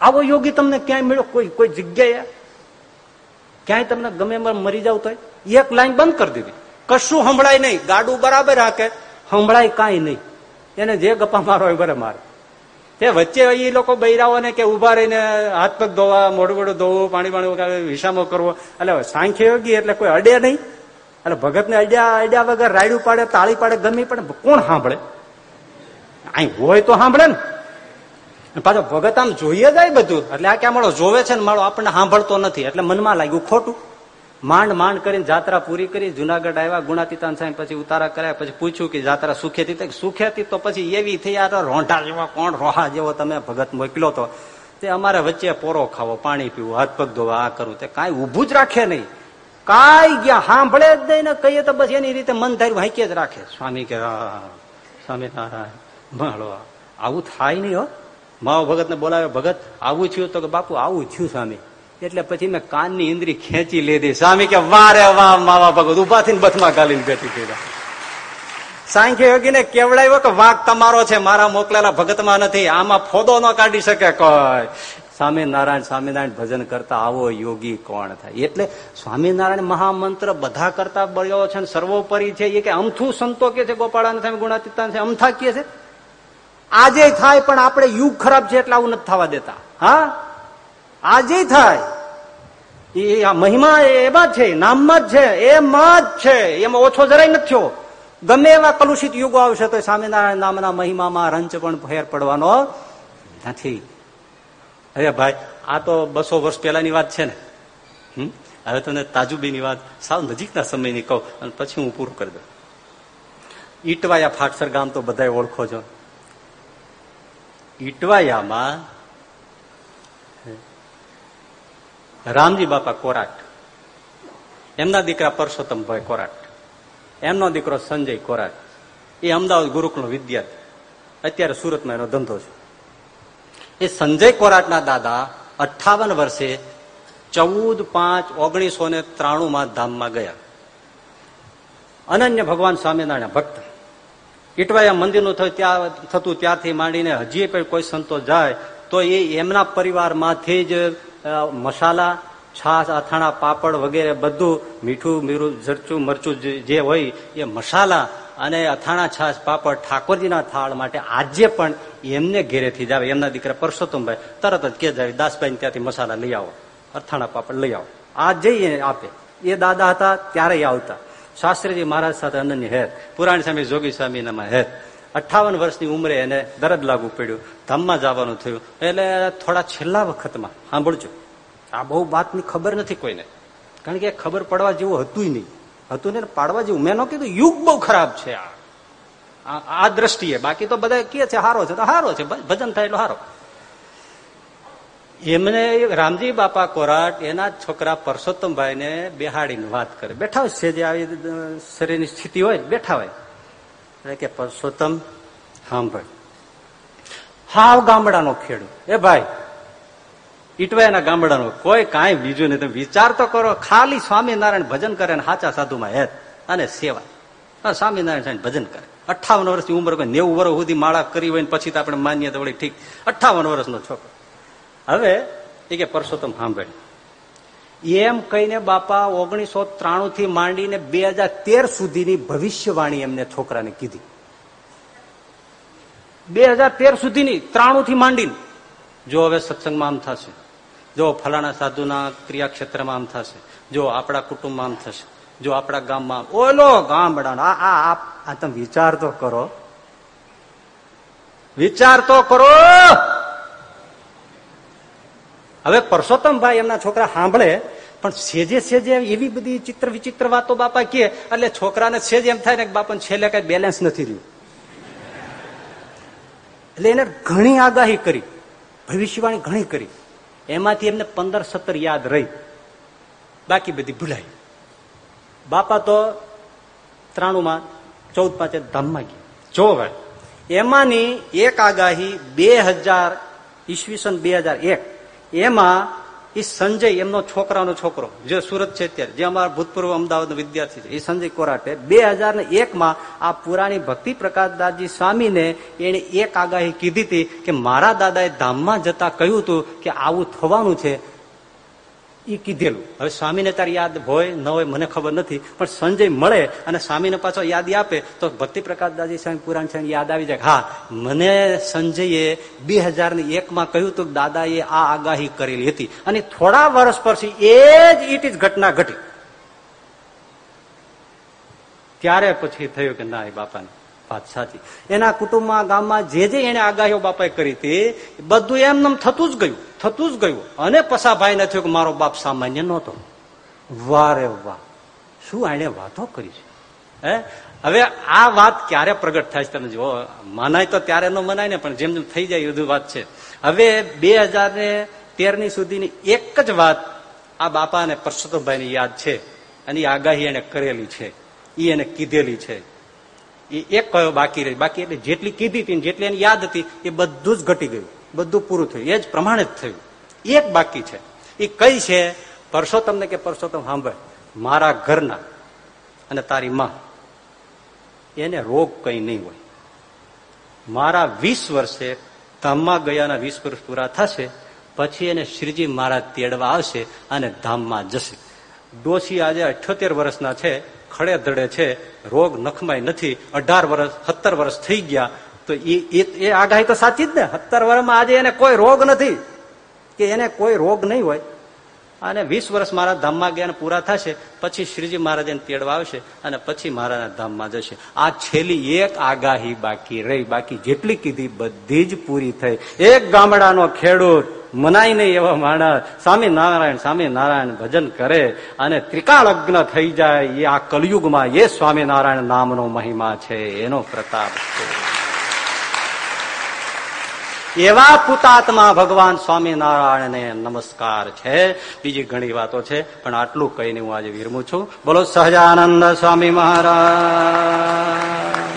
આવો યોગી તમને ક્યાંય મળ્યો? કોઈ કોઈ જગ્યાએ? ક્યાંય તમને ગમે મરી જાવ તો એક લાઈન બંધ કરી દીધી. કશું સંભળાય નહીં. ગાડું બરાબર હાકે. સંભળાય કાંઈ નહીં. એને જે ગપ્પા મારો હોય બરે મારે. તે વચ્ચે એ લોકો બૈરાઓને કે ઊભા રહીને હાથ પગ ધોવા મોડું મોડું ધોવું, પાણી પાણી વિસામો કરવો. એટલે સાંખ્ય યોગી એટલે કોઈ અડે નહીં. એટલે ભગત ને અડ્યા અડ્યા વગર રાયડું પાડે, તાળી પાડે, ગમી પણ કોણ સાંભળે? અહીં હોય તો સાંભળે ને. પાછો ભગત આમ જોઈએ જાય બધું. એટલે આ ક્યાં માળો જોવે છે ને માળો આપણને સાંભળતો નથી. એટલે મનમાં લાગ્યું ખોટું. માંડ માંડ કરીને જાત્રા પૂરી કરી, જુનાગઢ આવ્યા, ગુણાતીતાન સાહેબ પછી ઉતારા કર્યા, પછી પૂછ્યું કે જાત્રા સુખેથી સુખેતી તો પછી એવી થઈ, આ રોંઢા જેવા કોણ રોહા જેવો તમે ભગત મોકલો તો. તે અમારે વચ્ચે પોરો ખાવો, પાણી પીવું, હાથ પગ ધોવા, આ કરવું તે કાંઈ ઊભું જ રાખે નહીં. કાંઈ ગયા, સાંભળે જ નહીં ને કહીએ તો બસ એની રીતે મન ધાર્યું હાંકી જ રાખે. સ્વામી કે સ્વામિનારાયણ, માળો. આવું થાય નહીં હો. માવો ભગત ને બોલાવે ભગત, આવું થયું? તો કે, બાપુ, આવું થયું, સ્વામી. એટલે પછી મેં કાનની ઇન્દ્રી ખેંચી લીધી. સ્વામી કે વારે વાહ, માવા ભગત ઊભા થઈને બથમાં ગાલીને બેઠી થઈ સાંખ્ય યોગીને કેવડાવ્યો કે, વાઘ તમારો છે, મારા મોકલેલા ભગતમાં નથી, આમાં ફોદો ન કાઢી શકે કોઈ. સ્વામિનારાયણ સ્વામિનારાયણ ભજન કરતા આવો યોગી કોણ થાય? એટલે સ્વામિનારાયણ મહામંત્ર બધા કરતા બળ્યો છે સર્વોપરી છે. એ કે, અમથું સંતો કે છે, ગોપાળાને સ્વામી ગુણાતીતાન છે? અમથા કે છે? આજે થાય, પણ આપણે યુગ ખરાબ છે એટલે આવું નથી થવા દેતા. હા? આજે થાય. એ મહિમા એમાં છે, નામમાં જ છે, એમાં જ છે. એમાં ઓછો જરાય નથી થયો. ગમે એવા કલુષિત યુગો આવશે તો સ્વામિનારાયણ નામના મહિમામાં રંચ પણ ફેર પડવાનો નથી. અરે ભાઈ, આ તો બસો વર્ષ પહેલાની વાત છે ને. હવે તમને તાજુબીની વાત સાવ નજીકના સમયની કહું અને પછી હું પૂરું કરી દઉં. ઈટવાયા ફાટસર ગામ તો બધા ઓળખો છો. ઈટવાયામાં રામજી બાપા કોરાટ. એમના દીકરા પરસોત્તમભાઈ કોરાટ. એમનો દીકરો સંજય કોરાટ. એ અમદાવાદ ગુરુકુળ વિદ્યાર્થી. અત્યારે સુરતમાં એનો ધંધો છે. એ સંજય કોરાટના દાદા અઠાવન વર્ષે ચૌદ પાંચ ઓગણીસો ને ત્રાણુંમાં ધામમાં ગયા. અનન્ય ભગવાન સ્વામિનારાયણ ભક્ત. ઇટવાયા મંદિરનું થયું ત્યાં, થતું ત્યારથી માંડીને હજી પણ કોઈ સંતો જાય, તો એ એમના પરિવારમાંથી જ મસાલા, છાશ, અથાણા, પાપડ વગેરે બધું મીઠું, મીરું, જરચું, મરચું જે હોય એ મસાલા અને અથાણા, છાશ, પાપડ ઠાકોરજીના થાળ માટે આજે પણ એમને ઘેરેથી જાવે એમના દીકરા પરસોત્તમભાઈ તરત જ કે જાય દાસભાઈ ત્યાંથી મસાલા લઈ આવો, અથાણા, પાપડ લઈ આવો. આ જઈએ આપે. એ દાદા હતા, ત્યારે આવતા. શાસ્ત્રીજી મહારાજ સાથે અનન્ય હેત પુરાણી સ્વામી જોગી સ્વામીનામાં હેત અઠાવન વર્ષની ઉંમરે એને દરદ લાગુ પડ્યું, ધામમાં જવાનું થયું. એટલે થોડા છેલ્લા વખતમાં, સાંભળજો. આ બહુ વાતની ખબર નથી કોઈને. કારણ કે ખબર પડવા જેવું હતું નહીં. હતું ને પાડવા જેવું. મેં ન કીધું, યુગ બહુ ખરાબ છે આ. આ દ્રષ્ટિએ. બાકી તો બધા કે છે, હારો છે, તો હારો છે. ભજન થાય એટલો હારો. એમને રામજી બાપા કોરાટ, એના છોકરા પરસોત્તમભાઈ ને બેહાડીને વાત કરે. બેઠા હોય છે, જે આવી શરીરની સ્થિતિ હોય, બેઠા હોય. કે પરસોત્તમ સાંભળ. હાવ ગામડાનો ખેડૂત. એ ભાઈ, ઈટવાયના ગામડાનો. કોઈ કાંઈ બીજું નહીં. તમે વિચાર તો કરો, ખાલી સ્વામિનારાયણ ભજન કરે ને સાચા સાધુમાં હેત અને સેવા. સ્વામિનારાયણ ભજન કરે. અઠાવન વર્ષની ઉંમર કોઈ નેવું વર્ષ સુધી માળા કરી હોય પછી તો આપણે માનીએ તો વળી ઠીક. અઠાવન વર્ષનો છોકરો. હવે એ કે પરસોત્તમ સાંભળ. એમ કહીને બાપા ઓગણીસો ત્રાણું થી માંડીને બે હજાર તેર સુધીની ભવિષ્યવાણી એમને છોકરાને કીધી. બે હજાર તેર સુધીની ત્રાણું થી માંડીને. જો હવે સત્સંગમાં આમ થશે, જો ફલાણા સાધુના ક્રિયાક્ષેત્રમાં આમ થશે, જો આપણા કુટુંબમાં આમ થશે, જો આપણા ગામમાં ઓલો ગામડા આ આ તમે વિચાર તો કરો. વિચાર તો કરો! હવે પરસોત્તમભાઈ એમના છોકરા સાંભળે, પણ સેજે સેજે એવી બધી ચિત્ર વિચિત્ર વાતો બાપા કે એટલે છોકરાને સેજ એમ થાય ને બાપાને બાપા છેલ્લે કઈ બેલેન્સ નથી રહ્યું. એટલે એને ઘણી આગાહી કરી, ભવિષ્યવાણી ઘણી કરી. એમાંથી એમને પંદર સત્તર યાદ રહી. બાકી બધી ભૂલાઈ. બાપા તો ત્રાણુમાં ચૌદ પાંચે ધામમાં ગયા. જો ભાઈ એમાંની એક આગાહી બે હજાર ઈસવીસન બે હજાર એક. એમાં એ સંજય એમનો છોકરાનો છોકરો, જે સુરત છે અત્યારે, જે અમારા ભૂતપૂર્વ અમદાવાદ વિદ્યાર્થી છે એ સંજય કોરાટે બે હજાર ને એકમાં આ પુરાણી ભક્તિ પ્રકાશદાસજી સ્વામીને એને એક આગાહી કીધી હતી કે મારા દાદાએ ધામમાં જતા કહ્યું હતું કે આવું થવાનું છે એ કીધેલું. હવે સ્વામીને તાર યાદ હોય, ન હોય, મને ખબર નથી, પણ સંજય મળે અને સ્વામીને પાછો યાદ આપે, તો ભક્તિ પ્રકાશદાસજી સ્વામી પુરાણ સ્વામી યાદ આવી જાય હા, મને સંજયે બે હજારની એકમાં કહ્યું હતું દાદાએ આ આગાહી કરેલી હતી. અને થોડા વર્ષ પછી એ જ ઇટ ઇઝ ઘટના ઘટી. ત્યારે પછી થયું કે ના, એ બાપાને વાત સાચી. એના કુટુંબમાં, ગામમાં જે જે એને આગાહીઓ બાપાએ કરી હતી બધું એમને થતું જ ગયું. થતું જ ગયું. અને પસાભાઈ ને થયું કે મારો બાપ સામાન્ય નહોતો. વારે વાહ. શું એને વાતો કરી છે? હે? હવે આ વાત ક્યારે પ્રગટ થાય છે તમે જુઓ. મનાય તો ત્યારે ન મનાય ને, પણ જેમ જેમ થઈ જાય એ વાત છે. હવે બે હજાર ને તેરની સુધીની એક જ વાત આ બાપા અને પરસોત્તમભાઈની યાદ છે. અને એ આગાહી એને કરેલી છે. એ એને કીધેલી છે. એ એક કયો બાકી રહી? બાકી એટલે જેટલી કીધી હતી જેટલી એની યાદ હતી, એ બધું જ ઘટી ગયું. બધું પૂરું થયું. એ જ પ્રમાણે જ થયું. એક બાકી છે. એ કઈ છે? પરસોત્તમને કે પરસોત્તમ સાંભળ. મારા ઘરના. અને તારી માં. એને રોગ કઈ નહીં હોય. મારા વીસ વર્ષે ધામમાં ગયાના વીસ વર્ષ પૂરા થશે. પછી એને શ્રીજી મહારાજ તેડવા આવશે અને ધામમાં જશે. ડોશી આજે અઠ્યોતેર વર્ષના છે, ખડે ધડે છે, રોગ નખમાય નથી. અઢાર વર્ષ, સત્તર વર્ષ થઈ ગયા. તો એ આગાહી તો સાચી જ ને. સત્તર વર્ષમાં આજે એને કોઈ રોગ નથી. કે એને કોઈ રોગ નહીં હોય. અને વીસ વર્ષ મારા ધામમાં ગયા પૂરા થશે. પછી શ્રીજી મહારાજ એને તેડવા આવશે અને પછી મારાના ધામમાં જશે. આ છેલ્લી એક આગાહી બાકી રહી. બાકી જેટલી કીધી બધી જ પૂરી થઈ. એક ગામડાનો ખેડૂત મનાય નહીં એવા માણસ. સ્વામી નારાયણ સ્વામી નારાયણ ભજન કરે અને ત્રિકાળગ્ન થઈ જાય. એ આ કલયુગમાં એ સ્વામિનારાયણ નામનો મહિમા છે. એનો પ્રતાપ છે. એવા પુતાત્મા ભગવાન સ્વામિનારાયણને નમસ્કાર છે. બીજી ઘણી વાતો છે, પણ આટલું કહીને હું આજે વિરમું છું. બોલો, સહજાનંદ સ્વામી મહારાજ.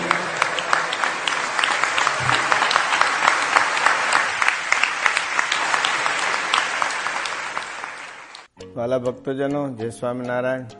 વાલા ભક્તોજનો, જય સ્વામિનારાયણ.